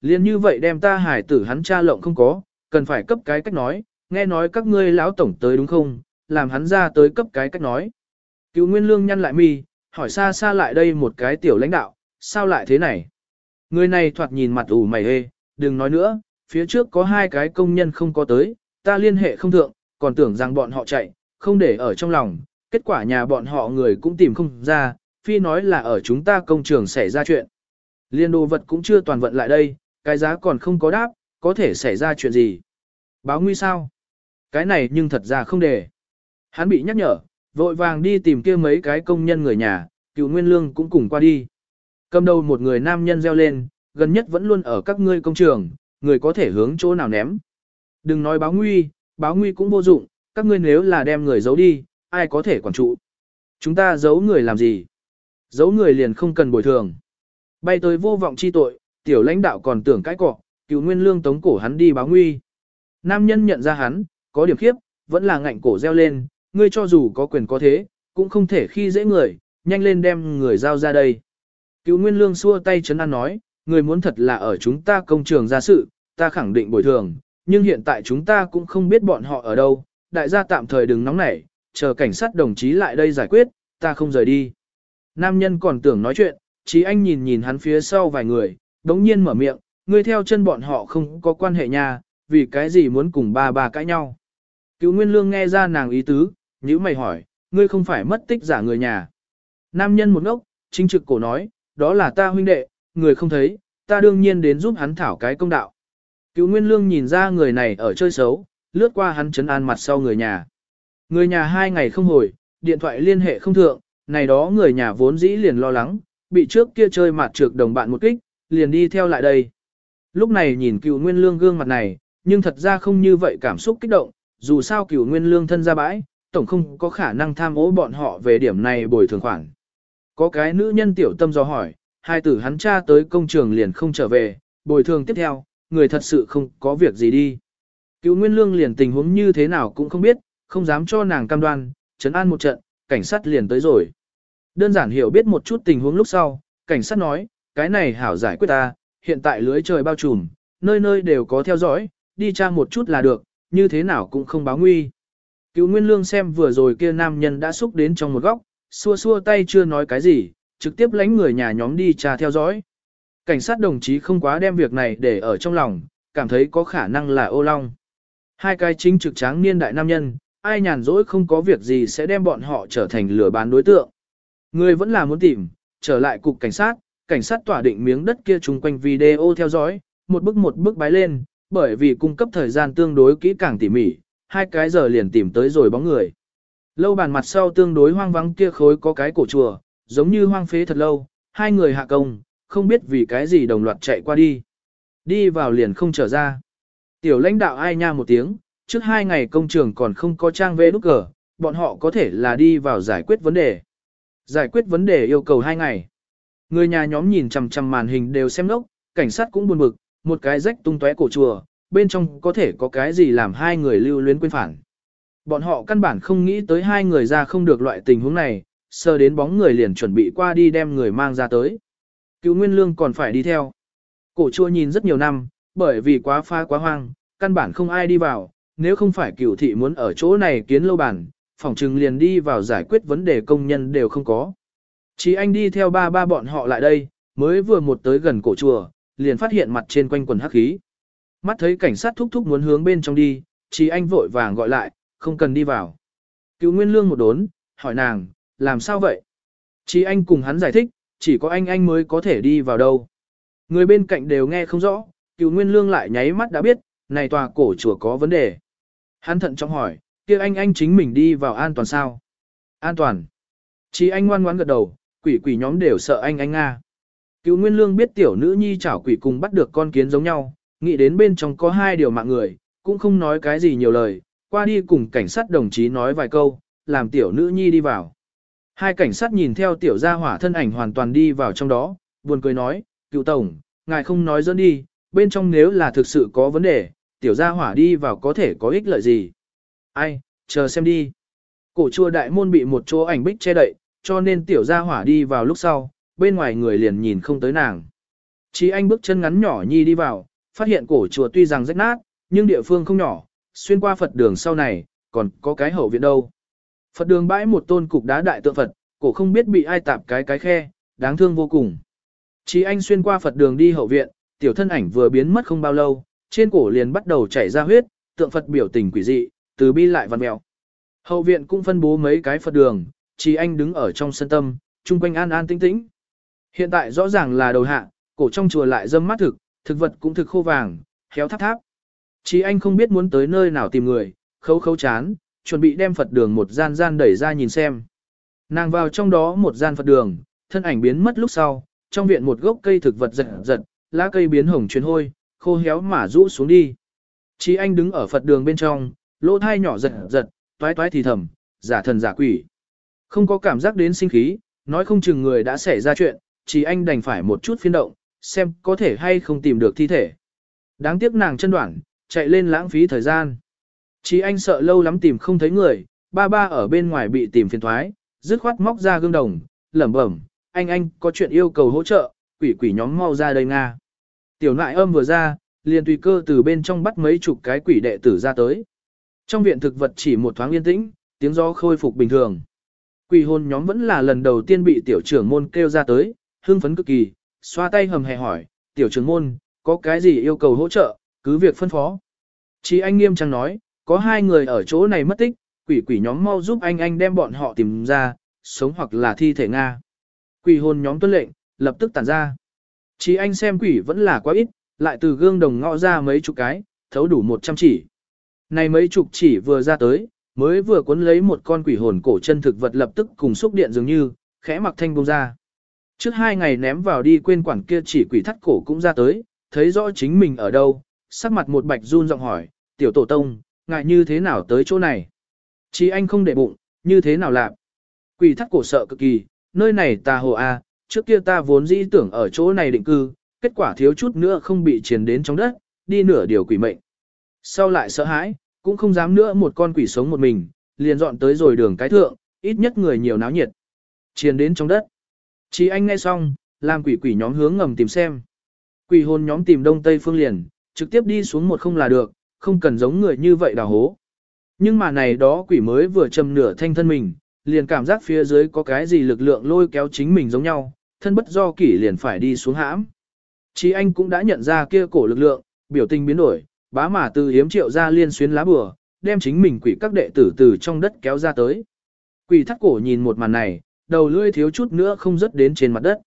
liền như vậy đem ta hải tử hắn cha lộng không có, cần phải cấp cái cách nói, nghe nói các ngươi lão tổng tới đúng không, làm hắn ra tới cấp cái cách nói. Cựu Nguyên Lương nhăn lại mi, hỏi xa xa lại đây một cái tiểu lãnh đạo, sao lại thế này? Người này thoạt nhìn mặt ủ mày hê, đừng nói nữa, phía trước có hai cái công nhân không có tới, ta liên hệ không thượng, còn tưởng rằng bọn họ chạy, không để ở trong lòng, kết quả nhà bọn họ người cũng tìm không ra, phi nói là ở chúng ta công trường xảy ra chuyện. Liên đồ vật cũng chưa toàn vận lại đây, cái giá còn không có đáp, có thể xảy ra chuyện gì. Báo nguy sao? Cái này nhưng thật ra không để. Hắn bị nhắc nhở, vội vàng đi tìm kia mấy cái công nhân người nhà, cựu nguyên lương cũng cùng qua đi. Cầm đầu một người nam nhân reo lên, gần nhất vẫn luôn ở các ngươi công trường, người có thể hướng chỗ nào ném. Đừng nói báo nguy, báo nguy cũng vô dụng, các ngươi nếu là đem người giấu đi, ai có thể quản trụ. Chúng ta giấu người làm gì? Giấu người liền không cần bồi thường. Bay tới vô vọng chi tội, tiểu lãnh đạo còn tưởng cái cọ, cựu nguyên lương tống cổ hắn đi báo nguy. Nam nhân nhận ra hắn, có điểm khiếp, vẫn là ngạnh cổ reo lên, ngươi cho dù có quyền có thế, cũng không thể khi dễ người, nhanh lên đem người giao ra đây. Cựu Nguyên Lương xua tay chấn an nói, người muốn thật là ở chúng ta công trường ra sự, ta khẳng định bồi thường, nhưng hiện tại chúng ta cũng không biết bọn họ ở đâu, đại gia tạm thời đừng nóng nảy, chờ cảnh sát đồng chí lại đây giải quyết, ta không rời đi. Nam nhân còn tưởng nói chuyện, chí anh nhìn nhìn hắn phía sau vài người, đống nhiên mở miệng, ngươi theo chân bọn họ không có quan hệ nha, vì cái gì muốn cùng ba ba cãi nhau. Cựu Nguyên Lương nghe ra nàng ý tứ, nhữ mày hỏi, ngươi không phải mất tích giả người nhà. Nam nhân một ngốc, chính trực cổ nói, đó là ta huynh đệ, người không thấy, ta đương nhiên đến giúp hắn thảo cái công đạo. Cựu Nguyên Lương nhìn ra người này ở chơi xấu, lướt qua hắn chấn an mặt sau người nhà. Người nhà hai ngày không hồi, điện thoại liên hệ không thượng, này đó người nhà vốn dĩ liền lo lắng, bị trước kia chơi mặt trược đồng bạn một kích, liền đi theo lại đây. Lúc này nhìn cựu Nguyên Lương gương mặt này, nhưng thật ra không như vậy cảm xúc kích động, dù sao cửu nguyên lương thân ra bãi, tổng không có khả năng tham ô bọn họ về điểm này bồi thường khoản. Có cái nữ nhân tiểu tâm do hỏi, hai tử hắn cha tới công trường liền không trở về, bồi thường tiếp theo, người thật sự không có việc gì đi. Cựu Nguyên Lương liền tình huống như thế nào cũng không biết, không dám cho nàng cam đoan, chấn an một trận, cảnh sát liền tới rồi. Đơn giản hiểu biết một chút tình huống lúc sau, cảnh sát nói, cái này hảo giải quyết ta, hiện tại lưới trời bao trùm, nơi nơi đều có theo dõi, đi tra một chút là được, như thế nào cũng không báo nguy. Cựu Nguyên Lương xem vừa rồi kia nam nhân đã xúc đến trong một góc, xua xua tay chưa nói cái gì, trực tiếp lánh người nhà nhóm đi tra theo dõi. Cảnh sát đồng chí không quá đem việc này để ở trong lòng, cảm thấy có khả năng là ô long. Hai cái chính trực tráng niên đại nam nhân, ai nhàn rỗi không có việc gì sẽ đem bọn họ trở thành lừa bán đối tượng. Người vẫn là muốn tìm, trở lại cục cảnh sát, cảnh sát tỏa định miếng đất kia chung quanh video theo dõi, một bước một bước bái lên, bởi vì cung cấp thời gian tương đối kỹ càng tỉ mỉ, hai cái giờ liền tìm tới rồi bóng người. Lâu bàn mặt sau tương đối hoang vắng kia khối có cái cổ chùa, giống như hoang phế thật lâu, hai người hạ công, không biết vì cái gì đồng loạt chạy qua đi. Đi vào liền không trở ra. Tiểu lãnh đạo ai nha một tiếng, trước hai ngày công trường còn không có trang vê nút cờ, bọn họ có thể là đi vào giải quyết vấn đề. Giải quyết vấn đề yêu cầu hai ngày. Người nhà nhóm nhìn chằm chằm màn hình đều xem lốc, cảnh sát cũng buồn bực, một cái rách tung tóe cổ chùa, bên trong có thể có cái gì làm hai người lưu luyến quên phản. Bọn họ căn bản không nghĩ tới hai người ra không được loại tình huống này, sơ đến bóng người liền chuẩn bị qua đi đem người mang ra tới. Cựu Nguyên Lương còn phải đi theo. Cổ chùa nhìn rất nhiều năm, bởi vì quá pha quá hoang, căn bản không ai đi vào, nếu không phải cựu thị muốn ở chỗ này kiến lâu bản, phòng trừng liền đi vào giải quyết vấn đề công nhân đều không có. Chỉ anh đi theo ba ba bọn họ lại đây, mới vừa một tới gần cổ chùa, liền phát hiện mặt trên quanh quần hắc khí. Mắt thấy cảnh sát thúc thúc muốn hướng bên trong đi, chỉ anh vội vàng gọi lại, không cần đi vào. Cựu Nguyên Lương một đốn, hỏi nàng, làm sao vậy? Chỉ anh cùng hắn giải thích, chỉ có anh anh mới có thể đi vào đâu. Người bên cạnh đều nghe không rõ, cựu Nguyên Lương lại nháy mắt đã biết, này tòa cổ chùa có vấn đề. Hắn thận trọng hỏi, kia anh anh chính mình đi vào an toàn sao? An toàn. Chỉ anh ngoan ngoãn gật đầu, quỷ quỷ nhóm đều sợ anh anh Nga. Cựu Nguyên Lương biết tiểu nữ nhi chảo quỷ cùng bắt được con kiến giống nhau, nghĩ đến bên trong có hai điều mạng người, cũng không nói cái gì nhiều lời, qua đi cùng cảnh sát đồng chí nói vài câu, làm tiểu nữ nhi đi vào. Hai cảnh sát nhìn theo tiểu gia hỏa thân ảnh hoàn toàn đi vào trong đó, buồn cười nói, cựu tổng, ngài không nói dẫn đi, bên trong nếu là thực sự có vấn đề, tiểu gia hỏa đi vào có thể có ích lợi gì. Ai, chờ xem đi. Cổ chùa đại môn bị một chỗ ảnh bích che đậy, cho nên tiểu gia hỏa đi vào lúc sau, bên ngoài người liền nhìn không tới nàng. Chí anh bước chân ngắn nhỏ nhi đi vào, phát hiện cổ chùa tuy rằng rách nát, nhưng địa phương không nhỏ, xuyên qua Phật đường sau này, còn có cái hậu viện đâu. Phật đường bãi một tôn cục đá đại tượng Phật, cổ không biết bị ai tạp cái cái khe, đáng thương vô cùng. Chí anh xuyên qua Phật đường đi hậu viện, tiểu thân ảnh vừa biến mất không bao lâu, trên cổ liền bắt đầu chảy ra huyết, tượng Phật biểu tình quỷ dị, từ bi lại văn mèo. Hậu viện cũng phân bố mấy cái Phật đường, chỉ anh đứng ở trong sân tâm, chung quanh an an tĩnh tĩnh. Hiện tại rõ ràng là đầu hạ, cổ trong chùa lại dâm mát thực, thực vật cũng thực khô vàng, khéo tháp tháp. chỉ anh không biết muốn tới nơi nào tìm người, khấu khấu chán, chuẩn bị đem Phật đường một gian gian đẩy ra nhìn xem. Nàng vào trong đó một gian Phật đường, thân ảnh biến mất lúc sau, trong viện một gốc cây thực vật giật giật, lá cây biến hồng chuyến hôi, khô héo mà rũ xuống đi. Chí anh đứng ở Phật đường bên trong, lỗ thai nhỏ giật giật, toái toái thì thầm, giả thần giả quỷ. Không có cảm giác đến sinh khí, nói không chừng người đã xảy ra chuyện, chỉ anh đành phải một chút phiên động, xem có thể hay không tìm được thi thể. Đáng tiếc nàng chân đoạn, chạy lên lãng phí thời gian. Chỉ anh sợ lâu lắm tìm không thấy người, ba ba ở bên ngoài bị tìm phiền thoái, dứt khoát móc ra gương đồng, lẩm bẩm, anh anh có chuyện yêu cầu hỗ trợ, quỷ quỷ nhóm mau ra đây Nga. Tiểu nại âm vừa ra, liền tùy cơ từ bên trong bắt mấy chục cái quỷ đệ tử ra tới. Trong viện thực vật chỉ một thoáng yên tĩnh, tiếng gió khôi phục bình thường. Quỷ hồn nhóm vẫn là lần đầu tiên bị tiểu trưởng môn kêu ra tới, hưng phấn cực kỳ, xoa tay hầm hè hỏi, tiểu trưởng môn, có cái gì yêu cầu hỗ trợ, cứ việc phân phó. Chỉ anh nghiêm trang nói, có hai người ở chỗ này mất tích, quỷ quỷ nhóm mau giúp anh anh đem bọn họ tìm ra, sống hoặc là thi thể Nga. Quỷ hồn nhóm tuân lệnh, lập tức tản ra. Chỉ anh xem quỷ vẫn là quá ít, lại từ gương đồng ngõ ra mấy chục cái, thấu đủ một trăm chỉ. Này mấy chục chỉ vừa ra tới, mới vừa cuốn lấy một con quỷ hồn cổ chân thực vật lập tức cùng xúc điện dường như, khẽ mặc thanh bông ra. Trước hai ngày ném vào đi quên quản kia chỉ quỷ thắt cổ cũng ra tới, thấy rõ chính mình ở đâu, sắc mặt một bạch run giọng hỏi, tiểu tổ tông, ngại như thế nào tới chỗ này? Chỉ anh không để bụng, như thế nào làm? Quỷ thắt cổ sợ cực kỳ, nơi này ta hồ a, trước kia ta vốn dĩ tưởng ở chỗ này định cư, kết quả thiếu chút nữa không bị truyền đến trong đất, đi nửa điều quỷ mệnh. Sau lại sợ hãi, cũng không dám nữa một con quỷ sống một mình, liền dọn tới rồi đường cái thượng, ít nhất người nhiều náo nhiệt. Truyền đến trong đất. Chí anh nghe xong, làm quỷ quỷ nhóm hướng ngầm tìm xem. Quỷ hồn nhóm tìm đông tây phương liền, trực tiếp đi xuống một không là được, không cần giống người như vậy đào hố. Nhưng mà này đó quỷ mới vừa chầm nửa thanh thân mình, liền cảm giác phía dưới có cái gì lực lượng lôi kéo chính mình giống nhau, thân bất do kỷ liền phải đi xuống hãm. Chí anh cũng đã nhận ra kia cổ lực lượng, biểu tình biến đổi, bá mà từ hiếm triệu ra liên xuyến lá bừa, đem chính mình quỷ các đệ tử từ trong đất kéo ra tới. Quỷ thắt cổ nhìn một màn này, đầu lưỡi thiếu chút nữa không rớt đến trên mặt đất.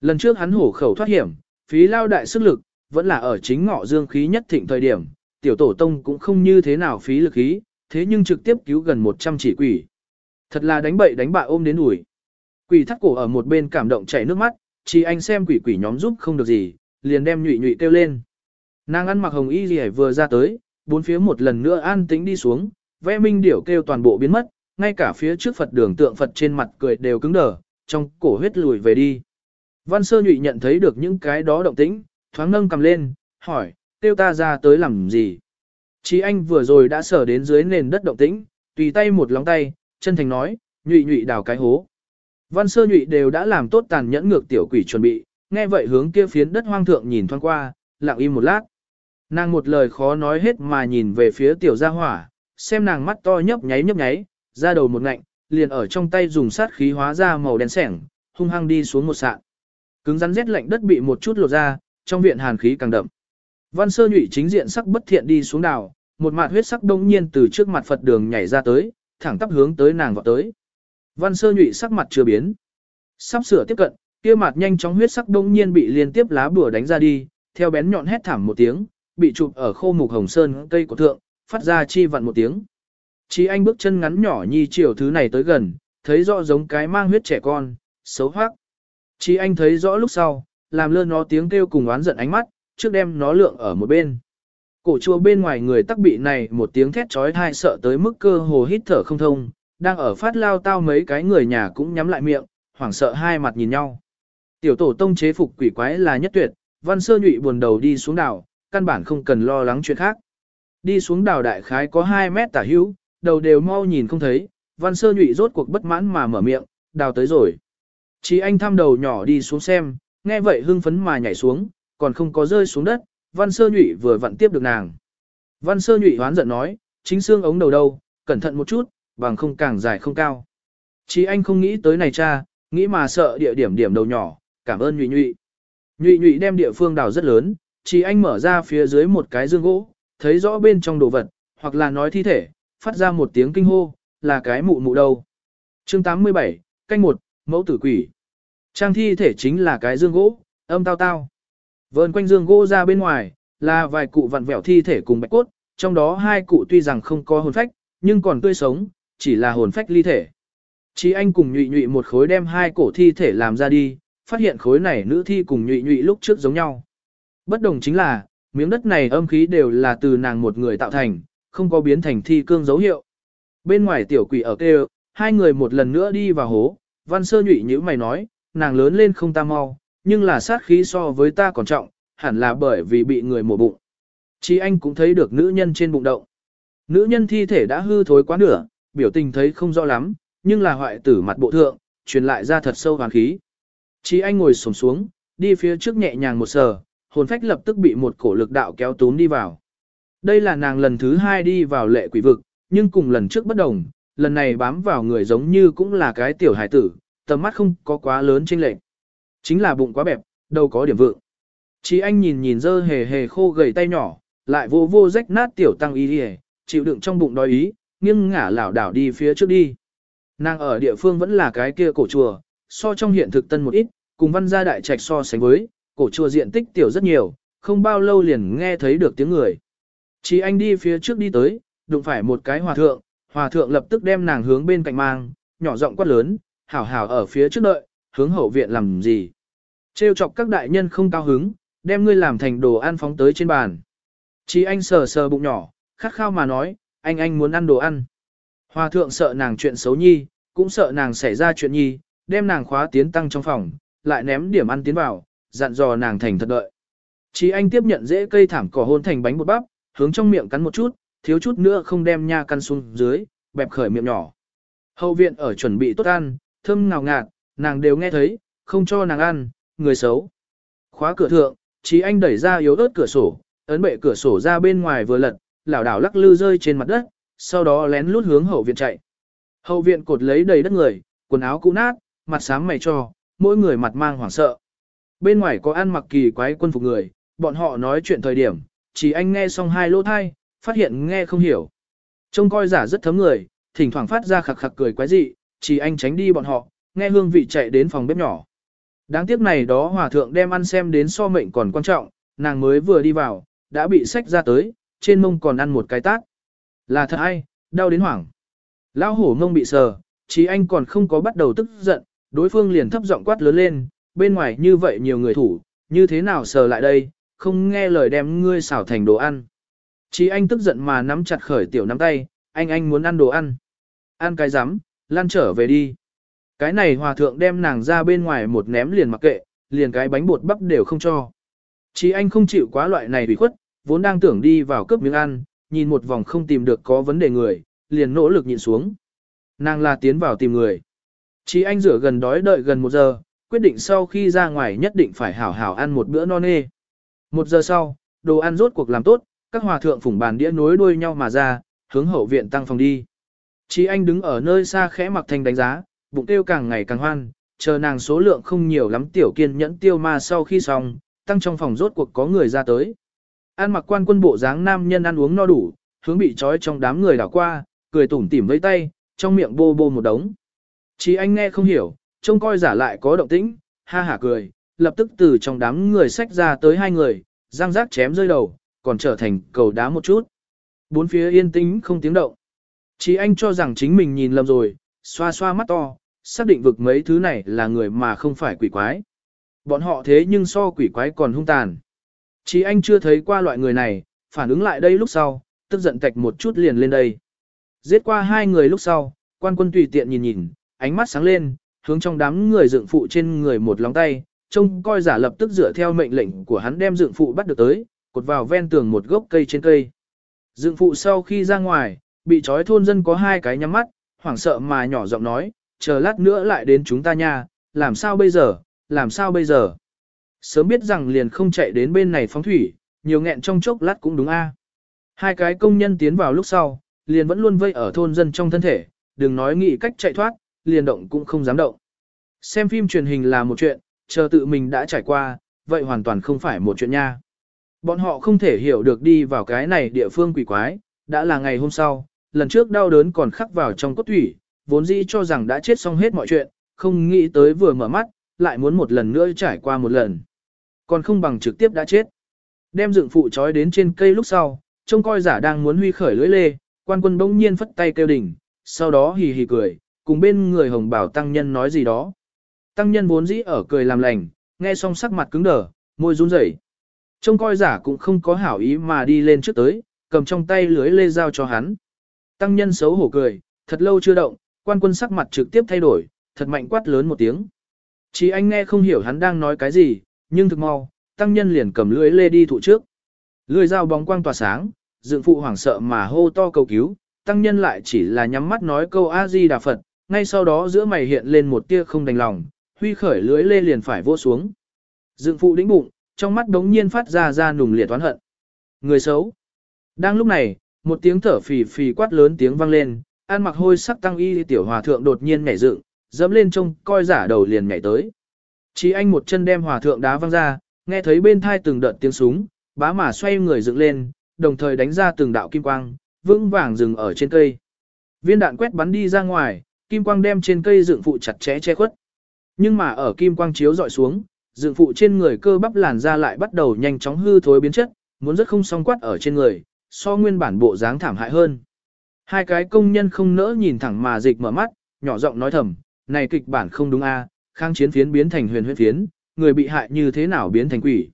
Lần trước hắn hổ khẩu thoát hiểm, phí lao đại sức lực, vẫn là ở chính ngọ dương khí nhất thịnh thời điểm, tiểu tổ tông cũng không như thế nào phí lực khí, thế nhưng trực tiếp cứu gần 100 chỉ quỷ. Thật là đánh bậy đánh bạ ôm đến ủi. Quỷ thắt cổ ở một bên cảm động chảy nước mắt, chỉ anh xem quỷ quỷ nhóm giúp không được gì, liền đem nhụy nhụy kêu lên. Nàng ăn mặc hồng y gì vừa ra tới, bốn phía một lần nữa an tĩnh đi xuống, vẽ minh điểu kêu toàn bộ biến mất, ngay cả phía trước Phật đường tượng Phật trên mặt cười đều cứng đờ, trong cổ huyết lùi về đi. Văn sơ nhụy nhận thấy được những cái đó động tĩnh, thoáng nâng cầm lên, hỏi, tiêu ta ra tới làm gì? Chí anh vừa rồi đã sở đến dưới nền đất động tĩnh, tùy tay một lóng tay, chân thành nói, nhụy nhụy đào cái hố. Văn sơ nhụy đều đã làm tốt tàn nhẫn ngược tiểu quỷ chuẩn bị, nghe vậy hướng kia phiến đất hoang thượng nhìn thoáng qua, lặng im một lát. Nàng một lời khó nói hết mà nhìn về phía tiểu gia hỏa, xem nàng mắt to nhấp nháy nhấp nháy, ra đầu một ngạnh, liền ở trong tay dùng sát khí hóa ra màu đen sẻng, hung hăng đi xuống một sạn. Cứng rắn rét lạnh đất bị một chút lột ra, trong viện hàn khí càng đậm. Văn sơ nhụy chính diện sắc bất thiện đi xuống đảo, một mạt huyết sắc đông nhiên từ trước mặt Phật đường nhảy ra tới, thẳng tắp hướng tới nàng vọt tới. Văn sơ nhụy sắc mặt chưa biến. Sắp sửa tiếp cận, kia mặt nhanh chóng huyết sắc đông nhiên bị liên tiếp lá bùa đánh ra đi, theo bén nhọn hét thảm một tiếng, bị chụp ở khô mục hồng sơn cây của thượng, phát ra chi vặn một tiếng. Chí anh bước chân ngắn nhỏ nhi chiều thứ này tới gần, thấy rõ giống cái mang huyết trẻ con, xấu hoắc. Chí anh thấy rõ lúc sau, làm lơ nó tiếng kêu cùng oán giận ánh mắt, trước đem nó lượng ở một bên. Cổ chùa bên ngoài người tắc bị này một tiếng thét trói thai sợ tới mức cơ hồ hít thở không thông, đang ở phát lao tao mấy cái người nhà cũng nhắm lại miệng, hoảng sợ hai mặt nhìn nhau. Tiểu tổ tông chế phục quỷ quái là nhất tuyệt, văn sơ nhụy buồn đầu đi xuống đảo, căn bản không cần lo lắng chuyện khác. Đi xuống đảo đại khái có 2 mét tả hữu, đầu đều mau nhìn không thấy, văn sơ nhụy rốt cuộc bất mãn mà mở miệng, đào tới rồi. Chỉ anh thăm đầu nhỏ đi xuống xem, nghe vậy hưng phấn mà nhảy xuống, còn không có rơi xuống đất, văn sơ nhụy vừa vặn tiếp được nàng. Văn sơ nhụy hoán giận nói, chính xương ống đầu đâu, cẩn thận một chút, bằng không càng dài không cao. Chí anh không nghĩ tới này cha, nghĩ mà sợ địa điểm điểm đầu nhỏ, cảm ơn nhụy nhụy. Nhụy nhụy đem địa phương đào rất lớn, chỉ anh mở ra phía dưới một cái dương gỗ, thấy rõ bên trong đồ vật, hoặc là nói thi thể, phát ra một tiếng kinh hô, là cái mụ mụ đâu. chương 87, canh một, mẫu tử quỷ. Trang thi thể chính là cái dương gỗ, âm tao tao. Vờn quanh dương gỗ ra bên ngoài, là vài cụ vặn vẹo thi thể cùng bạch cốt, trong đó hai cụ tuy rằng không có hồn phách, nhưng còn tươi sống, chỉ là hồn phách ly thể. Chí anh cùng nhụy nhụy một khối đem hai cổ thi thể làm ra đi, phát hiện khối này nữ thi cùng nhụy nhụy lúc trước giống nhau. Bất đồng chính là, miếng đất này âm khí đều là từ nàng một người tạo thành, không có biến thành thi cương dấu hiệu. Bên ngoài tiểu quỷ ở kêu, hai người một lần nữa đi vào hố, văn sơ nhụy như mày nói, nàng lớn lên không ta mau, nhưng là sát khí so với ta còn trọng, hẳn là bởi vì bị người mổ bụng. Chí anh cũng thấy được nữ nhân trên bụng động. Nữ nhân thi thể đã hư thối quá nửa, biểu tình thấy không rõ lắm, nhưng là hoại tử mặt bộ thượng, truyền lại ra thật sâu hoàn khí. Chí anh ngồi sổng xuống, đi phía trước nhẹ nhàng một sờ, hồn phách lập tức bị một cổ lực đạo kéo túm đi vào. Đây là nàng lần thứ hai đi vào lệ quỷ vực, nhưng cùng lần trước bất đồng, lần này bám vào người giống như cũng là cái tiểu hải tử, tầm mắt không có quá lớn trên lệnh. Chính là bụng quá bẹp, đâu có điểm vượng. Chí anh nhìn nhìn dơ hề hề khô gầy tay nhỏ, lại vô vô rách nát tiểu tăng y đi chịu đựng trong bụng đói ý, nghiêng ngả lảo đảo đi phía trước đi. Nàng ở địa phương vẫn là cái kia cổ chùa, so trong hiện thực tân một ít, cùng văn gia đại trạch so sánh với, cổ chùa diện tích tiểu rất nhiều, không bao lâu liền nghe thấy được tiếng người. Chỉ anh đi phía trước đi tới, đụng phải một cái hòa thượng, hòa thượng lập tức đem nàng hướng bên cạnh mang, nhỏ giọng quát lớn, hảo hảo ở phía trước đợi, hướng hậu viện làm gì. Trêu chọc các đại nhân không cao hứng, đem ngươi làm thành đồ ăn phóng tới trên bàn. Chỉ anh sờ sờ bụng nhỏ, khát khao mà nói, anh anh muốn ăn đồ ăn. Hòa thượng sợ nàng chuyện xấu nhi, cũng sợ nàng xảy ra chuyện nhi, đem nàng khóa tiến tăng trong phòng, lại ném điểm ăn tiến vào, dặn dò nàng thành thật đợi. Chí anh tiếp nhận dễ cây thảm cỏ hôn thành bánh bột bắp, hướng trong miệng cắn một chút, thiếu chút nữa không đem nha căn xuống dưới, bẹp khởi miệng nhỏ. Hậu viện ở chuẩn bị tốt ăn, thơm ngào ngạt, nàng đều nghe thấy, không cho nàng ăn, người xấu. Khóa cửa thượng, chí anh đẩy ra yếu ớt cửa sổ, ấn bệ cửa sổ ra bên ngoài vừa lật, lảo đảo lắc lư rơi trên mặt đất, sau đó lén lút hướng hậu viện chạy. Hậu viện cột lấy đầy đất người, quần áo cũ nát, mặt sáng mày cho, mỗi người mặt mang hoảng sợ. Bên ngoài có ăn mặc kỳ quái quân phục người, bọn họ nói chuyện thời điểm, chỉ anh nghe xong hai lỗ thai, phát hiện nghe không hiểu. Trông coi giả rất thấm người, thỉnh thoảng phát ra khặc khặc cười quái dị, chỉ anh tránh đi bọn họ, nghe hương vị chạy đến phòng bếp nhỏ. Đáng tiếc này đó hòa thượng đem ăn xem đến so mệnh còn quan trọng, nàng mới vừa đi vào, đã bị sách ra tới, trên mông còn ăn một cái tát. Là thật ai, đau đến hoảng. Lão hổ mông bị sờ, chỉ anh còn không có bắt đầu tức giận, đối phương liền thấp giọng quát lớn lên, bên ngoài như vậy nhiều người thủ, như thế nào sờ lại đây, không nghe lời đem ngươi xảo thành đồ ăn. chí anh tức giận mà nắm chặt khởi tiểu nắm tay, anh anh muốn ăn đồ ăn. Ăn cái rắm lan trở về đi. Cái này hòa thượng đem nàng ra bên ngoài một ném liền mặc kệ, liền cái bánh bột bắp đều không cho. chí anh không chịu quá loại này bị khuất, vốn đang tưởng đi vào cướp miếng ăn, nhìn một vòng không tìm được có vấn đề người, liền nỗ lực nhịn xuống. Nàng là tiến vào tìm người. chí anh rửa gần đói đợi gần một giờ, quyết định sau khi ra ngoài nhất định phải hảo hảo ăn một bữa no nê. Một giờ sau, đồ ăn rốt cuộc làm tốt, các hòa thượng phủng bàn đĩa nối đuôi nhau mà ra, hướng hậu viện tăng phòng đi. Chí anh đứng ở nơi xa khẽ mặc thành đánh giá, bụng tiêu càng ngày càng hoan, chờ nàng số lượng không nhiều lắm tiểu kiên nhẫn tiêu ma sau khi xong, tăng trong phòng rốt cuộc có người ra tới. An mặc quan quân bộ dáng nam nhân ăn uống no đủ, hướng bị trói trong đám người đảo qua, cười tủm tỉm với tay, trong miệng bô bô một đống. Chí anh nghe không hiểu, trông coi giả lại có động tĩnh, ha hả cười, lập tức từ trong đám người xách ra tới hai người, răng rác chém rơi đầu, còn trở thành cầu đá một chút. Bốn phía yên tĩnh không tiếng động. Chỉ anh cho rằng chính mình nhìn lầm rồi, xoa xoa mắt to, xác định vực mấy thứ này là người mà không phải quỷ quái. Bọn họ thế nhưng so quỷ quái còn hung tàn. Chỉ anh chưa thấy qua loại người này, phản ứng lại đây lúc sau, tức giận tạch một chút liền lên đây. Giết qua hai người lúc sau, quan quân tùy tiện nhìn nhìn, ánh mắt sáng lên, hướng trong đám người dựng phụ trên người một lóng tay, trông coi giả lập tức dựa theo mệnh lệnh của hắn đem dựng phụ bắt được tới, cột vào ven tường một gốc cây trên cây. Dựng phụ sau khi ra ngoài, bị trói thôn dân có hai cái nhắm mắt, hoảng sợ mà nhỏ giọng nói, chờ lát nữa lại đến chúng ta nha, làm sao bây giờ, làm sao bây giờ. Sớm biết rằng liền không chạy đến bên này phóng thủy, nhiều nghẹn trong chốc lát cũng đúng a. Hai cái công nhân tiến vào lúc sau, liền vẫn luôn vây ở thôn dân trong thân thể, đừng nói nghĩ cách chạy thoát, liền động cũng không dám động. Xem phim truyền hình là một chuyện, chờ tự mình đã trải qua, vậy hoàn toàn không phải một chuyện nha. Bọn họ không thể hiểu được đi vào cái này địa phương quỷ quái, đã là ngày hôm sau, lần trước đau đớn còn khắc vào trong cốt thủy, vốn dĩ cho rằng đã chết xong hết mọi chuyện, không nghĩ tới vừa mở mắt, lại muốn một lần nữa trải qua một lần. Còn không bằng trực tiếp đã chết. Đem dựng phụ trói đến trên cây lúc sau, trông coi giả đang muốn huy khởi lưỡi lê, quan quân bỗng nhiên phất tay kêu đỉnh, sau đó hì hì cười, cùng bên người hồng bảo tăng nhân nói gì đó. Tăng nhân vốn dĩ ở cười làm lành, nghe xong sắc mặt cứng đờ, môi run rẩy. Trông coi giả cũng không có hảo ý mà đi lên trước tới, cầm trong tay lưới lê dao cho hắn. Tăng nhân xấu hổ cười, thật lâu chưa động, quan quân sắc mặt trực tiếp thay đổi, thật mạnh quát lớn một tiếng. Chỉ anh nghe không hiểu hắn đang nói cái gì, nhưng thực mau, tăng nhân liền cầm lưới lê đi thụ trước. Lưới dao bóng quang tỏa sáng, dựng phụ hoảng sợ mà hô to cầu cứu, tăng nhân lại chỉ là nhắm mắt nói câu A-di Đà Phật, ngay sau đó giữa mày hiện lên một tia không đành lòng, huy khởi lưới lê liền phải vô xuống. Dựng phụ đĩnh bụng, trong mắt đống nhiên phát ra ra nùng liệt oán hận. Người xấu. Đang lúc này, một tiếng thở phì phì quát lớn tiếng vang lên, an mặc hôi sắc tăng y tiểu hòa thượng đột nhiên nhảy dựng, dẫm lên trông coi giả đầu liền nhảy tới. Chỉ anh một chân đem hòa thượng đá văng ra, nghe thấy bên thai từng đợt tiếng súng, bá mà xoay người dựng lên, đồng thời đánh ra từng đạo kim quang, vững vàng dừng ở trên cây. Viên đạn quét bắn đi ra ngoài, kim quang đem trên cây dựng phụ chặt chẽ che khuất. Nhưng mà ở kim quang chiếu dọi xuống, dựng phụ trên người cơ bắp làn da lại bắt đầu nhanh chóng hư thối biến chất, muốn rất không song quát ở trên người, so nguyên bản bộ dáng thảm hại hơn. Hai cái công nhân không nỡ nhìn thẳng mà dịch mở mắt, nhỏ giọng nói thầm, này kịch bản không đúng a, kháng chiến phiến biến thành huyền huyễn phiến, người bị hại như thế nào biến thành quỷ.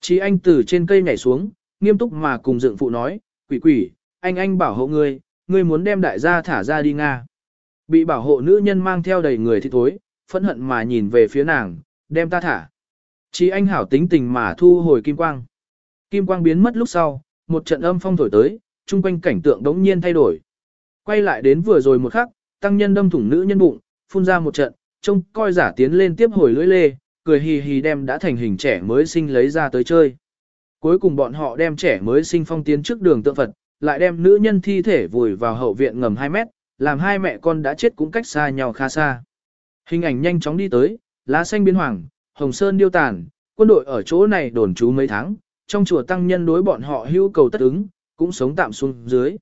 Chí anh từ trên cây nhảy xuống, nghiêm túc mà cùng dựng phụ nói, quỷ quỷ, anh anh bảo hộ ngươi, ngươi muốn đem đại gia thả ra đi Nga. Bị bảo hộ nữ nhân mang theo đầy người thì thối, phẫn hận mà nhìn về phía nàng, đem ta thả. Chỉ anh hảo tính tình mà thu hồi kim quang. Kim quang biến mất lúc sau, một trận âm phong thổi tới, chung quanh cảnh tượng đống nhiên thay đổi. Quay lại đến vừa rồi một khắc, tăng nhân đâm thủng nữ nhân bụng, phun ra một trận, trông coi giả tiến lên tiếp hồi lưỡi lê, cười hì hì đem đã thành hình trẻ mới sinh lấy ra tới chơi. Cuối cùng bọn họ đem trẻ mới sinh phong tiến trước đường tượng Phật, lại đem nữ nhân thi thể vùi vào hậu viện ngầm 2 mét, làm hai mẹ con đã chết cũng cách xa nhau khá xa. Hình ảnh nhanh chóng đi tới, lá xanh biến hoàng, hồng sơn điêu tàn, quân đội ở chỗ này đồn trú mấy tháng, trong chùa tăng nhân đối bọn họ hưu cầu tất ứng, cũng sống tạm xuống dưới.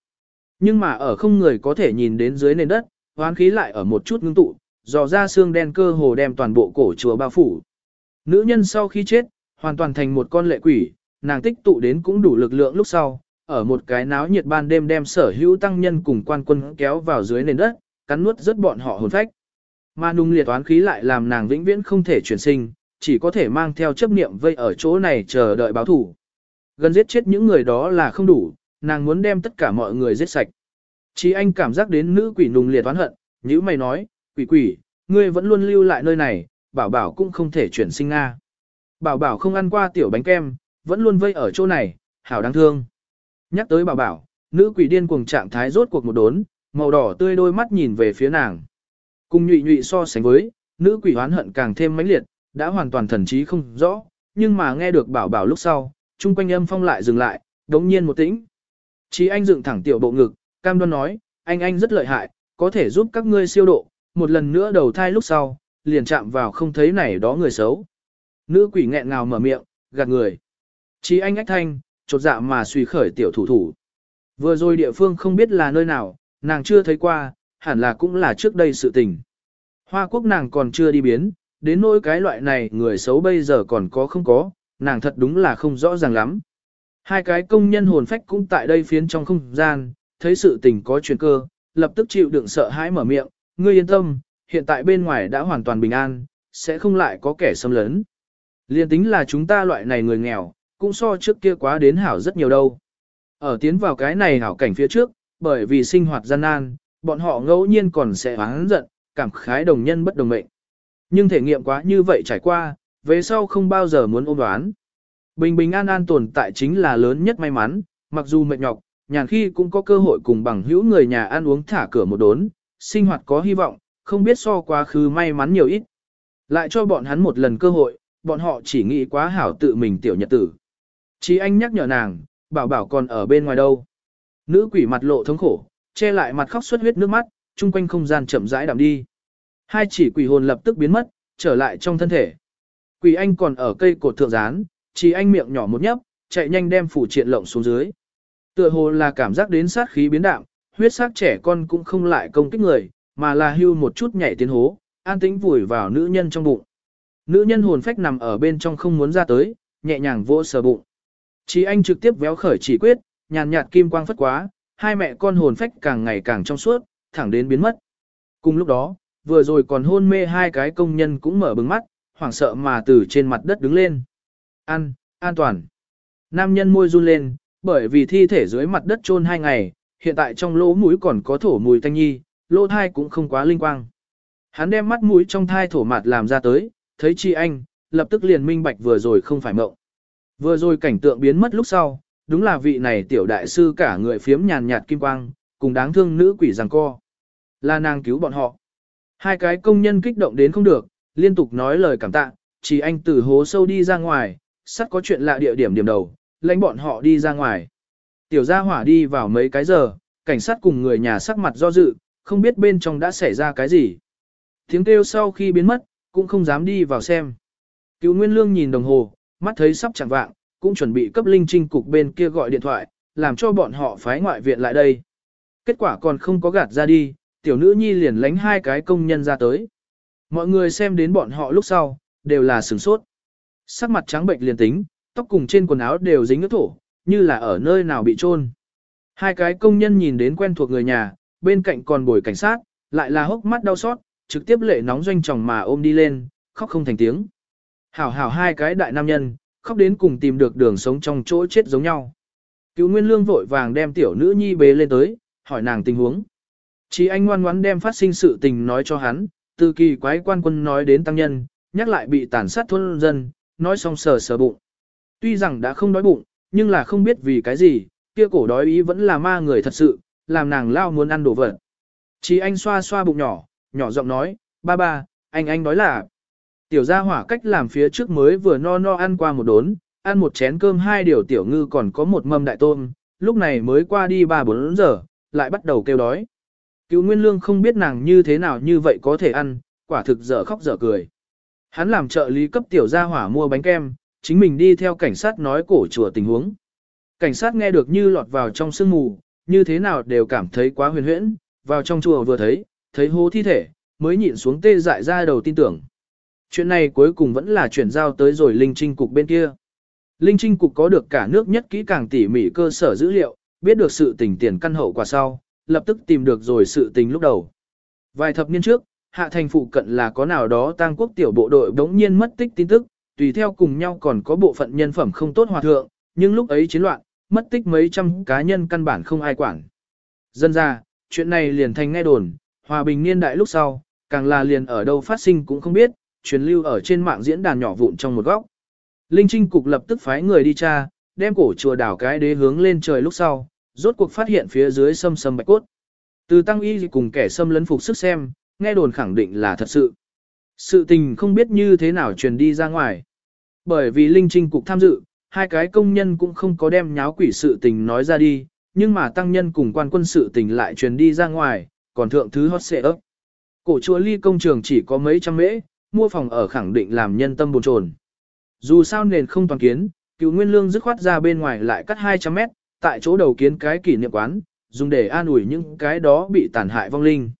Nhưng mà ở không người có thể nhìn đến dưới nền đất, hoán khí lại ở một chút ngưng tụ, dò ra xương đen cơ hồ đem toàn bộ cổ chùa bao phủ. Nữ nhân sau khi chết, hoàn toàn thành một con lệ quỷ, nàng tích tụ đến cũng đủ lực lượng lúc sau, ở một cái náo nhiệt ban đêm đem sở hữu tăng nhân cùng quan quân kéo vào dưới nền đất, cắn nuốt rất bọn họ hồn phách. Mà nung liệt toán khí lại làm nàng vĩnh viễn không thể chuyển sinh, chỉ có thể mang theo chấp niệm vây ở chỗ này chờ đợi báo thủ. Gần giết chết những người đó là không đủ, nàng muốn đem tất cả mọi người giết sạch. Chí anh cảm giác đến nữ quỷ nung liệt toán hận, như mày nói, quỷ quỷ, ngươi vẫn luôn lưu lại nơi này, bảo bảo cũng không thể chuyển sinh Nga. Bảo bảo không ăn qua tiểu bánh kem, vẫn luôn vây ở chỗ này, hảo đáng thương. Nhắc tới bảo bảo, nữ quỷ điên cuồng trạng thái rốt cuộc một đốn, màu đỏ tươi đôi mắt nhìn về phía nàng. Cùng nhụy nhụy so sánh với, nữ quỷ hoán hận càng thêm mãnh liệt, đã hoàn toàn thần trí không rõ, nhưng mà nghe được bảo bảo lúc sau, chung quanh âm phong lại dừng lại, đống nhiên một tĩnh. Chí anh dựng thẳng tiểu bộ ngực, cam đoan nói, anh anh rất lợi hại, có thể giúp các ngươi siêu độ, một lần nữa đầu thai lúc sau, liền chạm vào không thấy này đó người xấu. Nữ quỷ nghẹn ngào mở miệng, gạt người. Chí anh ách thanh, chột dạ mà suy khởi tiểu thủ thủ. Vừa rồi địa phương không biết là nơi nào, nàng chưa thấy qua, hẳn là cũng là trước đây sự tình. Hoa quốc nàng còn chưa đi biến, đến nỗi cái loại này người xấu bây giờ còn có không có, nàng thật đúng là không rõ ràng lắm. Hai cái công nhân hồn phách cũng tại đây phiến trong không gian, thấy sự tình có chuyện cơ, lập tức chịu đựng sợ hãi mở miệng, ngươi yên tâm, hiện tại bên ngoài đã hoàn toàn bình an, sẽ không lại có kẻ xâm lấn. Liên tính là chúng ta loại này người nghèo, cũng so trước kia quá đến hảo rất nhiều đâu. Ở tiến vào cái này hảo cảnh phía trước, bởi vì sinh hoạt gian nan, bọn họ ngẫu nhiên còn sẽ oán giận, cảm khái đồng nhân bất đồng mệnh. Nhưng thể nghiệm quá như vậy trải qua, về sau không bao giờ muốn ôm đoán. Bình bình an an tồn tại chính là lớn nhất may mắn, mặc dù mệt nhọc, nhàn khi cũng có cơ hội cùng bằng hữu người nhà ăn uống thả cửa một đốn, sinh hoạt có hy vọng, không biết so quá khứ may mắn nhiều ít. Lại cho bọn hắn một lần cơ hội, bọn họ chỉ nghĩ quá hảo tự mình tiểu nhật tử. Chí anh nhắc nhở nàng, bảo bảo còn ở bên ngoài đâu. Nữ quỷ mặt lộ thống khổ, che lại mặt khóc xuất huyết nước mắt, chung quanh không gian chậm rãi đạm đi. Hai chỉ quỷ hồn lập tức biến mất, trở lại trong thân thể. Quỷ anh còn ở cây cột thượng rán, chỉ anh miệng nhỏ một nhấp, chạy nhanh đem phủ triện lộng xuống dưới. Tựa hồ là cảm giác đến sát khí biến đạm, huyết sắc trẻ con cũng không lại công kích người, mà là hưu một chút nhảy tiến hố, an tĩnh vùi vào nữ nhân trong bụng. Nữ nhân hồn phách nằm ở bên trong không muốn ra tới, nhẹ nhàng vỗ sờ bụng. Chí anh trực tiếp véo khởi chỉ quyết, nhàn nhạt kim quang phất quá, hai mẹ con hồn phách càng ngày càng trong suốt, thẳng đến biến mất. Cùng lúc đó, vừa rồi còn hôn mê hai cái công nhân cũng mở bừng mắt, hoảng sợ mà từ trên mặt đất đứng lên. An, an toàn. Nam nhân môi run lên, bởi vì thi thể dưới mặt đất chôn hai ngày, hiện tại trong lỗ mũi còn có thổ mùi tanh nhi, lỗ thai cũng không quá linh quang. Hắn đem mắt mũi trong thai thổ mạt làm ra tới, thấy chi anh, lập tức liền minh bạch vừa rồi không phải mộng. Vừa rồi cảnh tượng biến mất lúc sau, đúng là vị này tiểu đại sư cả người phiếm nhàn nhạt kim quang, cùng đáng thương nữ quỷ rằng co. Là nàng cứu bọn họ. Hai cái công nhân kích động đến không được, liên tục nói lời cảm tạ, chỉ anh từ hố sâu đi ra ngoài, sắt có chuyện lạ địa điểm điểm đầu, lãnh bọn họ đi ra ngoài. Tiểu gia hỏa đi vào mấy cái giờ, cảnh sát cùng người nhà sắc mặt do dự, không biết bên trong đã xảy ra cái gì. Tiếng kêu sau khi biến mất, cũng không dám đi vào xem. Cứu Nguyên Lương nhìn đồng hồ, mắt thấy sắp chẳng vạng, cũng chuẩn bị cấp linh trinh cục bên kia gọi điện thoại, làm cho bọn họ phái ngoại viện lại đây. Kết quả còn không có gạt ra đi, tiểu nữ nhi liền lánh hai cái công nhân ra tới. Mọi người xem đến bọn họ lúc sau, đều là sửng sốt. Sắc mặt trắng bệnh liền tính, tóc cùng trên quần áo đều dính ướt thổ, như là ở nơi nào bị trôn. Hai cái công nhân nhìn đến quen thuộc người nhà, bên cạnh còn bồi cảnh sát, lại là hốc mắt đau xót, trực tiếp lệ nóng doanh chồng mà ôm đi lên, khóc không thành tiếng. Hảo hảo hai cái đại nam nhân, khóc đến cùng tìm được đường sống trong chỗ chết giống nhau. Cứu Nguyên Lương vội vàng đem tiểu nữ nhi bế lên tới, hỏi nàng tình huống. Chỉ anh ngoan ngoãn đem phát sinh sự tình nói cho hắn, từ kỳ quái quan quân nói đến tăng nhân, nhắc lại bị tàn sát thôn dân, nói xong sờ sờ bụng. Tuy rằng đã không đói bụng, nhưng là không biết vì cái gì, kia cổ đói ý vẫn là ma người thật sự, làm nàng lao muốn ăn đồ vật. Chỉ anh xoa xoa bụng nhỏ, nhỏ giọng nói, ba ba, anh anh đói là. Tiểu gia hỏa cách làm phía trước mới vừa no no ăn qua một đốn, ăn một chén cơm hai điều tiểu ngư còn có một mâm đại tôm, lúc này mới qua đi ba bốn giờ, lại bắt đầu kêu đói. Cứu Nguyên Lương không biết nàng như thế nào như vậy có thể ăn, quả thực dở khóc dở cười. Hắn làm trợ lý cấp tiểu gia hỏa mua bánh kem, chính mình đi theo cảnh sát nói cổ chùa tình huống. Cảnh sát nghe được như lọt vào trong sương mù, như thế nào đều cảm thấy quá huyền huyễn, vào trong chùa vừa thấy, thấy hố thi thể, mới nhịn xuống tê dại ra đầu tin tưởng. Chuyện này cuối cùng vẫn là chuyển giao tới rồi Linh Trinh Cục bên kia. Linh Trinh Cục có được cả nước nhất kỹ càng tỉ mỉ cơ sở dữ liệu, biết được sự tình tiền căn hậu quả sau, lập tức tìm được rồi sự tình lúc đầu. Vài thập niên trước, hạ thành phụ cận là có nào đó tang quốc tiểu bộ đội đống nhiên mất tích tin tức, tùy theo cùng nhau còn có bộ phận nhân phẩm không tốt hòa thượng, nhưng lúc ấy chiến loạn, mất tích mấy trăm cá nhân căn bản không ai quản. Dân ra, chuyện này liền thành nghe đồn, hòa bình niên đại lúc sau, càng là liền ở đâu phát sinh cũng không biết, truyền lưu ở trên mạng diễn đàn nhỏ vụn trong một góc. Linh Trinh Cục lập tức phái người đi tra, đem cổ chùa đảo cái đế hướng lên trời lúc sau, rốt cuộc phát hiện phía dưới sâm sâm bạch cốt. Từ tăng y cùng kẻ xâm lấn phục sức xem, nghe đồn khẳng định là thật sự. Sự tình không biết như thế nào truyền đi ra ngoài. Bởi vì Linh Trinh Cục tham dự, hai cái công nhân cũng không có đem nháo quỷ sự tình nói ra đi, nhưng mà tăng nhân cùng quan quân sự tình lại truyền đi ra ngoài, còn thượng thứ hot xệ ấp. Cổ chùa ly công trường chỉ có mấy trăm mễ, mua phòng ở khẳng định làm nhân tâm bồn chồn. Dù sao nền không toàn kiến, cựu nguyên lương dứt khoát ra bên ngoài lại cắt 200 mét, tại chỗ đầu kiến cái kỷ niệm quán, dùng để an ủi những cái đó bị tàn hại vong linh.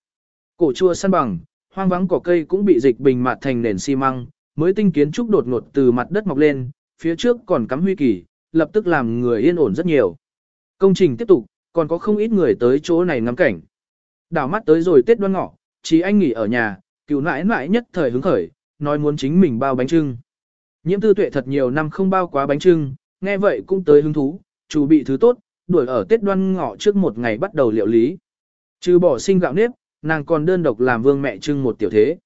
Cổ chùa săn bằng, hoang vắng cỏ cây cũng bị dịch bình mạt thành nền xi măng, mới tinh kiến trúc đột ngột từ mặt đất mọc lên, phía trước còn cắm huy kỳ, lập tức làm người yên ổn rất nhiều. Công trình tiếp tục, còn có không ít người tới chỗ này ngắm cảnh. Đảo mắt tới rồi Tết đoan ngọ, chỉ anh nghỉ ở nhà, cựu nãi nãi nhất thời hứng khởi, nói muốn chính mình bao bánh trưng. Nhiễm tư tuệ thật nhiều năm không bao quá bánh trưng, nghe vậy cũng tới hứng thú, chủ bị thứ tốt, đuổi ở Tết đoan ngọ trước một ngày bắt đầu liệu lý. Trừ bỏ sinh gạo nếp, nàng còn đơn độc làm vương mẹ trưng một tiểu thế.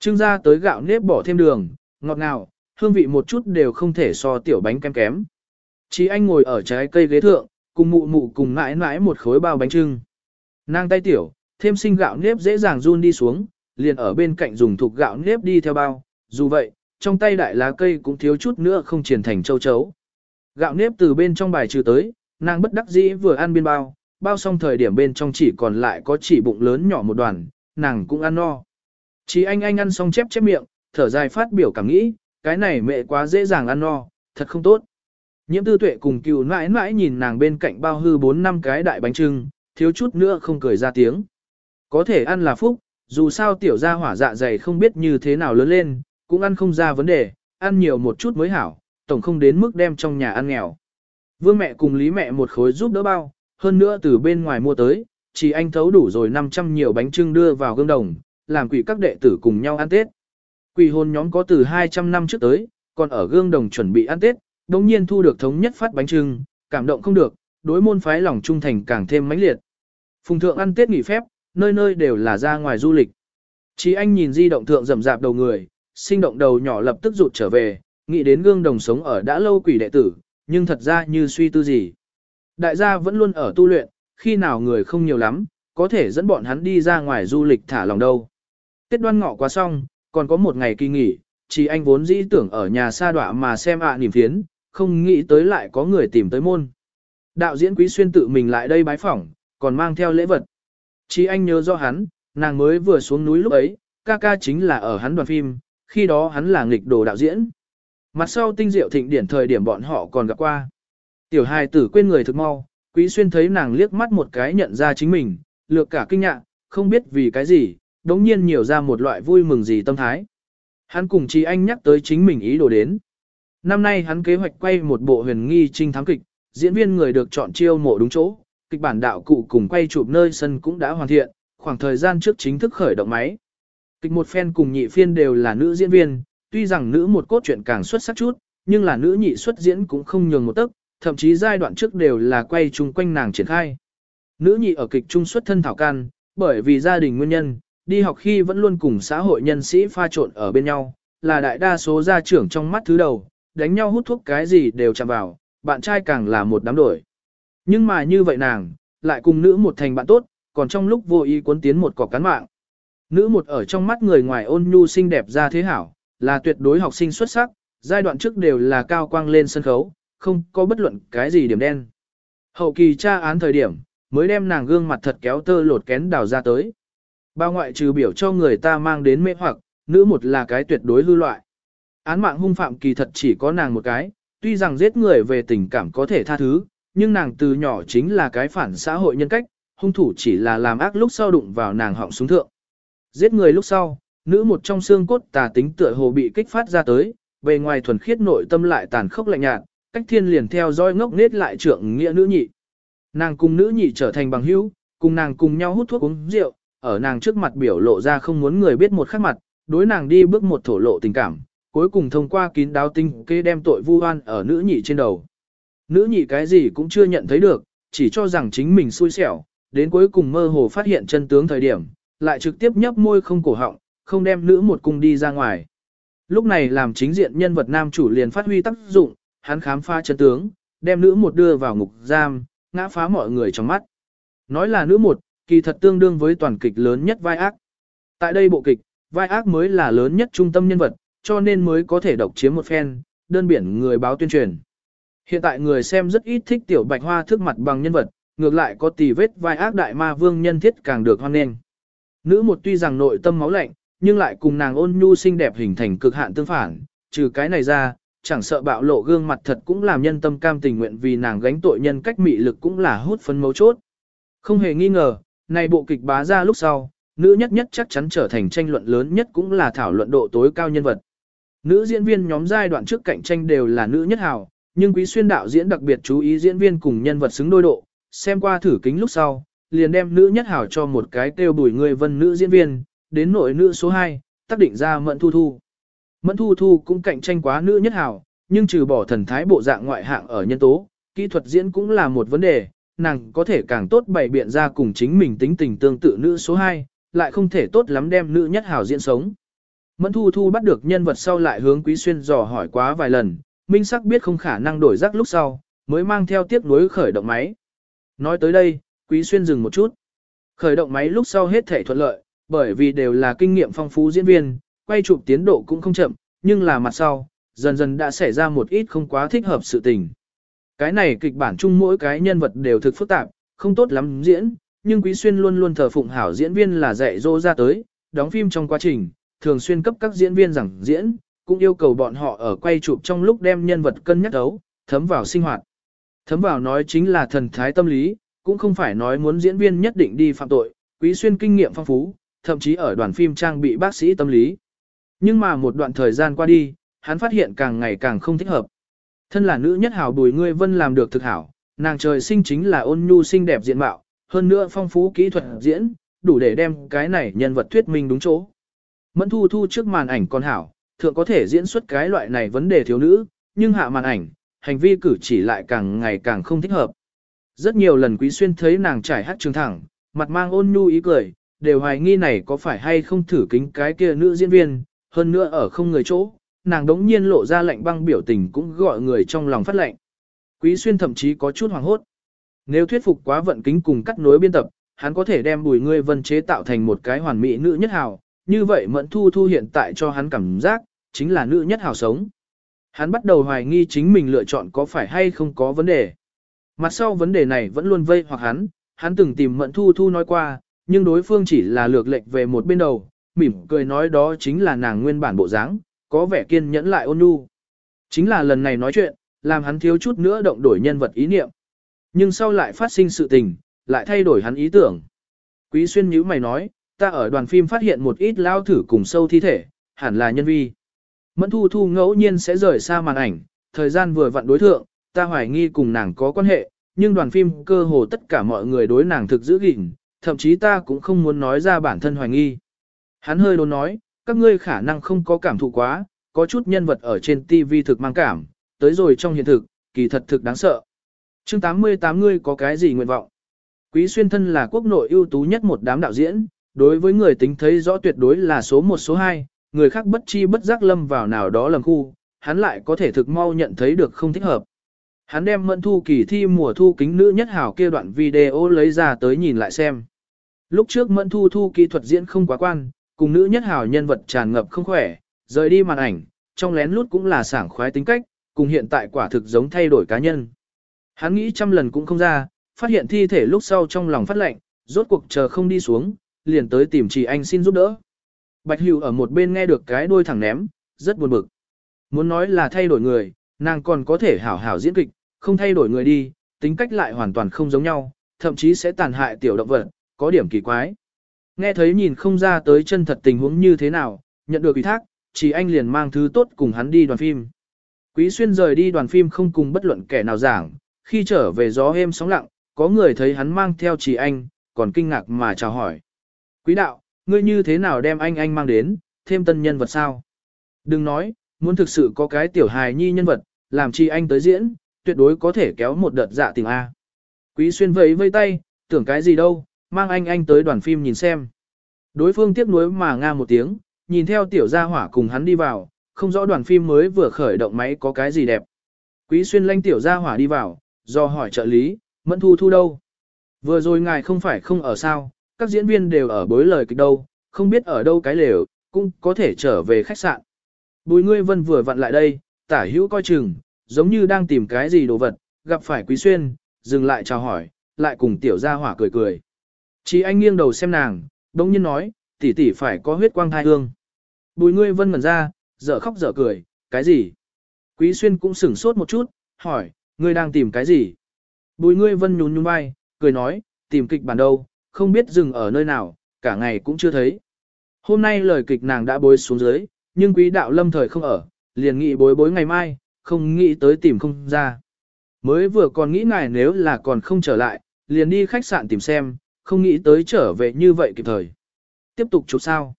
Trưng ra tới gạo nếp bỏ thêm đường, ngọt ngào, hương vị một chút đều không thể so tiểu bánh kem kém. Chỉ anh ngồi ở trái cây ghế thượng, cùng mụ mụ cùng mãi mãi một khối bao bánh trưng. Nàng tay tiểu, thêm sinh gạo nếp dễ dàng run đi xuống, liền ở bên cạnh dùng thuộc gạo nếp đi theo bao, dù vậy, trong tay đại lá cây cũng thiếu chút nữa không triển thành châu chấu. Gạo nếp từ bên trong bài trừ tới, nàng bất đắc dĩ vừa ăn biên bao, bao xong thời điểm bên trong chỉ còn lại có chỉ bụng lớn nhỏ một đoàn, nàng cũng ăn no. Chỉ anh anh ăn xong chép chép miệng, thở dài phát biểu cảm nghĩ, cái này mẹ quá dễ dàng ăn no, thật không tốt. Nhiễm tư tuệ cùng cựu mãi mãi nhìn nàng bên cạnh bao hư 4 năm cái đại bánh trưng, thiếu chút nữa không cười ra tiếng. Có thể ăn là phúc, dù sao tiểu gia hỏa dạ dày không biết như thế nào lớn lên, cũng ăn không ra vấn đề, ăn nhiều một chút mới hảo, tổng không đến mức đem trong nhà ăn nghèo. Vương mẹ cùng Lý mẹ một khối giúp đỡ bao, hơn nữa từ bên ngoài mua tới, chỉ anh thấu đủ rồi 500 nhiều bánh trưng đưa vào gương đồng, làm quỷ các đệ tử cùng nhau ăn Tết. Quỷ hôn nhóm có từ 200 năm trước tới, còn ở gương đồng chuẩn bị ăn Tết, đồng nhiên thu được thống nhất phát bánh trưng, cảm động không được, đối môn phái lòng trung thành càng thêm mãnh liệt. Phùng thượng ăn Tết nghỉ phép, nơi nơi đều là ra ngoài du lịch. Chỉ anh nhìn di động thượng rầm rạp đầu người, sinh động đầu nhỏ lập tức rụt trở về, nghĩ đến gương đồng sống ở đã lâu quỷ đệ tử, nhưng thật ra như suy tư gì. Đại gia vẫn luôn ở tu luyện, khi nào người không nhiều lắm, có thể dẫn bọn hắn đi ra ngoài du lịch thả lòng đâu. Tết đoan ngọ qua xong, còn có một ngày kỳ nghỉ, chỉ anh vốn dĩ tưởng ở nhà xa đọa mà xem ạ niềm phiến, không nghĩ tới lại có người tìm tới môn. Đạo diễn Quý Xuyên tự mình lại đây bái phỏng, còn mang theo lễ vật. Chỉ anh nhớ do hắn, nàng mới vừa xuống núi lúc ấy, ca ca chính là ở hắn đoàn phim, khi đó hắn là nghịch đồ đạo diễn. Mặt sau tinh diệu thịnh điển thời điểm bọn họ còn gặp qua. Tiểu hài tử quên người thực mau, Quý Xuyên thấy nàng liếc mắt một cái nhận ra chính mình, lược cả kinh ngạc, không biết vì cái gì, đống nhiên nhiều ra một loại vui mừng gì tâm thái. Hắn cùng chị anh nhắc tới chính mình ý đồ đến. Năm nay hắn kế hoạch quay một bộ huyền nghi trinh thám kịch, diễn viên người được chọn chiêu mộ đúng chỗ, kịch bản đạo cụ cùng quay chụp nơi sân cũng đã hoàn thiện, khoảng thời gian trước chính thức khởi động máy. Kịch một phen cùng nhị phiên đều là nữ diễn viên, tuy rằng nữ một cốt truyện càng xuất sắc chút, nhưng là nữ nhị xuất diễn cũng không nhường một tấc, thậm chí giai đoạn trước đều là quay chung quanh nàng triển khai. Nữ nhị ở kịch trung xuất thân thảo can, bởi vì gia đình nguyên nhân, đi học khi vẫn luôn cùng xã hội nhân sĩ pha trộn ở bên nhau, là đại đa số gia trưởng trong mắt thứ đầu, đánh nhau hút thuốc cái gì đều chạm vào, bạn trai càng là một đám đổi. Nhưng mà như vậy nàng, lại cùng nữ một thành bạn tốt, còn trong lúc vô ý cuốn tiến một cọc cán mạng. Nữ một ở trong mắt người ngoài ôn nhu xinh đẹp ra thế hảo, là tuyệt đối học sinh xuất sắc, giai đoạn trước đều là cao quang lên sân khấu, không có bất luận cái gì điểm đen. Hậu kỳ tra án thời điểm, mới đem nàng gương mặt thật kéo tơ lột kén đào ra tới. ba ngoại trừ biểu cho người ta mang đến mê hoặc, nữ một là cái tuyệt đối hư loại. Án mạng hung phạm kỳ thật chỉ có nàng một cái, tuy rằng giết người về tình cảm có thể tha thứ, nhưng nàng từ nhỏ chính là cái phản xã hội nhân cách, hung thủ chỉ là làm ác lúc sau đụng vào nàng họng súng thượng. Giết người lúc sau, nữ một trong xương cốt tà tính tựa hồ bị kích phát ra tới, bề ngoài thuần khiết nội tâm lại tàn khốc lạnh nhạt, cách thiên liền theo dõi ngốc nết lại trưởng nghĩa nữ nhị. Nàng cùng nữ nhị trở thành bằng hữu, cùng nàng cùng nhau hút thuốc uống rượu, ở nàng trước mặt biểu lộ ra không muốn người biết một khắc mặt, đối nàng đi bước một thổ lộ tình cảm, cuối cùng thông qua kín đáo tinh kê đem tội vu oan ở nữ nhị trên đầu. Nữ nhị cái gì cũng chưa nhận thấy được, chỉ cho rằng chính mình xui xẻo, đến cuối cùng mơ hồ phát hiện chân tướng thời điểm, lại trực tiếp nhấp môi không cổ họng, không đem nữ một cung đi ra ngoài. Lúc này làm chính diện nhân vật nam chủ liền phát huy tác dụng, hắn khám phá chân tướng, đem nữ một đưa vào ngục giam, ngã phá mọi người trong mắt. Nói là nữ một, kỳ thật tương đương với toàn kịch lớn nhất vai ác. Tại đây bộ kịch, vai ác mới là lớn nhất trung tâm nhân vật, cho nên mới có thể độc chiếm một phen, đơn biển người báo tuyên truyền. Hiện tại người xem rất ít thích tiểu bạch hoa thức mặt bằng nhân vật, ngược lại có tì vết vai ác đại ma vương nhân thiết càng được hoan nghênh. Nữ một tuy rằng nội tâm máu lạnh, nhưng lại cùng nàng ôn nhu xinh đẹp hình thành cực hạn tương phản, trừ cái này ra, chẳng sợ bạo lộ gương mặt thật cũng làm nhân tâm cam tình nguyện vì nàng gánh tội nhân cách mị lực cũng là hút phấn mấu chốt. Không hề nghi ngờ, này bộ kịch bá ra lúc sau, nữ nhất nhất chắc chắn trở thành tranh luận lớn nhất cũng là thảo luận độ tối cao nhân vật. Nữ diễn viên nhóm giai đoạn trước cạnh tranh đều là nữ nhất hào, nhưng quý xuyên đạo diễn đặc biệt chú ý diễn viên cùng nhân vật xứng đôi độ, xem qua thử kính lúc sau, liền đem nữ nhất hảo cho một cái kêu bùi người vân nữ diễn viên, đến nội nữ số 2, tác định ra Mẫn Thu Thu. Mẫn Thu Thu cũng cạnh tranh quá nữ nhất hảo, nhưng trừ bỏ thần thái bộ dạng ngoại hạng ở nhân tố, kỹ thuật diễn cũng là một vấn đề, nàng có thể càng tốt bày biện ra cùng chính mình tính tình tương tự nữ số 2, lại không thể tốt lắm đem nữ nhất hảo diễn sống. Mẫn Thu Thu bắt được nhân vật sau lại hướng Quý Xuyên dò hỏi quá vài lần, minh sắc biết không khả năng đổi rắc lúc sau, mới mang theo tiếc nuối khởi động máy. Nói tới đây, Quý Xuyên dừng một chút. Khởi động máy lúc sau hết thể thuận lợi, bởi vì đều là kinh nghiệm phong phú diễn viên, quay chụp tiến độ cũng không chậm, nhưng là mặt sau, dần dần đã xảy ra một ít không quá thích hợp sự tình. Cái này kịch bản chung mỗi cái nhân vật đều thực phức tạp, không tốt lắm diễn, nhưng Quý Xuyên luôn luôn thờ phụng hảo diễn viên là dạy dỗ ra tới, đóng phim trong quá trình, thường xuyên cấp các diễn viên giảng diễn, cũng yêu cầu bọn họ ở quay chụp trong lúc đem nhân vật cân nhắc đấu, thấm vào sinh hoạt. Thấm vào nói chính là thần thái tâm lý, cũng không phải nói muốn diễn viên nhất định đi phạm tội, Quý Xuyên kinh nghiệm phong phú, thậm chí ở đoàn phim trang bị bác sĩ tâm lý. Nhưng mà một đoạn thời gian qua đi, hắn phát hiện càng ngày càng không thích hợp. Thân là nữ nhất hảo bùi ngươi vân làm được thực hảo, nàng trời sinh chính là ôn nhu xinh đẹp diện mạo, hơn nữa phong phú kỹ thuật diễn, đủ để đem cái này nhân vật thuyết minh đúng chỗ. Mẫn thu thu trước màn ảnh còn hảo, thượng có thể diễn xuất cái loại này vấn đề thiếu nữ, nhưng hạ màn ảnh, hành vi cử chỉ lại càng ngày càng không thích hợp. Rất nhiều lần quý xuyên thấy nàng trải hát trường thẳng, mặt mang ôn nhu ý cười, đều hoài nghi này có phải hay không thử kính cái kia nữ diễn viên, hơn nữa ở không người chỗ, nàng đống nhiên lộ ra lạnh băng biểu tình cũng gọi người trong lòng phát lạnh. Quý xuyên thậm chí có chút hoàng hốt. Nếu thuyết phục quá vận kính cùng cắt nối biên tập, hắn có thể đem bùi ngươi vân chế tạo thành một cái hoàn mỹ nữ nhất hào, như vậy mẫn thu thu hiện tại cho hắn cảm giác, chính là nữ nhất hào sống. Hắn bắt đầu hoài nghi chính mình lựa chọn có phải hay không có vấn đề. Mặt sau vấn đề này vẫn luôn vây hoặc hắn, hắn từng tìm mẫn thu thu nói qua, nhưng đối phương chỉ là lược lệch về một bên đầu, mỉm cười nói đó chính là nàng nguyên bản bộ dáng, có vẻ kiên nhẫn lại ôn nhu. Chính là lần này nói chuyện, làm hắn thiếu chút nữa động đổi nhân vật ý niệm. Nhưng sau lại phát sinh sự tình, lại thay đổi hắn ý tưởng. Quý xuyên nhíu mày nói, ta ở đoàn phim phát hiện một ít lao thử cùng sâu thi thể, hẳn là nhân vi. Mẫn thu thu ngẫu nhiên sẽ rời xa màn ảnh, thời gian vừa vặn đối thượng, ta hoài nghi cùng nàng có quan hệ, nhưng đoàn phim cơ hồ tất cả mọi người đối nàng thực giữ gìn, thậm chí ta cũng không muốn nói ra bản thân hoài nghi. Hắn hơi đốn nói, các ngươi khả năng không có cảm thụ quá, có chút nhân vật ở trên TV thực mang cảm, tới rồi trong hiện thực, kỳ thật thực đáng sợ. chương 88 ngươi có cái gì nguyện vọng? Quý xuyên thân là quốc nội ưu tú nhất một đám đạo diễn, đối với người tính thấy rõ tuyệt đối là số một số hai người khác bất chi bất giác lâm vào nào đó lầm khu, hắn lại có thể thực mau nhận thấy được không thích hợp. Hắn đem mẫn thu kỳ thi mùa thu kính nữ nhất hảo kia đoạn video lấy ra tới nhìn lại xem. Lúc trước mẫn thu thu kỹ thuật diễn không quá quan, cùng nữ nhất hảo nhân vật tràn ngập không khỏe, rời đi màn ảnh, trong lén lút cũng là sảng khoái tính cách, cùng hiện tại quả thực giống thay đổi cá nhân. Hắn nghĩ trăm lần cũng không ra, phát hiện thi thể lúc sau trong lòng phát lệnh, rốt cuộc chờ không đi xuống, liền tới tìm chị anh xin giúp đỡ. Bạch Hữu ở một bên nghe được cái đôi thẳng ném, rất buồn bực. Muốn nói là thay đổi người, nàng còn có thể hảo hảo diễn kịch, không thay đổi người đi, tính cách lại hoàn toàn không giống nhau, thậm chí sẽ tàn hại tiểu động vật, có điểm kỳ quái. Nghe thấy nhìn không ra tới chân thật tình huống như thế nào, nhận được ủy thác, chỉ anh liền mang thứ tốt cùng hắn đi đoàn phim. Quý xuyên rời đi đoàn phim không cùng bất luận kẻ nào giảng, khi trở về gió êm sóng lặng, có người thấy hắn mang theo chỉ anh, còn kinh ngạc mà chào hỏi. Quý đạo, ngươi như thế nào đem anh anh mang đến, thêm tân nhân vật sao? Đừng nói, muốn thực sự có cái tiểu hài nhi nhân vật, làm chi anh tới diễn, tuyệt đối có thể kéo một đợt dạ tình A. Quý xuyên vẫy vây tay, tưởng cái gì đâu, mang anh anh tới đoàn phim nhìn xem. Đối phương tiếc nuối mà nga một tiếng, nhìn theo tiểu gia hỏa cùng hắn đi vào, không rõ đoàn phim mới vừa khởi động máy có cái gì đẹp. Quý xuyên lanh tiểu gia hỏa đi vào, do hỏi trợ lý, mẫn thu thu đâu. Vừa rồi ngài không phải không ở sao, các diễn viên đều ở bối lời kịch đâu, không biết ở đâu cái lều, cũng có thể trở về khách sạn. Bùi ngươi vân vừa vặn lại đây, tả hữu coi chừng, giống như đang tìm cái gì đồ vật, gặp phải quý xuyên, dừng lại chào hỏi, lại cùng tiểu gia hỏa cười cười. Chỉ anh nghiêng đầu xem nàng, đống nhiên nói, tỷ tỷ phải có huyết quang thai hương. Bùi ngươi vân ngẩn ra, dở khóc dở cười, cái gì? Quý xuyên cũng sửng sốt một chút, hỏi, ngươi đang tìm cái gì? Bùi ngươi vân nhún nhún vai, cười nói, tìm kịch bản đâu, không biết dừng ở nơi nào, cả ngày cũng chưa thấy. Hôm nay lời kịch nàng đã bối xuống dưới, nhưng quý đạo lâm thời không ở, liền nghĩ bối bối ngày mai, không nghĩ tới tìm không ra. Mới vừa còn nghĩ ngài nếu là còn không trở lại, liền đi khách sạn tìm xem, không nghĩ tới trở về như vậy kịp thời. Tiếp tục chụp sao.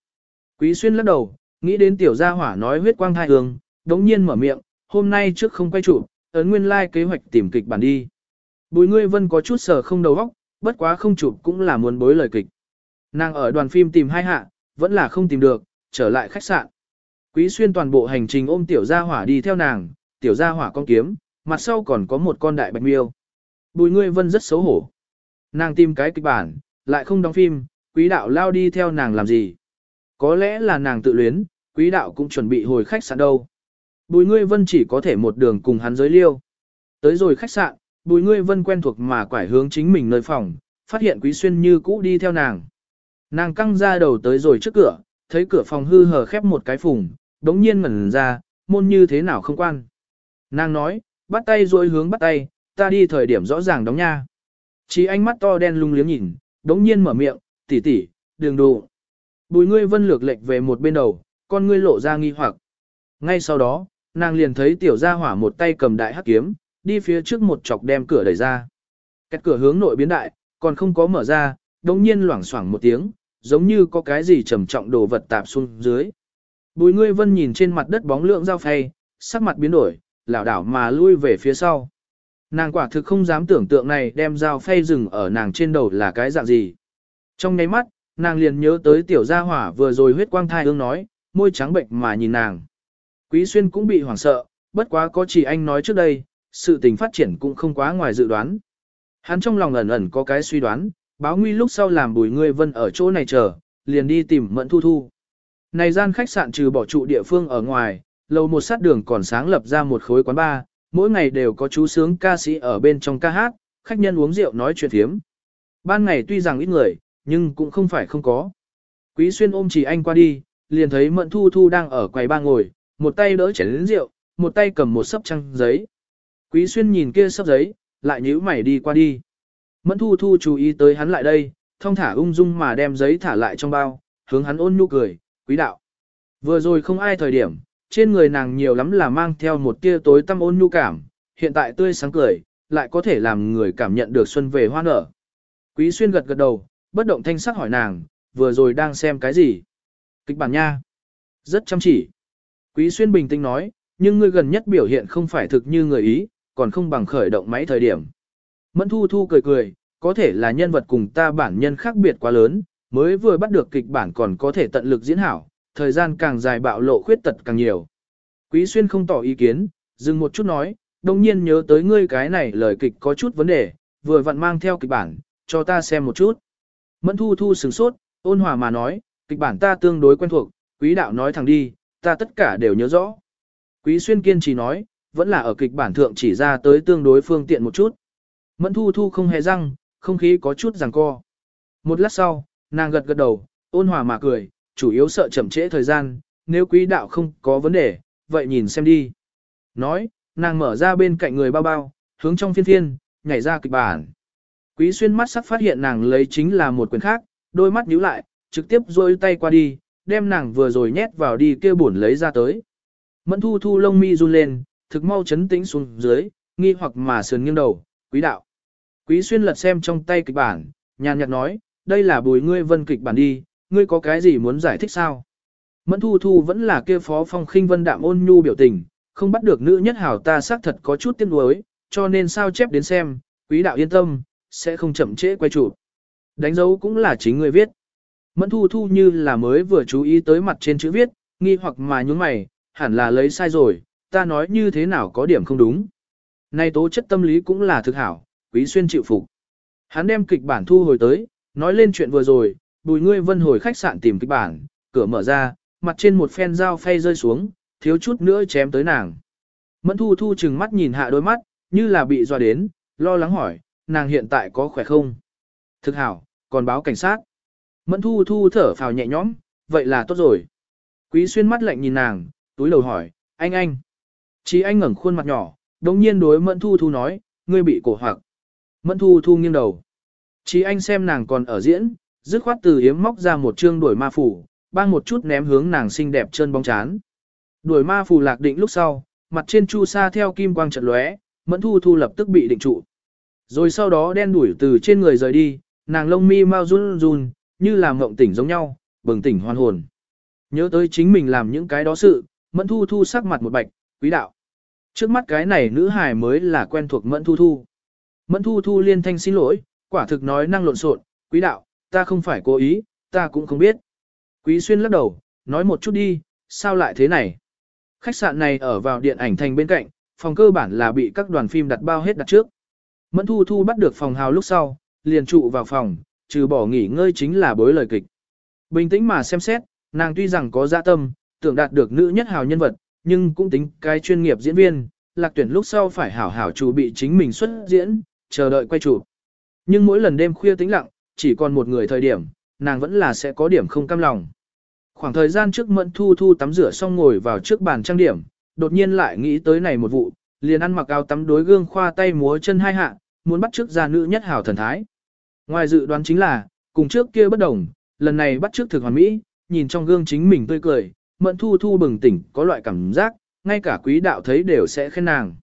Quý xuyên lắc đầu, nghĩ đến tiểu gia hỏa nói huyết quang thai hương, đống nhiên mở miệng, hôm nay trước không quay chụp, ấn nguyên lai like kế hoạch tìm kịch bản đi. Bùi ngươi vân có chút sờ không đầu óc, bất quá không chụp cũng là muốn bối lời kịch. Nàng ở đoàn phim tìm hai hạ, vẫn là không tìm được, trở lại khách sạn. Quý xuyên toàn bộ hành trình ôm tiểu gia hỏa đi theo nàng, tiểu gia hỏa con kiếm, mặt sau còn có một con đại bạch miêu. Bùi ngươi vân rất xấu hổ. Nàng tìm cái kịch bản, lại không đóng phim, quý đạo lao đi theo nàng làm gì. Có lẽ là nàng tự luyến, quý đạo cũng chuẩn bị hồi khách sạn đâu. Bùi ngươi vân chỉ có thể một đường cùng hắn giới liêu. Tới rồi khách sạn, bùi ngươi vân quen thuộc mà quải hướng chính mình nơi phòng, phát hiện quý xuyên như cũ đi theo nàng. Nàng căng ra đầu tới rồi trước cửa, thấy cửa phòng hư hờ khép một cái phùng, đống nhiên ngẩn ra, môn như thế nào không quan. Nàng nói, bắt tay rồi hướng bắt tay, ta đi thời điểm rõ ràng đóng nha. Chỉ ánh mắt to đen lung liếng nhìn, đống nhiên mở miệng, tỷ tỷ, đường đủ Bùi ngươi vân lược lệch về một bên đầu, con ngươi lộ ra nghi hoặc. Ngay sau đó, nàng liền thấy tiểu gia hỏa một tay cầm đại hắc kiếm, đi phía trước một chọc đem cửa đẩy ra. Cách cửa hướng nội biến đại, còn không có mở ra, đống nhiên loảng xoảng một tiếng, giống như có cái gì trầm trọng đồ vật tạp xuống dưới. Bùi ngươi vân nhìn trên mặt đất bóng lượng dao phay, sắc mặt biến đổi, lảo đảo mà lui về phía sau. Nàng quả thực không dám tưởng tượng này đem dao phay rừng ở nàng trên đầu là cái dạng gì. Trong nháy mắt, nàng liền nhớ tới tiểu gia hỏa vừa rồi huyết quang thai ương nói, môi trắng bệnh mà nhìn nàng. Quý xuyên cũng bị hoảng sợ, bất quá có chỉ anh nói trước đây, sự tình phát triển cũng không quá ngoài dự đoán. Hắn trong lòng ẩn ẩn có cái suy đoán, báo nguy lúc sau làm bùi ngươi vân ở chỗ này chờ, liền đi tìm mẫn thu thu. Này gian khách sạn trừ bỏ trụ địa phương ở ngoài, lầu một sát đường còn sáng lập ra một khối quán bar, mỗi ngày đều có chú sướng ca sĩ ở bên trong ca hát, khách nhân uống rượu nói chuyện thiếm. Ban ngày tuy rằng ít người, nhưng cũng không phải không có. Quý xuyên ôm chỉ anh qua đi, liền thấy mận thu thu đang ở quầy ba ngồi, một tay đỡ chén rượu, một tay cầm một sấp trăng giấy. Quý xuyên nhìn kia sắp giấy, lại nhíu mày đi qua đi. Mẫn thu thu chú ý tới hắn lại đây, thông thả ung dung mà đem giấy thả lại trong bao, hướng hắn ôn nhu cười, quý đạo. Vừa rồi không ai thời điểm, trên người nàng nhiều lắm là mang theo một tia tối tâm ôn nhu cảm, hiện tại tươi sáng cười, lại có thể làm người cảm nhận được xuân về hoa nở. Quý xuyên gật gật đầu, bất động thanh sắc hỏi nàng, vừa rồi đang xem cái gì? Kịch bản nha. Rất chăm chỉ. Quý xuyên bình tĩnh nói, nhưng ngươi gần nhất biểu hiện không phải thực như người ý, còn không bằng khởi động máy thời điểm. Mẫn thu thu cười cười, có thể là nhân vật cùng ta bản nhân khác biệt quá lớn, mới vừa bắt được kịch bản còn có thể tận lực diễn hảo, thời gian càng dài bạo lộ khuyết tật càng nhiều. Quý xuyên không tỏ ý kiến, dừng một chút nói, đồng nhiên nhớ tới ngươi cái này lời kịch có chút vấn đề, vừa vặn mang theo kịch bản, cho ta xem một chút. Mẫn thu thu sửng sốt, ôn hòa mà nói, kịch bản ta tương đối quen thuộc, quý đạo nói thẳng đi, ta tất cả đều nhớ rõ. Quý xuyên kiên trì nói, vẫn là ở kịch bản thượng chỉ ra tới tương đối phương tiện một chút. Mẫn thu thu không hề răng, không khí có chút ràng co. Một lát sau, nàng gật gật đầu, ôn hòa mà cười, chủ yếu sợ chậm trễ thời gian, nếu quý đạo không có vấn đề, vậy nhìn xem đi. Nói, nàng mở ra bên cạnh người bao bao, hướng trong phiên phiên, nhảy ra kịch bản. Quý xuyên mắt sắc phát hiện nàng lấy chính là một quyền khác, đôi mắt nhíu lại, trực tiếp rôi tay qua đi, đem nàng vừa rồi nhét vào đi kia buồn lấy ra tới. Mẫn thu thu lông mi run lên, thực mau chấn tĩnh xuống dưới, nghi hoặc mà sườn nghiêng đầu, quý đạo. Quý xuyên lật xem trong tay kịch bản, nhàn nhạt nói, đây là bùi ngươi vân kịch bản đi, ngươi có cái gì muốn giải thích sao? Mẫn thu thu vẫn là kia phó phong khinh vân đạm ôn nhu biểu tình, không bắt được nữ nhất hảo ta xác thật có chút tiếc nuối, cho nên sao chép đến xem, quý đạo yên tâm, sẽ không chậm trễ quay chụp. Đánh dấu cũng là chính ngươi viết. Mẫn thu thu như là mới vừa chú ý tới mặt trên chữ viết, nghi hoặc mà nhúng mày, hẳn là lấy sai rồi, ta nói như thế nào có điểm không đúng. Này tố chất tâm lý cũng là thực hảo, quý xuyên chịu phục. Hắn đem kịch bản thu hồi tới, nói lên chuyện vừa rồi, bùi ngươi vân hồi khách sạn tìm kịch bản, cửa mở ra, mặt trên một phen dao phay rơi xuống, thiếu chút nữa chém tới nàng. Mẫn thu thu chừng mắt nhìn hạ đôi mắt, như là bị dọa đến, lo lắng hỏi, nàng hiện tại có khỏe không? Thực hảo, còn báo cảnh sát. Mẫn thu thu thở phào nhẹ nhõm, vậy là tốt rồi. Quý xuyên mắt lạnh nhìn nàng, túi đầu hỏi, anh anh. Chí anh ngẩng khuôn mặt nhỏ, đồng nhiên đối mẫn thu thu nói, ngươi bị cổ hoặc. Mẫn thu thu nghiêng đầu. Chí anh xem nàng còn ở diễn, dứt khoát từ yếm móc ra một chương đuổi ma phủ, bang một chút ném hướng nàng xinh đẹp chân bóng chán. Đuổi ma phủ lạc định lúc sau, mặt trên chu sa theo kim quang trận lóe, mẫn thu thu lập tức bị định trụ. Rồi sau đó đen đuổi từ trên người rời đi, nàng lông mi mau run run, như là mộng tỉnh giống nhau, bừng tỉnh hoàn hồn. Nhớ tới chính mình làm những cái đó sự, mẫn thu thu sắc mặt một bạch, quý đạo. Trước mắt cái này nữ hài mới là quen thuộc mẫn thu thu. Mẫn thu thu liên thanh xin lỗi, quả thực nói năng lộn xộn, quý đạo, ta không phải cố ý, ta cũng không biết. Quý xuyên lắc đầu, nói một chút đi, sao lại thế này? Khách sạn này ở vào điện ảnh thành bên cạnh, phòng cơ bản là bị các đoàn phim đặt bao hết đặt trước. Mẫn thu thu bắt được phòng hào lúc sau, liền trụ vào phòng, trừ bỏ nghỉ ngơi chính là bối lời kịch. Bình tĩnh mà xem xét, nàng tuy rằng có dạ tâm, tưởng đạt được nữ nhất hào nhân vật, nhưng cũng tính cái chuyên nghiệp diễn viên, lạc tuyển lúc sau phải hảo hảo chủ bị chính mình xuất diễn, chờ đợi quay chụp. Nhưng mỗi lần đêm khuya tĩnh lặng, chỉ còn một người thời điểm, nàng vẫn là sẽ có điểm không cam lòng. Khoảng thời gian trước Mẫn Thu Thu tắm rửa xong ngồi vào trước bàn trang điểm, đột nhiên lại nghĩ tới này một vụ, liền ăn mặc áo tắm đối gương khoa tay múa chân hai hạ, muốn bắt trước gia nữ nhất hảo thần thái. Ngoài dự đoán chính là, cùng trước kia bất đồng, lần này bắt trước thực hoàn mỹ, nhìn trong gương chính mình tươi cười, Mẫn Thu Thu bừng tỉnh có loại cảm giác, ngay cả quý đạo thấy đều sẽ khen nàng.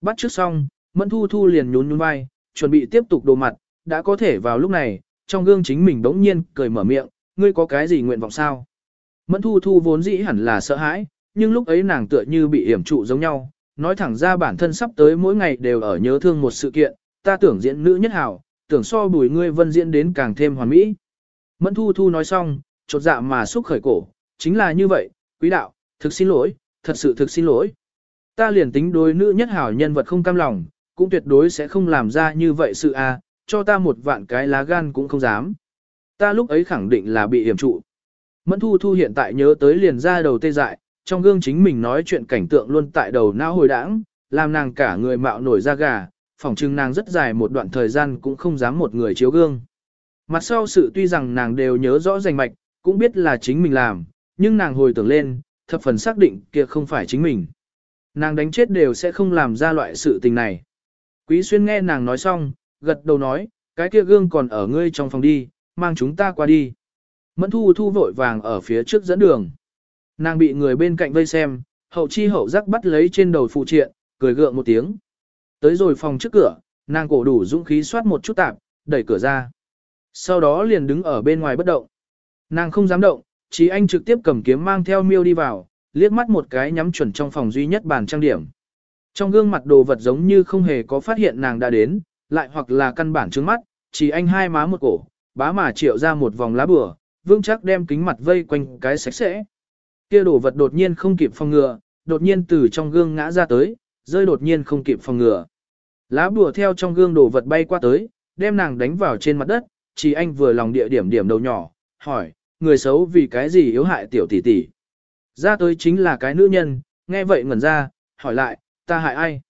Bắt trước xong, Mẫn Thu Thu liền nhún nhún vai, chuẩn bị tiếp tục đồ mặt, đã có thể vào lúc này, trong gương chính mình đống nhiên cười mở miệng, ngươi có cái gì nguyện vọng sao? Mẫn Thu Thu vốn dĩ hẳn là sợ hãi, nhưng lúc ấy nàng tựa như bị hiểm trụ giống nhau, nói thẳng ra bản thân sắp tới mỗi ngày đều ở nhớ thương một sự kiện, ta tưởng diễn nữ nhất hảo, tưởng so bùi ngươi vân diễn đến càng thêm hoàn mỹ. Mẫn Thu Thu nói xong, chột dạ mà xúc khởi cổ, chính là như vậy, quý đạo, thực xin lỗi, thật sự thực xin lỗi. Ta liền tính đối nữ nhất hảo nhân vật không cam lòng, cũng tuyệt đối sẽ không làm ra như vậy sự a, à, cho ta một vạn cái lá gan cũng không dám. Ta lúc ấy khẳng định là bị hiểm trụ. Mẫn thu thu hiện tại nhớ tới liền ra đầu tê dại, trong gương chính mình nói chuyện cảnh tượng luôn tại đầu não hồi đãng, làm nàng cả người mạo nổi da gà, phỏng chừng nàng rất dài một đoạn thời gian cũng không dám một người chiếu gương. Mặt sau sự tuy rằng nàng đều nhớ rõ rành mạch, cũng biết là chính mình làm, nhưng nàng hồi tưởng lên, thập phần xác định kia không phải chính mình. Nàng đánh chết đều sẽ không làm ra loại sự tình này. Quý xuyên nghe nàng nói xong, gật đầu nói, cái kia gương còn ở ngươi trong phòng đi, mang chúng ta qua đi. Mẫn thu thu vội vàng ở phía trước dẫn đường. Nàng bị người bên cạnh vây xem, hậu chi hậu giác bắt lấy trên đầu phụ triện, cười gượng một tiếng. Tới rồi phòng trước cửa, nàng cổ đủ dũng khí soát một chút tạp, đẩy cửa ra. Sau đó liền đứng ở bên ngoài bất động. Nàng không dám động, Chí anh trực tiếp cầm kiếm mang theo miêu đi vào, liếc mắt một cái nhắm chuẩn trong phòng duy nhất bàn trang điểm. Trong gương mặt đồ vật giống như không hề có phát hiện nàng đã đến, lại hoặc là căn bản trướng mắt, chỉ anh hai má một cổ, bá mà triệu ra một vòng lá bừa, vương chắc đem kính mặt vây quanh cái sạch sẽ. Kia đồ vật đột nhiên không kịp phòng ngừa, đột nhiên từ trong gương ngã ra tới, rơi đột nhiên không kịp phòng ngừa. Lá bùa theo trong gương đồ vật bay qua tới, đem nàng đánh vào trên mặt đất, chỉ anh vừa lòng địa điểm điểm đầu nhỏ, hỏi, người xấu vì cái gì yếu hại tiểu tỷ tỷ. Ra tới chính là cái nữ nhân, nghe vậy ngẩn ra, hỏi lại, ta hại ai?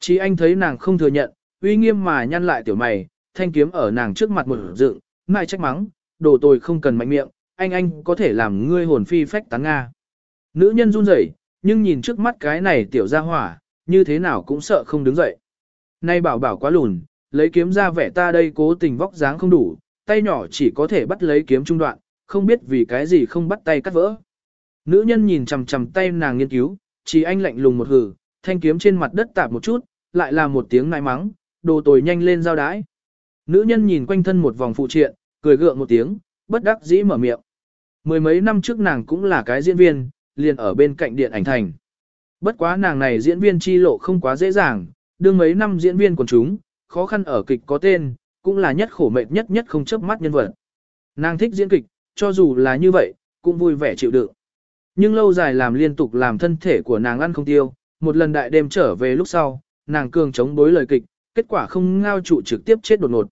Chỉ anh thấy nàng không thừa nhận, uy nghiêm mà nhăn lại tiểu mày, thanh kiếm ở nàng trước mặt một dựng, ngại trách mắng, đồ tôi không cần mạnh miệng, anh anh có thể làm ngươi hồn phi phách tán Nga. Nữ nhân run rẩy, nhưng nhìn trước mắt cái này tiểu ra hỏa, như thế nào cũng sợ không đứng dậy. Nay bảo bảo quá lùn, lấy kiếm ra vẻ ta đây cố tình vóc dáng không đủ, tay nhỏ chỉ có thể bắt lấy kiếm trung đoạn, không biết vì cái gì không bắt tay cắt vỡ. Nữ nhân nhìn chằm chằm tay nàng nghiên cứu, chỉ anh lạnh lùng một hử, thanh kiếm trên mặt đất tạp một chút, lại là một tiếng nai mắng, đồ tồi nhanh lên giao đái. Nữ nhân nhìn quanh thân một vòng phụ triện, cười gượng một tiếng, bất đắc dĩ mở miệng. Mười mấy năm trước nàng cũng là cái diễn viên, liền ở bên cạnh điện ảnh thành. Bất quá nàng này diễn viên chi lộ không quá dễ dàng, đương mấy năm diễn viên của chúng, khó khăn ở kịch có tên, cũng là nhất khổ mệt nhất nhất không chớp mắt nhân vật. Nàng thích diễn kịch, cho dù là như vậy, cũng vui vẻ chịu đựng. Nhưng lâu dài làm liên tục làm thân thể của nàng ăn không tiêu, một lần đại đêm trở về lúc sau, nàng cường chống đối lời kịch, kết quả không ngao trụ trực tiếp chết đột ngột.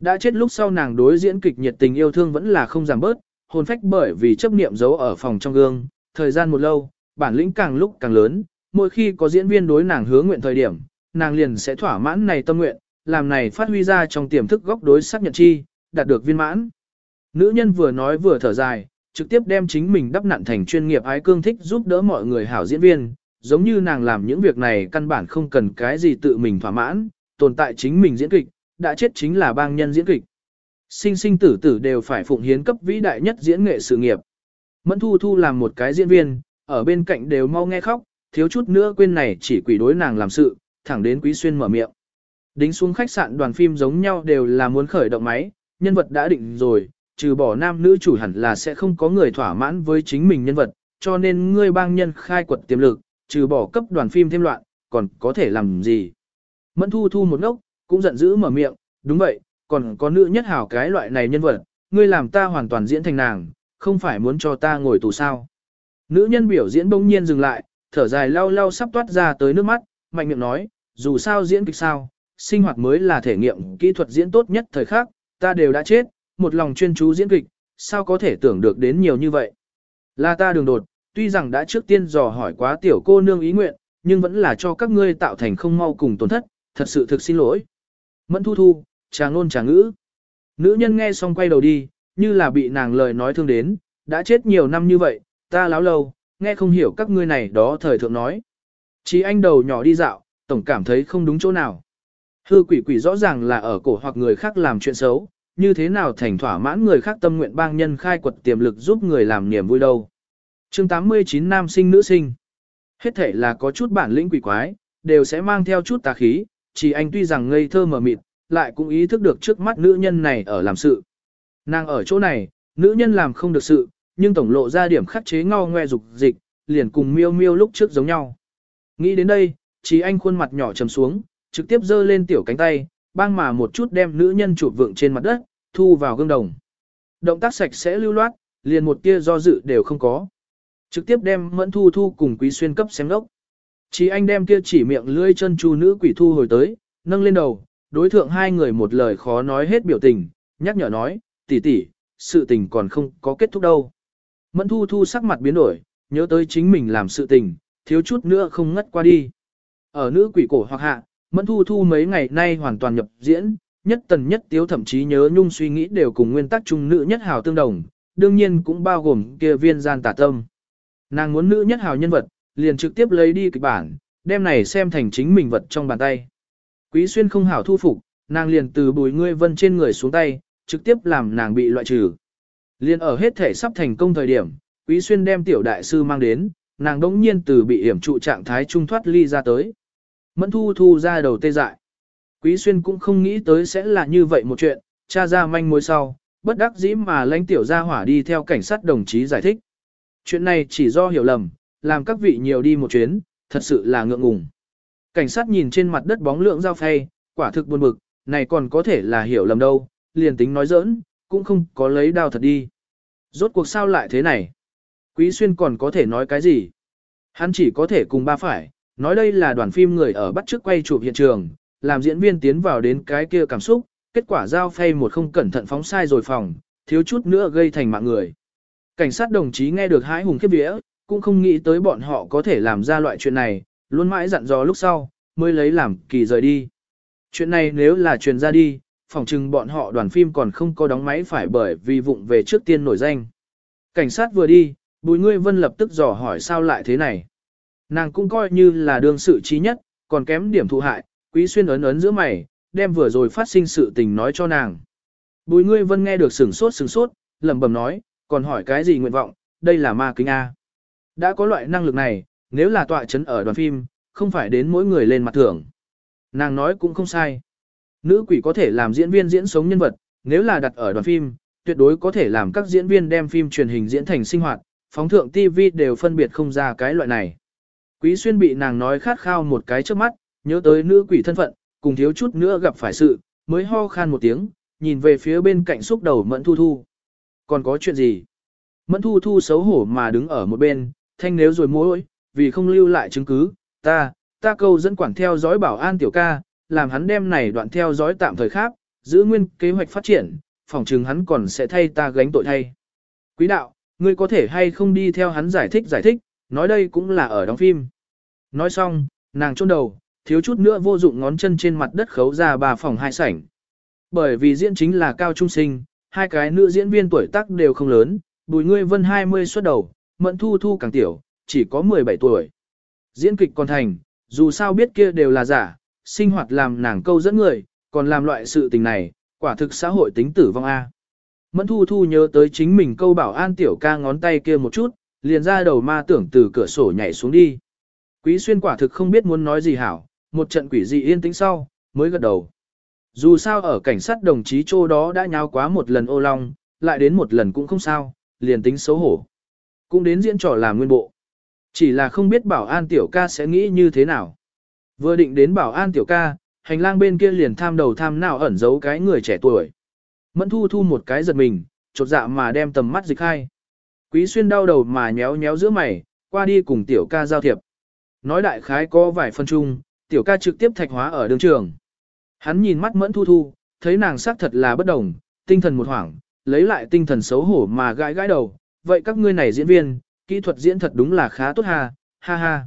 Đã chết lúc sau nàng đối diễn kịch nhiệt tình yêu thương vẫn là không giảm bớt, hồn phách bởi vì chấp niệm giấu ở phòng trong gương, thời gian một lâu, bản lĩnh càng lúc càng lớn, mỗi khi có diễn viên đối nàng hứa nguyện thời điểm, nàng liền sẽ thỏa mãn này tâm nguyện, làm này phát huy ra trong tiềm thức góc đối xác nhận chi, đạt được viên mãn. Nữ nhân vừa nói vừa thở dài, trực tiếp đem chính mình đắp nặn thành chuyên nghiệp ái cương thích giúp đỡ mọi người hảo diễn viên, giống như nàng làm những việc này căn bản không cần cái gì tự mình thỏa mãn, tồn tại chính mình diễn kịch, đã chết chính là bang nhân diễn kịch. Sinh sinh tử tử đều phải phụng hiến cấp vĩ đại nhất diễn nghệ sự nghiệp. Mẫn Thu Thu làm một cái diễn viên, ở bên cạnh đều mau nghe khóc, thiếu chút nữa quên này chỉ quỷ đối nàng làm sự, thẳng đến Quý Xuyên mở miệng. Đính xuống khách sạn đoàn phim giống nhau đều là muốn khởi động máy, nhân vật đã định rồi, trừ bỏ nam nữ chủ hẳn là sẽ không có người thỏa mãn với chính mình nhân vật, cho nên ngươi bang nhân khai quật tiềm lực, trừ bỏ cấp đoàn phim thêm loạn, còn có thể làm gì. Mẫn Thu Thu một ngốc, cũng giận dữ mở miệng, đúng vậy, còn có nữ nhất hảo cái loại này nhân vật, ngươi làm ta hoàn toàn diễn thành nàng, không phải muốn cho ta ngồi tù sao. Nữ nhân biểu diễn bỗng nhiên dừng lại, thở dài lau lau sắp toát ra tới nước mắt, mạnh miệng nói, dù sao diễn kịch sao, sinh hoạt mới là thể nghiệm kỹ thuật diễn tốt nhất thời khắc, ta đều đã chết, một lòng chuyên chú diễn kịch, sao có thể tưởng được đến nhiều như vậy. Là ta đường đột, tuy rằng đã trước tiên dò hỏi quá tiểu cô nương ý nguyện, nhưng vẫn là cho các ngươi tạo thành không mau cùng tổn thất, thật sự thực xin lỗi. Mẫn thu thu, trà ngôn trà ngữ. Nữ nhân nghe xong quay đầu đi, như là bị nàng lời nói thương đến, đã chết nhiều năm như vậy, ta láo lâu, nghe không hiểu các ngươi này đó thời thượng nói. Chỉ anh đầu nhỏ đi dạo, tổng cảm thấy không đúng chỗ nào. Hư quỷ quỷ rõ ràng là ở cổ hoặc người khác làm chuyện xấu, như thế nào thành thỏa mãn người khác tâm nguyện bang nhân khai quật tiềm lực giúp người làm niềm vui đâu. chương 89 nam sinh nữ sinh. Hết thể là có chút bản lĩnh quỷ quái, đều sẽ mang theo chút tà khí, chỉ anh tuy rằng ngây thơ mờ mịt, lại cũng ý thức được trước mắt nữ nhân này ở làm sự. Nàng ở chỗ này, nữ nhân làm không được sự, nhưng tổng lộ ra điểm khắc chế ngao ngoe dục dịch, liền cùng miêu miêu lúc trước giống nhau. Nghĩ đến đây, chỉ anh khuôn mặt nhỏ trầm xuống, trực tiếp giơ lên tiểu cánh tay, bang mà một chút đem nữ nhân chụp vượng trên mặt đất, thu vào gương đồng. Động tác sạch sẽ lưu loát, liền một tia do dự đều không có. Trực tiếp đem mẫn thu thu cùng quý xuyên cấp xem đốc. Chỉ anh đem kia chỉ miệng lưỡi chân chu nữ quỷ thu hồi tới, nâng lên đầu, đối thượng hai người một lời khó nói hết biểu tình, nhắc nhở nói, tỷ tỷ, sự tình còn không có kết thúc đâu. Mẫn thu thu sắc mặt biến đổi, nhớ tới chính mình làm sự tình, thiếu chút nữa không ngất qua đi. Ở nữ quỷ cổ hoặc hạ, Mẫn Thu Thu mấy ngày nay hoàn toàn nhập diễn, nhất tần nhất tiếu thậm chí nhớ nhung suy nghĩ đều cùng nguyên tắc trung nữ nhất hào tương đồng, đương nhiên cũng bao gồm kia viên gian tả tâm. Nàng muốn nữ nhất hào nhân vật, liền trực tiếp lấy đi kịch bản, đem này xem thành chính mình vật trong bàn tay. Quý xuyên không hảo thu phục, nàng liền từ bùi ngươi vân trên người xuống tay, trực tiếp làm nàng bị loại trừ. Liên ở hết thể sắp thành công thời điểm, Quý xuyên đem tiểu đại sư mang đến, nàng đống nhiên từ bị hiểm trụ trạng thái trung thoát ly ra tới. Mẫn thu thu ra đầu tê dại. Quý xuyên cũng không nghĩ tới sẽ là như vậy một chuyện, cha ra manh mối sau, bất đắc dĩ mà lãnh tiểu gia hỏa đi theo cảnh sát đồng chí giải thích. Chuyện này chỉ do hiểu lầm, làm các vị nhiều đi một chuyến, thật sự là ngượng ngùng. Cảnh sát nhìn trên mặt đất bóng lượng dao phay, quả thực buồn bực, này còn có thể là hiểu lầm đâu, liền tính nói giỡn, cũng không có lấy đao thật đi. Rốt cuộc sao lại thế này? Quý xuyên còn có thể nói cái gì? Hắn chỉ có thể cùng ba phải, nói đây là đoàn phim người ở bắt trước quay chụp hiện trường, làm diễn viên tiến vào đến cái kia cảm xúc, kết quả giao phay một không cẩn thận phóng sai rồi phòng, thiếu chút nữa gây thành mạng người. Cảnh sát đồng chí nghe được hái hùng khiếp vía, cũng không nghĩ tới bọn họ có thể làm ra loại chuyện này, luôn mãi dặn dò lúc sau, mới lấy làm kỳ rời đi. Chuyện này nếu là truyền ra đi, phòng chừng bọn họ đoàn phim còn không có đóng máy phải bởi vì vụng về trước tiên nổi danh. Cảnh sát vừa đi, Bùi Ngươi Vân lập tức dò hỏi sao lại thế này. Nàng cũng coi như là đương sự trí nhất, còn kém điểm thụ hại, quý xuyên ấn ấn giữa mày, đem vừa rồi phát sinh sự tình nói cho nàng. Bùi Ngươi Vân nghe được sừng sốt sừng sốt, lẩm bẩm nói, còn hỏi cái gì nguyện vọng, đây là ma kính A. Đã có loại năng lực này, nếu là tọa chấn ở đoàn phim, không phải đến mỗi người lên mặt thưởng. Nàng nói cũng không sai. Nữ quỷ có thể làm diễn viên diễn sống nhân vật, nếu là đặt ở đoàn phim, tuyệt đối có thể làm các diễn viên đem phim truyền hình diễn thành sinh hoạt, phóng thượng TV đều phân biệt không ra cái loại này. Quý xuyên bị nàng nói khát khao một cái trước mắt, nhớ tới nữ quỷ thân phận, cùng thiếu chút nữa gặp phải sự, mới ho khan một tiếng, nhìn về phía bên cạnh xúc đầu mẫn thu thu. Còn có chuyện gì? Mẫn thu thu xấu hổ mà đứng ở một bên, thanh nếu rồi mối, vì không lưu lại chứng cứ, ta, ta câu dẫn quản theo dõi bảo an tiểu ca, làm hắn đem này đoạn theo dõi tạm thời khác, giữ nguyên kế hoạch phát triển, phòng chừng hắn còn sẽ thay ta gánh tội thay. Quý đạo, ngươi có thể hay không đi theo hắn giải thích giải thích, nói đây cũng là ở đóng phim. Nói xong, nàng chôn đầu, thiếu chút nữa vô dụng ngón chân trên mặt đất khấu ra bà phòng hai sảnh. Bởi vì diễn chính là cao trung sinh, hai cái nữ diễn viên tuổi tác đều không lớn, bùi ngươi vân 20 xuất đầu, mẫn thu thu càng tiểu, chỉ có 17 tuổi. Diễn kịch còn thành, dù sao biết kia đều là giả, sinh hoạt làm nàng câu dẫn người, còn làm loại sự tình này, quả thực xã hội tính tử vong A. Mẫn thu thu nhớ tới chính mình câu bảo an tiểu ca ngón tay kia một chút, liền ra đầu ma tưởng từ cửa sổ nhảy xuống đi. Quý xuyên quả thực không biết muốn nói gì hảo, một trận quỷ dị yên tĩnh sau, mới gật đầu. Dù sao ở cảnh sát đồng chí chỗ đó đã nháo quá một lần ô long, lại đến một lần cũng không sao, liền tính xấu hổ. Cũng đến diễn trò làm nguyên bộ. Chỉ là không biết bảo an tiểu ca sẽ nghĩ như thế nào. Vừa định đến bảo an tiểu ca, hành lang bên kia liền tham đầu tham nào ẩn giấu cái người trẻ tuổi. Mẫn thu thu một cái giật mình, chột dạ mà đem tầm mắt dịch hai. Quý xuyên đau đầu mà nhéo nhéo giữa mày, qua đi cùng tiểu ca giao thiệp. Nói đại khái có vài phân chung, tiểu ca trực tiếp thạch hóa ở đường trường. Hắn nhìn mắt mẫn thu thu, thấy nàng sắc thật là bất đồng, tinh thần một hoảng, lấy lại tinh thần xấu hổ mà gãi gãi đầu. Vậy các ngươi này diễn viên, kỹ thuật diễn thật đúng là khá tốt ha, ha ha.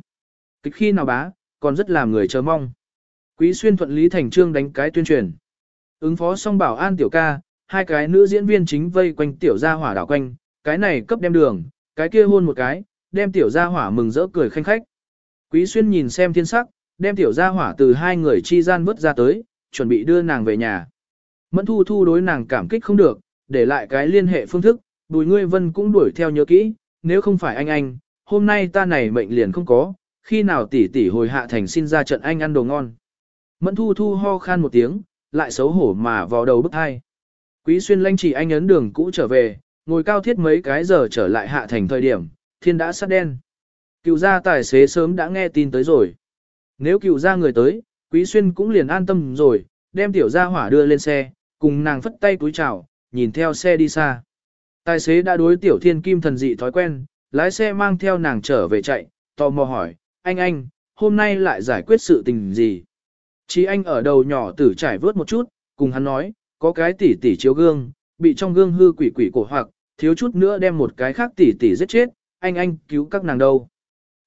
Kịch khi nào bá, còn rất làm người chờ mong. Quý xuyên thuận lý thành trương đánh cái tuyên truyền. Ứng phó xong bảo an tiểu ca, hai cái nữ diễn viên chính vây quanh tiểu gia hỏa đảo quanh, cái này cấp đem đường, cái kia hôn một cái, đem tiểu gia hỏa mừng rỡ cười khanh khách. Quý xuyên nhìn xem thiên sắc, đem tiểu gia hỏa từ hai người chi gian vứt ra tới, chuẩn bị đưa nàng về nhà. Mẫn thu thu đối nàng cảm kích không được, để lại cái liên hệ phương thức, bùi ngươi vân cũng đuổi theo nhớ kỹ, nếu không phải anh anh, hôm nay ta này mệnh liền không có, khi nào tỷ tỷ hồi hạ thành xin ra trận anh ăn đồ ngon. Mẫn thu thu ho khan một tiếng, lại xấu hổ mà vào đầu bức hai. Quý xuyên lanh chỉ anh ấn đường cũ trở về, ngồi cao thiết mấy cái giờ trở lại hạ thành thời điểm, thiên đã sát đen. Cựu gia tài xế sớm đã nghe tin tới rồi. Nếu cựu gia người tới, quý xuyên cũng liền an tâm rồi, đem tiểu gia hỏa đưa lên xe, cùng nàng phất tay túi chào, nhìn theo xe đi xa. Tài xế đã đối tiểu thiên kim thần dị thói quen, lái xe mang theo nàng trở về chạy, tò mò hỏi, anh anh, hôm nay lại giải quyết sự tình gì? Chí anh ở đầu nhỏ tử trải vớt một chút, cùng hắn nói, có cái tỷ tỷ chiếu gương, bị trong gương hư quỷ quỷ cổ hoặc, thiếu chút nữa đem một cái khác tỷ tỷ giết chết, anh anh cứu các nàng đâu.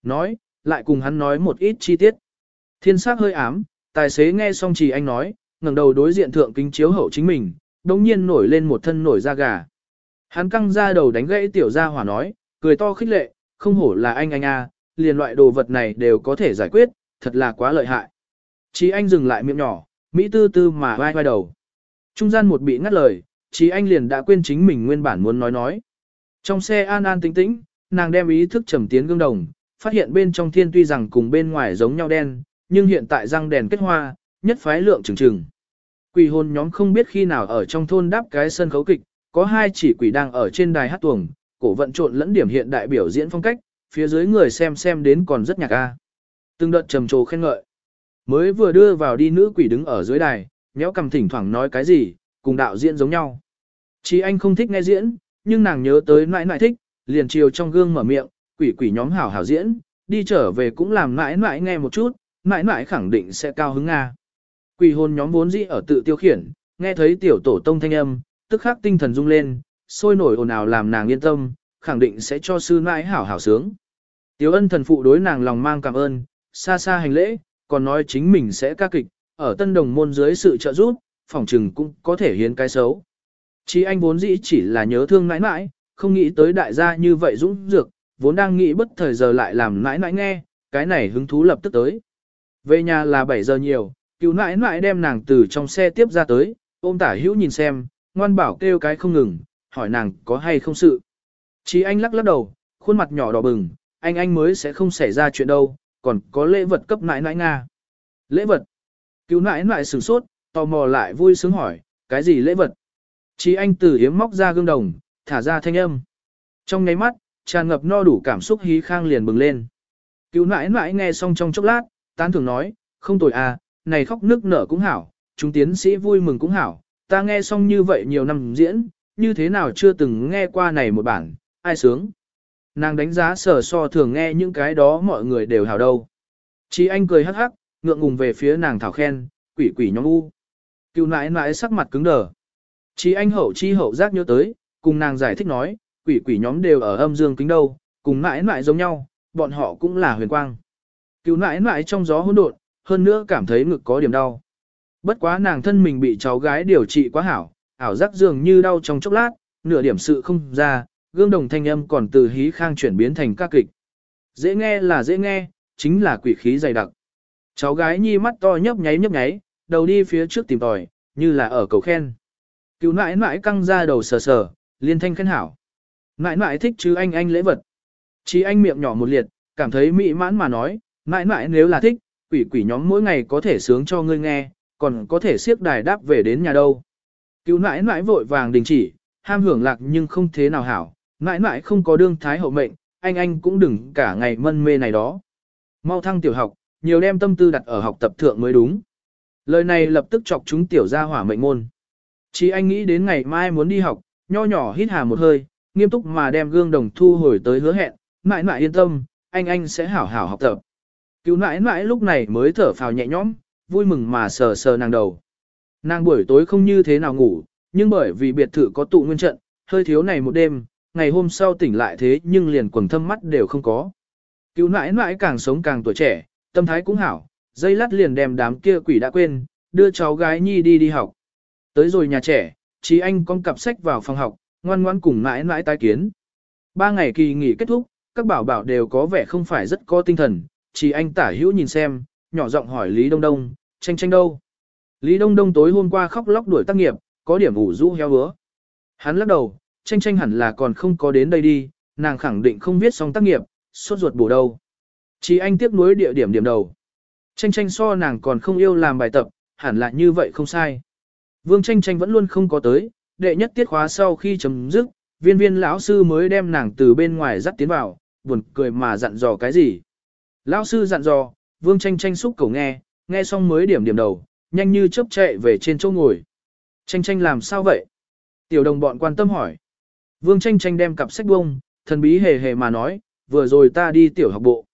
Nói, lại cùng hắn nói một ít chi tiết. Thiên sắc hơi ám, tài xế nghe xong chỉ anh nói, ngẩng đầu đối diện thượng kính chiếu hậu chính mình, đống nhiên nổi lên một thân nổi da gà. Hắn căng ra đầu đánh gãy tiểu gia hỏa nói, cười to khích lệ, không hổ là anh anh a, liền loại đồ vật này đều có thể giải quyết, thật là quá lợi hại. Chí anh dừng lại miệng nhỏ, Mỹ tư tư mà vai vai đầu. Trung gian một bị ngắt lời, Chí anh liền đã quên chính mình nguyên bản muốn nói nói. Trong xe an an tĩnh tĩnh, nàng đem ý thức trầm tiến gương đồng, phát hiện bên trong thiên tuy rằng cùng bên ngoài giống nhau đen, nhưng hiện tại răng đèn kết hoa, nhất phái lượng trừng trừng. Quỷ hồn nhóm không biết khi nào ở trong thôn đáp cái sân khấu kịch, có hai chỉ quỷ đang ở trên đài hát tuồng, cổ vận trộn lẫn điểm hiện đại biểu diễn phong cách, phía dưới người xem xem đến còn rất nhạc a. Từng đợt trầm trồ khen ngợi. Mới vừa đưa vào đi nữ quỷ đứng ở dưới đài, nhéo cầm thỉnh thoảng nói cái gì, cùng đạo diễn giống nhau. Chỉ anh không thích nghe diễn, nhưng nàng nhớ tới nãi nãi thích, liền chiều trong gương mở miệng, quỷ quỷ nhóm hảo hảo diễn, đi trở về cũng làm nãi nãi nghe một chút, nãi nãi khẳng định sẽ cao hứng Nga. Quỷ hồn nhóm vốn dĩ ở tự tiêu khiển, nghe thấy tiểu tổ tông thanh âm, tức khắc tinh thần rung lên, sôi nổi ồn ào làm nàng yên tâm, khẳng định sẽ cho sư nãi hảo hảo sướng. Tiểu ân thần phụ đối nàng lòng mang cảm ơn, xa xa hành lễ, còn nói chính mình sẽ ca kịch, ở tân đồng môn dưới sự trợ giúp, phỏng trừng cũng có thể hiến cái xấu. Chỉ anh vốn dĩ chỉ là nhớ thương nãi nãi, không nghĩ tới đại gia như vậy dũng dược, vốn đang nghĩ bất thời giờ lại làm nãi nãi nghe, cái này hứng thú lập tức tới. Về nhà là 7 giờ nhiều, cứu nãi nãi đem nàng từ trong xe tiếp ra tới, ôm tả hữu nhìn xem, ngoan bảo kêu cái không ngừng, hỏi nàng có hay không sự. Chí anh lắc lắc đầu, khuôn mặt nhỏ đỏ bừng, anh anh mới sẽ không xảy ra chuyện đâu, còn có lễ vật cấp nãi nãi Nga. Lễ vật? Cứu nãi nãi sửng sốt, tò mò lại vui sướng hỏi, cái gì lễ vật? Chí anh từ hiếm móc ra gương đồng, thả ra thanh âm. Trong nháy mắt, tràn ngập no đủ cảm xúc hí khang liền bừng lên. Cứu nãi nãi nghe xong trong chốc lát, tán thường nói, không tồi à, này khóc nước nở cũng hảo, chúng tiến sĩ vui mừng cũng hảo, ta nghe xong như vậy nhiều năm diễn, như thế nào chưa từng nghe qua này một bản, ai sướng. Nàng đánh giá sở so thường nghe những cái đó mọi người đều hảo đâu. Chí anh cười hắc hắc, ngượng ngùng về phía nàng thảo khen, quỷ quỷ nhóm u. Cựu nãi nãi sắc mặt cứng đờ. Chí anh hậu chi hậu giác nhớ tới, cùng nàng giải thích nói, quỷ quỷ nhóm đều ở âm dương kính đâu, cùng mãi mãi giống nhau, bọn họ cũng là huyền quang. Cứu mãi mãi trong gió hỗn độn, hơn nữa cảm thấy ngực có điểm đau. Bất quá nàng thân mình bị cháu gái điều trị quá hảo, ảo giác dường như đau trong chốc lát, nửa điểm sự không ra, gương đồng thanh âm còn từ hí khang chuyển biến thành ca kịch. Dễ nghe là dễ nghe, chính là quỷ khí dày đặc. Cháu gái nhi mắt to nhấp nháy nhấp nháy, đầu đi phía trước tìm tòi, như là ở cầu khen. Cứu nãi nãi căng ra đầu sờ sờ, liên thanh khen hảo. Nãi nãi thích chứ anh anh lễ vật. Chí anh miệng nhỏ một liệt, cảm thấy mỹ mãn mà nói, nãi nãi nếu là thích, quỷ quỷ nhóm mỗi ngày có thể sướng cho ngươi nghe, còn có thể siếc đài đáp về đến nhà đâu. Cứu nãi nãi vội vàng đình chỉ, ham hưởng lạc nhưng không thế nào hảo, nãi nãi không có đương thái hậu mệnh, anh anh cũng đừng cả ngày mân mê này đó. Mau thăng tiểu học, nhiều đem tâm tư đặt ở học tập thượng mới đúng. Lời này lập tức chọc chúng tiểu gia hỏa mệnh môn. Chỉ anh nghĩ đến ngày mai muốn đi học, nho nhỏ hít hà một hơi, nghiêm túc mà đem gương đồng thu hồi tới hứa hẹn, mãi mãi yên tâm, anh anh sẽ hảo hảo học tập. Cứu mãi mãi lúc này mới thở phào nhẹ nhõm, vui mừng mà sờ sờ nàng đầu. Nàng buổi tối không như thế nào ngủ, nhưng bởi vì biệt thự có tụ nguyên trận, hơi thiếu này một đêm, ngày hôm sau tỉnh lại thế nhưng liền quần thâm mắt đều không có. Cứu mãi mãi càng sống càng tuổi trẻ, tâm thái cũng hảo, dây lát liền đem đám kia quỷ đã quên, đưa cháu gái nhi đi đi học. Tới rồi nhà trẻ, Chí anh con cặp sách vào phòng học, ngoan ngoan cùng mãi mãi tái kiến. Ba ngày kỳ nghỉ kết thúc, các bảo bảo đều có vẻ không phải rất có tinh thần, Chỉ anh tả hữu nhìn xem, nhỏ giọng hỏi Lý Đông Đông, tranh tranh đâu. Lý Đông Đông tối hôm qua khóc lóc đuổi tác nghiệp, có điểm ủ rũ heo hứa. Hắn lắc đầu, tranh tranh hẳn là còn không có đến đây đi, nàng khẳng định không viết xong tác nghiệp, sốt ruột bổ đâu. Chỉ anh tiếc nuối địa điểm điểm đầu. Tranh tranh so nàng còn không yêu làm bài tập, hẳn là như vậy không sai. Vương tranh tranh vẫn luôn không có tới, đệ nhất tiết khóa sau khi chấm dứt, viên viên lão sư mới đem nàng từ bên ngoài dắt tiến vào, buồn cười mà dặn dò cái gì. Lão sư dặn dò, vương tranh tranh xúc cầu nghe, nghe xong mới điểm điểm đầu, nhanh như chớp chạy về trên chỗ ngồi. Tranh tranh làm sao vậy? Tiểu đồng bọn quan tâm hỏi. Vương tranh tranh đem cặp sách bông, thần bí hề hề mà nói, vừa rồi ta đi tiểu học bộ.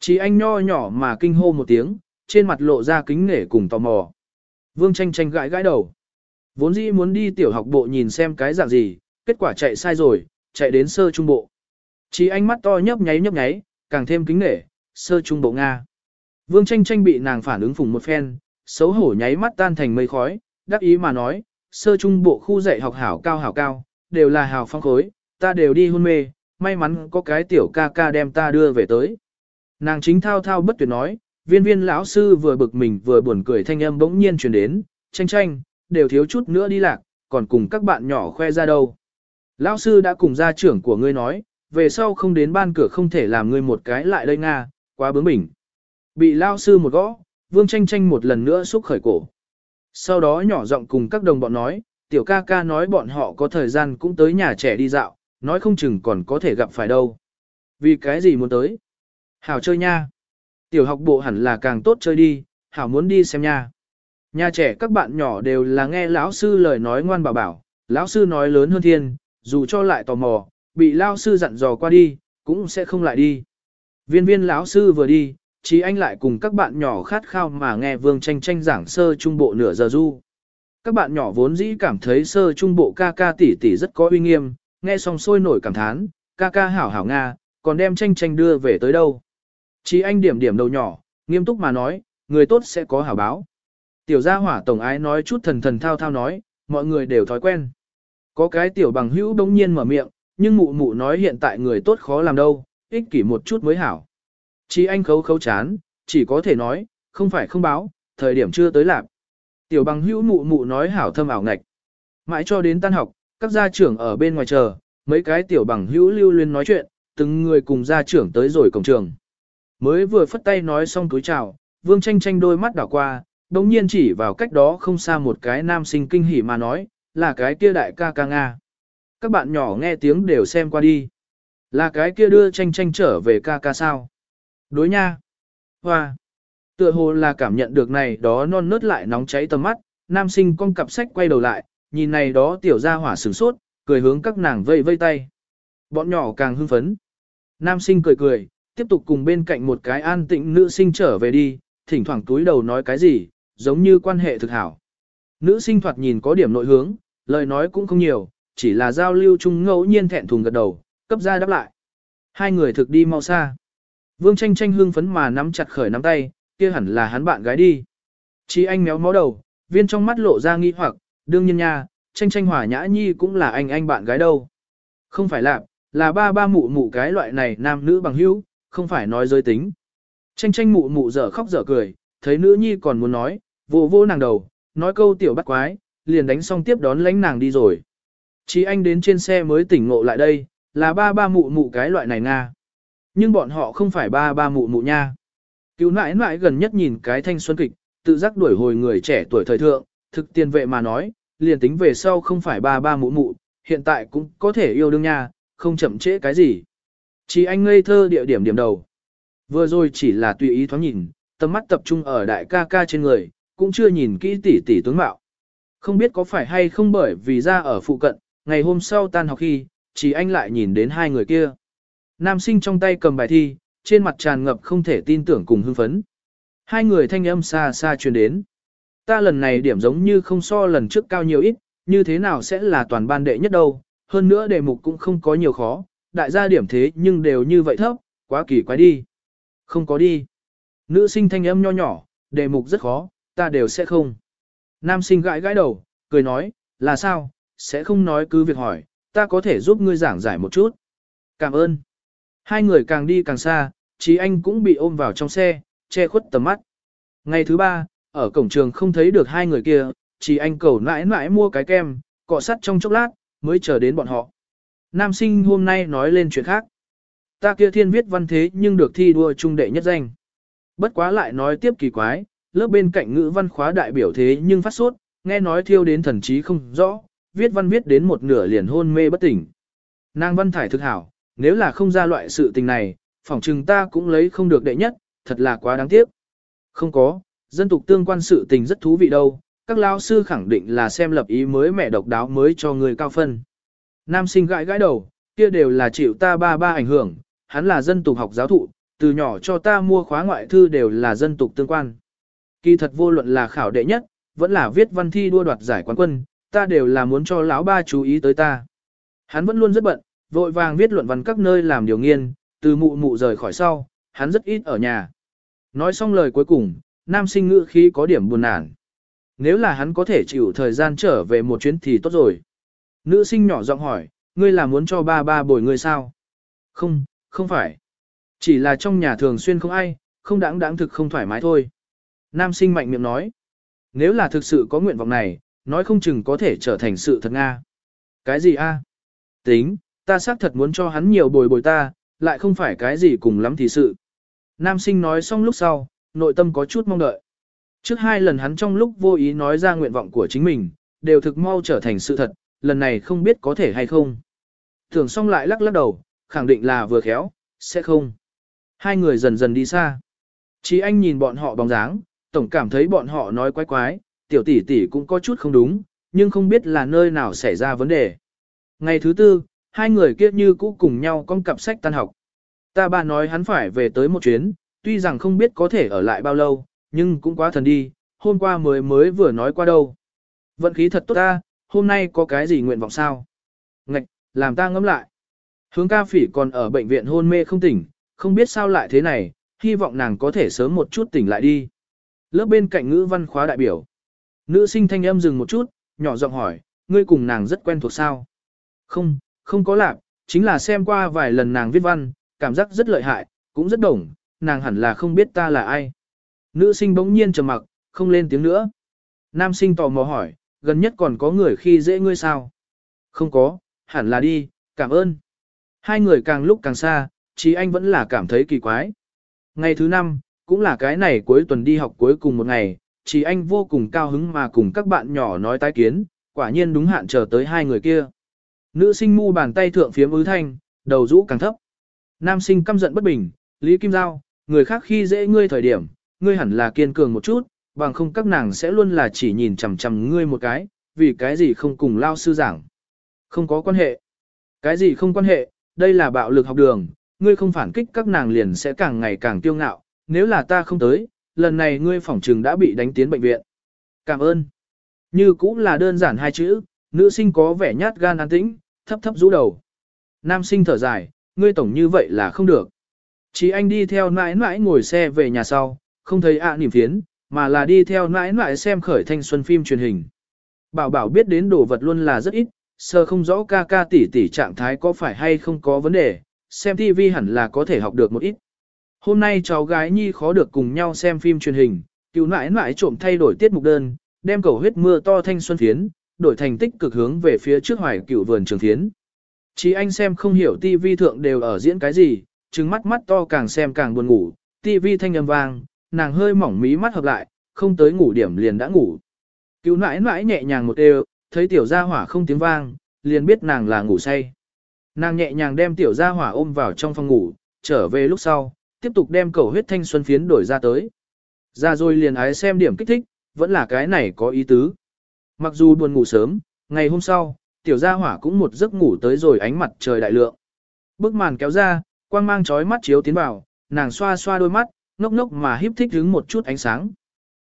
Chỉ anh nho nhỏ mà kinh hô một tiếng, trên mặt lộ ra kính nể cùng tò mò. Vương tranh tranh gãi gãi đầu. Vốn dĩ muốn đi tiểu học bộ nhìn xem cái dạng gì, kết quả chạy sai rồi, chạy đến sơ trung bộ. Chỉ anh mắt to nhấp nháy nhấp nháy, càng thêm kính nể, sơ trung bộ Nga. Vương tranh tranh bị nàng phản ứng phùng một phen, xấu hổ nháy mắt tan thành mây khói, đắc ý mà nói, sơ trung bộ khu dạy học hảo cao hảo cao, đều là hào phong khối, ta đều đi hôn mê, may mắn có cái tiểu ca ca đem ta đưa về tới. Nàng chính thao thao bất tuyệt nói, viên viên lão sư vừa bực mình vừa buồn cười thanh âm bỗng nhiên truyền đến, tranh tranh, đều thiếu chút nữa đi lạc, còn cùng các bạn nhỏ khoe ra đâu. Lão sư đã cùng gia trưởng của ngươi nói, về sau không đến ban cửa không thể làm ngươi một cái lại đây Nga, quá bướng bỉnh. Bị lão sư một gõ, vương tranh tranh một lần nữa xúc khởi cổ. Sau đó nhỏ giọng cùng các đồng bọn nói, tiểu ca ca nói bọn họ có thời gian cũng tới nhà trẻ đi dạo, nói không chừng còn có thể gặp phải đâu. Vì cái gì muốn tới? Hảo chơi nha. Tiểu học bộ hẳn là càng tốt chơi đi, Hảo muốn đi xem nha. Nhà trẻ các bạn nhỏ đều là nghe lão sư lời nói ngoan bảo bảo, lão sư nói lớn hơn thiên, dù cho lại tò mò, bị lão sư dặn dò qua đi, cũng sẽ không lại đi. Viên viên lão sư vừa đi, chí anh lại cùng các bạn nhỏ khát khao mà nghe vương tranh tranh giảng sơ trung bộ nửa giờ du. Các bạn nhỏ vốn dĩ cảm thấy sơ trung bộ ca ca tỷ tỷ rất có uy nghiêm, nghe xong sôi nổi cảm thán, ca ca hảo hảo Nga, còn đem tranh tranh đưa về tới đâu. Chí anh điểm điểm đầu nhỏ, nghiêm túc mà nói, người tốt sẽ có hảo báo. Tiểu gia hỏa tổng ái nói chút thần thần thao thao nói, mọi người đều thói quen. Có cái tiểu bằng hữu đống nhiên mở miệng, nhưng mụ mụ nói hiện tại người tốt khó làm đâu, ích kỷ một chút mới hảo. Chỉ anh khấu khấu chán, chỉ có thể nói, không phải không báo, thời điểm chưa tới lạc. Tiểu bằng hữu mụ mụ nói hảo thâm ảo ngạch. Mãi cho đến tan học, các gia trưởng ở bên ngoài chờ, mấy cái tiểu bằng hữu lưu luyên nói chuyện, từng người cùng gia trưởng tới rồi cổng trường. Mới vừa phất tay nói xong túi chào, vương tranh tranh đôi mắt đảo qua, đồng nhiên chỉ vào cách đó không xa một cái nam sinh kinh hỉ mà nói, là cái kia đại ca ca Nga. Các bạn nhỏ nghe tiếng đều xem qua đi. Là cái kia đưa tranh tranh trở về ca ca sao. Đối nha. Hoa. Tựa hồ là cảm nhận được này đó non nớt lại nóng cháy tầm mắt, nam sinh con cặp sách quay đầu lại, nhìn này đó tiểu ra hỏa sửng sốt, cười hướng các nàng vây vây tay. Bọn nhỏ càng hưng phấn. Nam sinh cười cười, tiếp tục cùng bên cạnh một cái an tịnh nữ sinh trở về đi, thỉnh thoảng túi đầu nói cái gì, giống như quan hệ thực hảo. Nữ sinh thoạt nhìn có điểm nội hướng, lời nói cũng không nhiều, chỉ là giao lưu chung ngẫu nhiên thẹn thùng gật đầu, cấp ra đáp lại. Hai người thực đi mau xa. Vương tranh tranh hưng phấn mà nắm chặt khởi nắm tay, kia hẳn là hắn bạn gái đi. Chí anh méo mó đầu, viên trong mắt lộ ra nghi hoặc, đương nhiên nha, tranh tranh hỏa nhã nhi cũng là anh anh bạn gái đâu. Không phải là, là ba ba mụ mụ cái loại này nam nữ bằng hữu, không phải nói giới tính. Tranh tranh mụ mụ dở khóc dở cười, thấy nữ nhi còn muốn nói, vô vô nàng đầu, nói câu tiểu bắt quái, liền đánh xong tiếp đón lãnh nàng đi rồi. Chí anh đến trên xe mới tỉnh ngộ lại đây, là ba ba mụ mụ cái loại này nga. Nhưng bọn họ không phải ba ba mụ mụ nha. Cứu nãi nãi gần nhất nhìn cái thanh xuân kịch, tự giác đuổi hồi người trẻ tuổi thời thượng, thực tiền vệ mà nói, liền tính về sau không phải ba ba mụ mụ, hiện tại cũng có thể yêu đương nha, không chậm trễ cái gì. Chỉ anh ngây thơ địa điểm điểm đầu. Vừa rồi chỉ là tùy ý thoáng nhìn, tầm mắt tập trung ở đại ca ca trên người, cũng chưa nhìn kỹ tỷ tỷ tướng mạo. Không biết có phải hay không bởi vì ra ở phụ cận, ngày hôm sau tan học khi, chỉ anh lại nhìn đến hai người kia. Nam sinh trong tay cầm bài thi, trên mặt tràn ngập không thể tin tưởng cùng hưng phấn. Hai người thanh âm xa xa truyền đến. Ta lần này điểm giống như không so lần trước cao nhiều ít, như thế nào sẽ là toàn ban đệ nhất đâu, hơn nữa đề mục cũng không có nhiều khó, đại gia điểm thế nhưng đều như vậy thấp, quá kỳ quái đi. Không có đi. Nữ sinh thanh âm nho nhỏ, đề mục rất khó, ta đều sẽ không. Nam sinh gãi gãi đầu, cười nói, là sao, sẽ không nói cứ việc hỏi, ta có thể giúp ngươi giảng giải một chút. Cảm ơn. Hai người càng đi càng xa, Chí Anh cũng bị ôm vào trong xe, che khuất tầm mắt. Ngày thứ ba, ở cổng trường không thấy được hai người kia, Chí Anh cầu nãi nãi mua cái kem, cọ sắt trong chốc lát, mới chờ đến bọn họ. Nam sinh hôm nay nói lên chuyện khác. Ta kia thiên viết văn thế nhưng được thi đua trung đệ nhất danh. Bất quá lại nói tiếp kỳ quái, lớp bên cạnh ngữ văn khóa đại biểu thế nhưng phát sốt, nghe nói thiêu đến thần trí không rõ, viết văn viết đến một nửa liền hôn mê bất tỉnh. Nàng văn thải thực hảo, nếu là không ra loại sự tình này, phỏng chừng ta cũng lấy không được đệ nhất, thật là quá đáng tiếc. Không có, dân tục tương quan sự tình rất thú vị đâu, các lao sư khẳng định là xem lập ý mới mẹ độc đáo mới cho người cao phân. Nam sinh gãi gãi đầu, kia đều là chịu ta ba ba ảnh hưởng, hắn là dân tục học giáo thụ, từ nhỏ cho ta mua khóa ngoại thư đều là dân tục tương quan. Kỳ thật vô luận là khảo đệ nhất, vẫn là viết văn thi đua đoạt giải quán quân, ta đều là muốn cho lão ba chú ý tới ta. Hắn vẫn luôn rất bận, vội vàng viết luận văn các nơi làm điều nghiên, từ mụ mụ rời khỏi sau, hắn rất ít ở nhà. Nói xong lời cuối cùng, nam sinh ngữ khí có điểm buồn nản. Nếu là hắn có thể chịu thời gian trở về một chuyến thì tốt rồi. Nữ sinh nhỏ giọng hỏi, ngươi là muốn cho ba ba bồi ngươi sao? Không, không phải. Chỉ là trong nhà thường xuyên không ai, không đáng đáng thực không thoải mái thôi. Nam sinh mạnh miệng nói. Nếu là thực sự có nguyện vọng này, nói không chừng có thể trở thành sự thật Nga. Cái gì a? Tính, ta xác thật muốn cho hắn nhiều bồi bồi ta, lại không phải cái gì cùng lắm thì sự. Nam sinh nói xong lúc sau, nội tâm có chút mong đợi. Trước hai lần hắn trong lúc vô ý nói ra nguyện vọng của chính mình, đều thực mau trở thành sự thật, lần này không biết có thể hay không. Thường xong lại lắc lắc đầu, khẳng định là vừa khéo, sẽ không. Hai người dần dần đi xa. Chí anh nhìn bọn họ bóng dáng, tổng cảm thấy bọn họ nói quái quái, tiểu tỷ tỷ cũng có chút không đúng, nhưng không biết là nơi nào xảy ra vấn đề. Ngày thứ tư, hai người kia như cũ cùng nhau con cặp sách tan học. Ta bà nói hắn phải về tới một chuyến, tuy rằng không biết có thể ở lại bao lâu, nhưng cũng quá thần đi, hôm qua mới mới vừa nói qua đâu. Vận khí thật tốt ta, hôm nay có cái gì nguyện vọng sao? Ngạch, làm ta ngẫm lại. Hướng ca phỉ còn ở bệnh viện hôn mê không tỉnh, không biết sao lại thế này, hy vọng nàng có thể sớm một chút tỉnh lại đi. Lớp bên cạnh ngữ văn khóa đại biểu. Nữ sinh thanh âm dừng một chút, nhỏ giọng hỏi, ngươi cùng nàng rất quen thuộc sao? Không, không có lạc, chính là xem qua vài lần nàng viết văn, cảm giác rất lợi hại, cũng rất đồng, nàng hẳn là không biết ta là ai. Nữ sinh bỗng nhiên trầm mặc, không lên tiếng nữa. Nam sinh tò mò hỏi, gần nhất còn có người khi dễ ngươi sao? Không có, hẳn là đi, cảm ơn. Hai người càng lúc càng xa, chí anh vẫn là cảm thấy kỳ quái. Ngày thứ năm, cũng là cái này cuối tuần đi học cuối cùng một ngày, chỉ anh vô cùng cao hứng mà cùng các bạn nhỏ nói tái kiến, quả nhiên đúng hạn chờ tới hai người kia. Nữ sinh mu bàn tay thượng phiếm ứ thanh, đầu rũ càng thấp. Nam sinh căm giận bất bình, Lý Kim Giao, người khác khi dễ ngươi thời điểm, ngươi hẳn là kiên cường một chút, bằng không các nàng sẽ luôn là chỉ nhìn chằm chằm ngươi một cái, vì cái gì không cùng lao sư giảng. Không có quan hệ. Cái gì không quan hệ, đây là bạo lực học đường, ngươi không phản kích các nàng liền sẽ càng ngày càng tiêu ngạo, nếu là ta không tới, lần này ngươi phỏng trừng đã bị đánh tiến bệnh viện. Cảm ơn. Như cũng là đơn giản hai chữ, nữ sinh có vẻ nhát gan an tĩnh, thấp thấp rũ đầu. Nam sinh thở dài, ngươi tổng như vậy là không được. Chỉ anh đi theo nãi nãi ngồi xe về nhà sau, không thấy ạ niềm phiến, mà là đi theo nãi nãi xem khởi thanh xuân phim truyền hình. Bảo bảo biết đến đồ vật luôn là rất ít, sơ không rõ ca ca tỷ tỷ trạng thái có phải hay không có vấn đề, xem TV hẳn là có thể học được một ít. Hôm nay cháu gái Nhi khó được cùng nhau xem phim truyền hình, cứu nãi nãi trộm thay đổi tiết mục đơn, đem cầu huyết mưa to thanh xuân phiến, đổi thành tích cực hướng về phía trước hoài cựu vườn trường phiến. Chỉ anh xem không hiểu TV thượng đều ở diễn cái gì, trừng mắt mắt to càng xem càng buồn ngủ, TV thanh âm vang, nàng hơi mỏng mí mắt hợp lại, không tới ngủ điểm liền đã ngủ. Cứu nãi nãi nhẹ nhàng một đều, thấy tiểu gia hỏa không tiếng vang, liền biết nàng là ngủ say. Nàng nhẹ nhàng đem tiểu gia hỏa ôm vào trong phòng ngủ, trở về lúc sau, tiếp tục đem cầu huyết thanh xuân phiến đổi ra tới. Ra rồi liền ái xem điểm kích thích, vẫn là cái này có ý tứ. Mặc dù buồn ngủ sớm, ngày hôm sau, tiểu gia hỏa cũng một giấc ngủ tới rồi ánh mặt trời đại lượng. Bức màn kéo ra, quang mang chói mắt chiếu tiến vào, nàng xoa xoa đôi mắt, ngốc ngốc mà híp thích hứng một chút ánh sáng.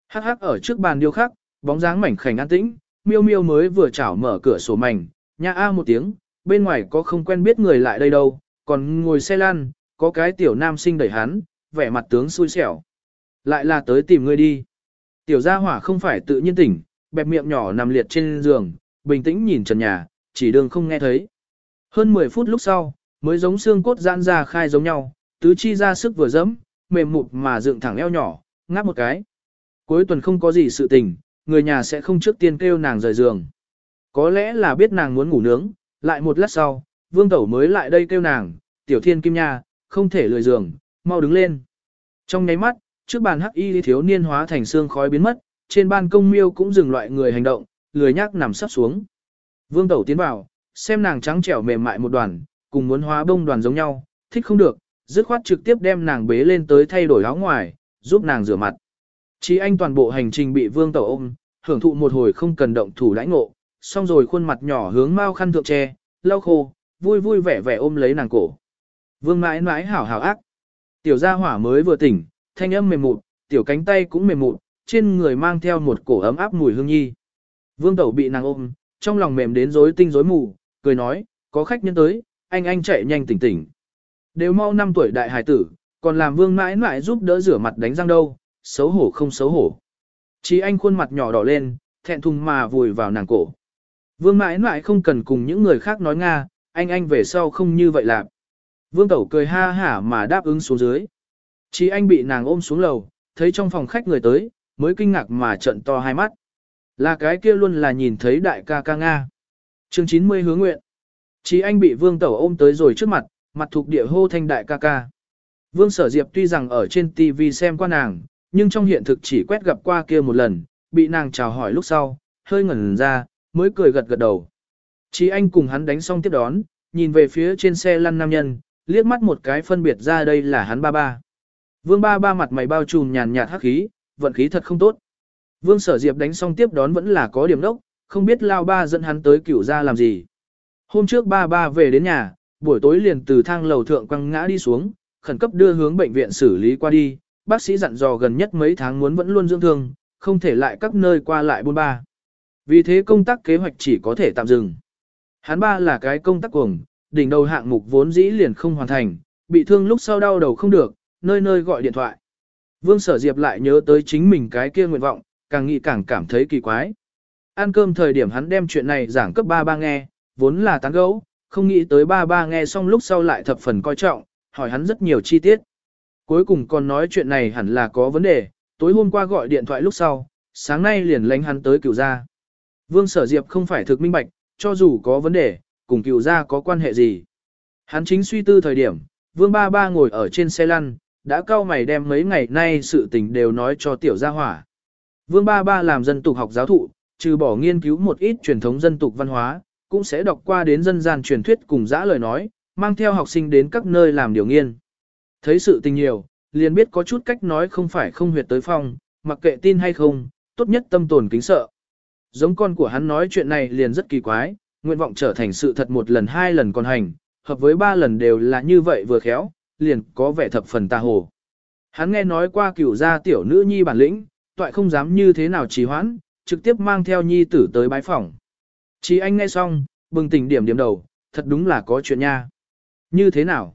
Hắc hắc ở trước bàn điêu khắc, bóng dáng mảnh khảnh an tĩnh, miêu miêu mới vừa chảo mở cửa sổ mảnh, nha a một tiếng, bên ngoài có không quen biết người lại đây đâu, còn ngồi xe lăn, có cái tiểu nam sinh đẩy hắn, vẻ mặt tướng xui xẻo. Lại là tới tìm ngươi đi. Tiểu gia hỏa không phải tự nhiên tỉnh, bẹp miệng nhỏ nằm liệt trên giường, bình tĩnh nhìn trần nhà, chỉ đường không nghe thấy. Hơn 10 phút lúc sau, mới giống xương cốt giãn ra khai giống nhau, tứ chi ra sức vừa dẫm, mềm mụt mà dựng thẳng eo nhỏ, ngáp một cái. Cuối tuần không có gì sự tình, người nhà sẽ không trước tiên kêu nàng rời giường. Có lẽ là biết nàng muốn ngủ nướng, lại một lát sau, vương tẩu mới lại đây kêu nàng, tiểu thiên kim nha, không thể lười giường, mau đứng lên. Trong nháy mắt, trước bàn hắc y thiếu niên hóa thành xương khói biến mất, trên ban công miêu cũng dừng loại người hành động, lười nhác nằm sắp xuống. Vương tẩu tiến vào, xem nàng trắng trẻo mềm mại một đoàn, cùng muốn hóa bông đoàn giống nhau, thích không được, dứt khoát trực tiếp đem nàng bế lên tới thay đổi áo ngoài, giúp nàng rửa mặt. Chí anh toàn bộ hành trình bị vương tẩu ôm, hưởng thụ một hồi không cần động thủ đãi ngộ, xong rồi khuôn mặt nhỏ hướng mau khăn thượng che, lau khô, vui vui vẻ vẻ ôm lấy nàng cổ. Vương mãi mãi hảo hảo ác. Tiểu gia hỏa mới vừa tỉnh, thanh âm mềm mụn, tiểu cánh tay cũng mềm mụn, trên người mang theo một cổ ấm áp mùi hương nhi. Vương tẩu bị nàng ôm, trong lòng mềm đến rối tinh rối mù, cười nói, có khách nhân tới, anh anh chạy nhanh tỉnh tỉnh. Đều mau 5 tuổi đại hải tử, còn làm vương mãi mãi giúp đỡ rửa mặt đánh răng đâu, xấu hổ không xấu hổ. Chỉ anh khuôn mặt nhỏ đỏ lên, thẹn thùng mà vùi vào nàng cổ. Vương mãi mãi không cần cùng những người khác nói Nga, anh anh về sau không như vậy làm. Vương tẩu cười ha hả mà đáp ứng xuống dưới. Chí anh bị nàng ôm xuống lầu, thấy trong phòng khách người tới, mới kinh ngạc mà trận to hai mắt. Là cái kia luôn là nhìn thấy đại ca ca Nga. chương 90 hướng nguyện. Chí anh bị vương tẩu ôm tới rồi trước mặt, mặt thuộc địa hô thanh đại ca ca. Vương sở diệp tuy rằng ở trên TV xem qua nàng, nhưng trong hiện thực chỉ quét gặp qua kia một lần, bị nàng chào hỏi lúc sau, hơi ngẩn ra, mới cười gật gật đầu. Chí anh cùng hắn đánh xong tiếp đón, nhìn về phía trên xe lăn nam nhân, liếc mắt một cái phân biệt ra đây là hắn ba ba. Vương ba ba mặt mày bao trùm nhàn nhạt hắc khí, vận khí thật không tốt. Vương sở diệp đánh xong tiếp đón vẫn là có điểm đốc, không biết lao ba dẫn hắn tới cửu ra làm gì. Hôm trước ba ba về đến nhà, buổi tối liền từ thang lầu thượng quăng ngã đi xuống, khẩn cấp đưa hướng bệnh viện xử lý qua đi, bác sĩ dặn dò gần nhất mấy tháng muốn vẫn luôn dưỡng thương, không thể lại các nơi qua lại buôn ba. Vì thế công tác kế hoạch chỉ có thể tạm dừng. Hắn ba là cái công tác cuồng, đỉnh đầu hạng mục vốn dĩ liền không hoàn thành, bị thương lúc sau đau đầu không được, nơi nơi gọi điện thoại. Vương Sở Diệp lại nhớ tới chính mình cái kia nguyện vọng, càng nghĩ càng cảm thấy kỳ quái. Ăn cơm thời điểm hắn đem chuyện này giảng cấp ba ba nghe, vốn là tán gẫu, không nghĩ tới ba ba nghe xong lúc sau lại thập phần coi trọng, hỏi hắn rất nhiều chi tiết. Cuối cùng còn nói chuyện này hẳn là có vấn đề, tối hôm qua gọi điện thoại lúc sau, sáng nay liền lánh hắn tới cựu gia. Vương Sở Diệp không phải thực minh bạch, cho dù có vấn đề, cùng cựu gia có quan hệ gì. Hắn chính suy tư thời điểm, Vương Ba Ba ngồi ở trên xe lăn, đã cau mày đem mấy ngày nay sự tình đều nói cho tiểu gia hỏa. Vương Ba Ba làm dân tục học giáo thụ, trừ bỏ nghiên cứu một ít truyền thống dân tục văn hóa, cũng sẽ đọc qua đến dân gian truyền thuyết cùng dã lời nói, mang theo học sinh đến các nơi làm điều nghiên. Thấy sự tình nhiều, liền biết có chút cách nói không phải không huyệt tới phong, mặc kệ tin hay không, tốt nhất tâm tồn kính sợ. Giống con của hắn nói chuyện này liền rất kỳ quái, nguyện vọng trở thành sự thật một lần hai lần còn hành, hợp với ba lần đều là như vậy vừa khéo, liền có vẻ thập phần tà hồ. Hắn nghe nói qua cửu gia tiểu nữ nhi bản lĩnh, toại không dám như thế nào trì hoãn, trực tiếp mang theo nhi tử tới bái phỏng. Chỉ anh nghe xong, bừng tỉnh điểm điểm đầu, thật đúng là có chuyện nha. Như thế nào?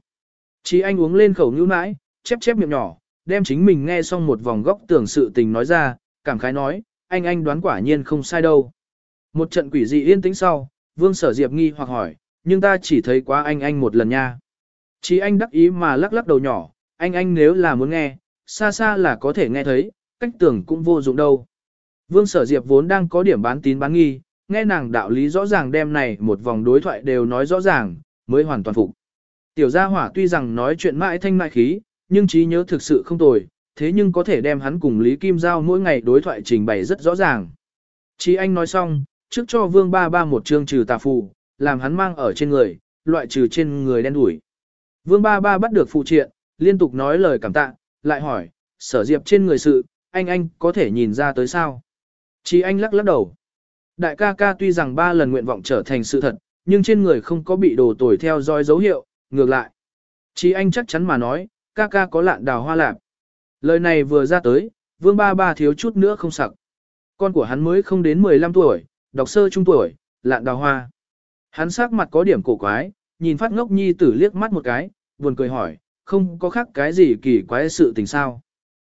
Chỉ anh uống lên khẩu nhũ nãi, chép chép miệng nhỏ, đem chính mình nghe xong một vòng góc tưởng sự tình nói ra, cảm khái nói, anh anh đoán quả nhiên không sai đâu. Một trận quỷ dị yên tĩnh sau, vương sở diệp nghi hoặc hỏi, nhưng ta chỉ thấy quá anh anh một lần nha. Chỉ anh đắc ý mà lắc lắc đầu nhỏ, anh anh nếu là muốn nghe, xa xa là có thể nghe thấy, cách tưởng cũng vô dụng đâu. Vương sở diệp vốn đang có điểm bán tín bán nghi, nghe nàng đạo lý rõ ràng đem này một vòng đối thoại đều nói rõ ràng, mới hoàn toàn phục. Tiểu gia hỏa tuy rằng nói chuyện mãi thanh mại khí, nhưng trí nhớ thực sự không tồi, thế nhưng có thể đem hắn cùng Lý Kim Giao mỗi ngày đối thoại trình bày rất rõ ràng. Chí anh nói xong, trước cho vương ba ba một chương trừ tà phù, làm hắn mang ở trên người, loại trừ trên người đen đủi Vương ba ba bắt được phụ triện, liên tục nói lời cảm tạ, lại hỏi, sở diệp trên người sự, anh anh có thể nhìn ra tới sao? Chỉ anh lắc lắc đầu. Đại ca ca tuy rằng ba lần nguyện vọng trở thành sự thật, nhưng trên người không có bị đồ tồi theo dõi dấu hiệu, ngược lại. Chỉ anh chắc chắn mà nói, ca ca có lạn đào hoa lạp. Lời này vừa ra tới, vương ba ba thiếu chút nữa không sặc. Con của hắn mới không đến 15 tuổi, đọc sơ trung tuổi, lạn đào hoa. Hắn sắc mặt có điểm cổ quái, nhìn phát ngốc nhi tử liếc mắt một cái, buồn cười hỏi, không có khác cái gì kỳ quái sự tình sao.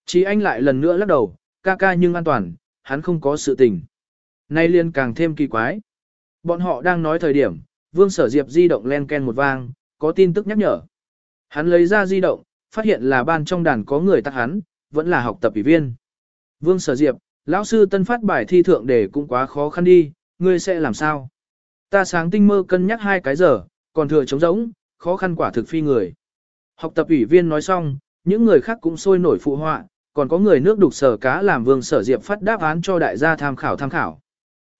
Chí anh lại lần nữa lắc đầu, ca ca nhưng an toàn, hắn không có sự tình. Nay liên càng thêm kỳ quái. Bọn họ đang nói thời điểm, vương sở diệp di động len ken một vang, có tin tức nhắc nhở. Hắn lấy ra di động, phát hiện là ban trong đàn có người tắt hắn, vẫn là học tập ủy viên. Vương sở diệp, lão sư tân phát bài thi thượng đề cũng quá khó khăn đi, ngươi sẽ làm sao? Ta sáng tinh mơ cân nhắc hai cái giờ, còn thừa trống rỗng, khó khăn quả thực phi người. Học tập ủy viên nói xong, những người khác cũng sôi nổi phụ họa, còn có người nước đục sở cá làm vương sở diệp phát đáp án cho đại gia tham khảo tham khảo.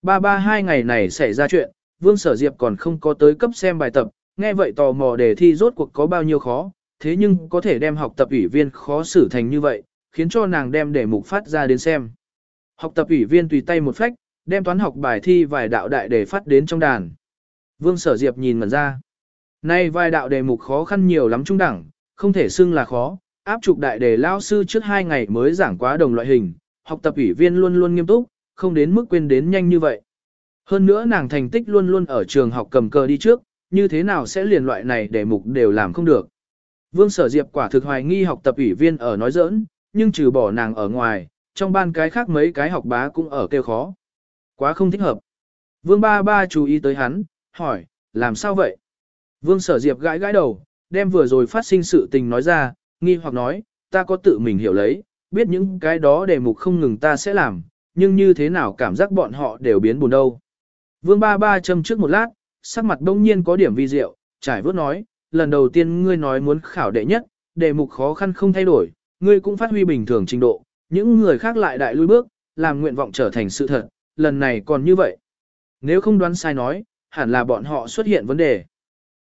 Ba ba hai ngày này xảy ra chuyện, vương sở diệp còn không có tới cấp xem bài tập, nghe vậy tò mò đề thi rốt cuộc có bao nhiêu khó, thế nhưng có thể đem học tập ủy viên khó xử thành như vậy, khiến cho nàng đem đề mục phát ra đến xem. Học tập ủy viên tùy tay một phách, đem toán học bài thi vài đạo đại đề phát đến trong đàn. Vương sở diệp nhìn mà ra. Nay vài đạo đề mục khó khăn nhiều lắm trung đẳng, không thể xưng là khó, áp trục đại đề lao sư trước hai ngày mới giảng quá đồng loại hình, học tập ủy viên luôn luôn nghiêm túc, không đến mức quên đến nhanh như vậy. Hơn nữa nàng thành tích luôn luôn ở trường học cầm cờ đi trước, như thế nào sẽ liền loại này đề mục đều làm không được. Vương sở diệp quả thực hoài nghi học tập ủy viên ở nói giỡn, nhưng trừ bỏ nàng ở ngoài, trong ban cái khác mấy cái học bá cũng ở kêu khó. Quá không thích hợp. Vương ba ba chú ý tới hắn, hỏi, làm sao vậy? Vương sở diệp gãi gãi đầu, đem vừa rồi phát sinh sự tình nói ra, nghi hoặc nói, ta có tự mình hiểu lấy, biết những cái đó đề mục không ngừng ta sẽ làm, nhưng như thế nào cảm giác bọn họ đều biến buồn đâu. Vương ba ba châm trước một lát, sắc mặt đông nhiên có điểm vi diệu, trải vớt nói, lần đầu tiên ngươi nói muốn khảo đệ nhất, đề mục khó khăn không thay đổi, ngươi cũng phát huy bình thường trình độ, những người khác lại đại lui bước, làm nguyện vọng trở thành sự thật, lần này còn như vậy. Nếu không đoán sai nói, hẳn là bọn họ xuất hiện vấn đề.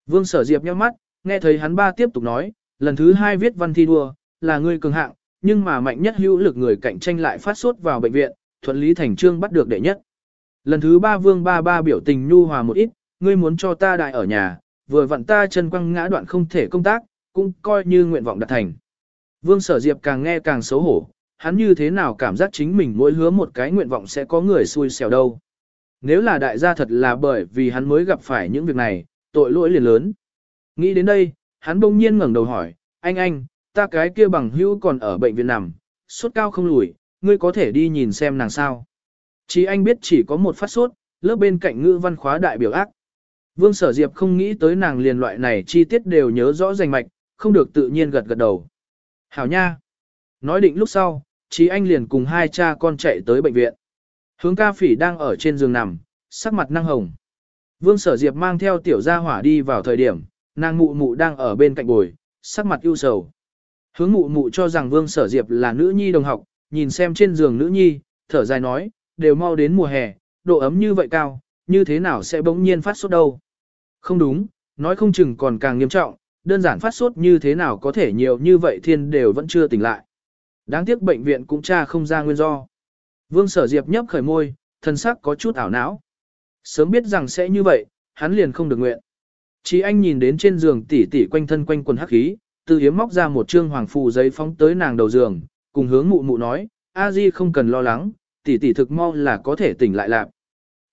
Vương sở diệp nhắc mắt, nghe thấy hắn ba tiếp tục nói, lần thứ hai viết văn thi đua, là ngươi cường hạng, nhưng mà mạnh nhất hữu lực người cạnh tranh lại phát sốt vào bệnh viện, thuận lý thành trương bắt được đệ nhất. Lần thứ ba vương ba ba biểu tình nhu hòa một ít, ngươi muốn cho ta đại ở nhà, vừa vặn ta chân quăng ngã đoạn không thể công tác, cũng coi như nguyện vọng đạt thành. Vương sở diệp càng nghe càng xấu hổ, hắn như thế nào cảm giác chính mình mỗi hứa một cái nguyện vọng sẽ có người xui xẻo đâu. Nếu là đại gia thật là bởi vì hắn mới gặp phải những việc này, tội lỗi liền lớn. Nghĩ đến đây, hắn bỗng nhiên ngẩng đầu hỏi, anh anh, ta cái kia bằng hữu còn ở bệnh viện nằm, sốt cao không lùi, ngươi có thể đi nhìn xem nàng sao. Chỉ anh biết chỉ có một phát sốt, lớp bên cạnh ngữ văn khóa đại biểu ác. Vương sở diệp không nghĩ tới nàng liền loại này chi tiết đều nhớ rõ rành mạch, không được tự nhiên gật gật đầu. Hảo nha! Nói định lúc sau, Chí Anh liền cùng hai cha con chạy tới bệnh viện. Hướng ca phỉ đang ở trên giường nằm, sắc mặt năng hồng. Vương sở diệp mang theo tiểu gia hỏa đi vào thời điểm, nàng mụ mụ đang ở bên cạnh bồi, sắc mặt ưu sầu. Hướng mụ mụ cho rằng vương sở diệp là nữ nhi đồng học, nhìn xem trên giường nữ nhi, thở dài nói, đều mau đến mùa hè, độ ấm như vậy cao, như thế nào sẽ bỗng nhiên phát sốt đâu. Không đúng, nói không chừng còn càng nghiêm trọng, đơn giản phát sốt như thế nào có thể nhiều như vậy thiên đều vẫn chưa tỉnh lại. Đáng tiếc bệnh viện cũng tra không ra nguyên do. Vương sở diệp nhấp khởi môi, thân sắc có chút ảo não. Sớm biết rằng sẽ như vậy, hắn liền không được nguyện. Chỉ anh nhìn đến trên giường tỉ tỉ quanh thân quanh quần hắc khí, từ hiếm móc ra một trương hoàng phù giấy phóng tới nàng đầu giường, cùng hướng mụ mụ nói, a di không cần lo lắng, tỉ tỉ thực mau là có thể tỉnh lại lạc.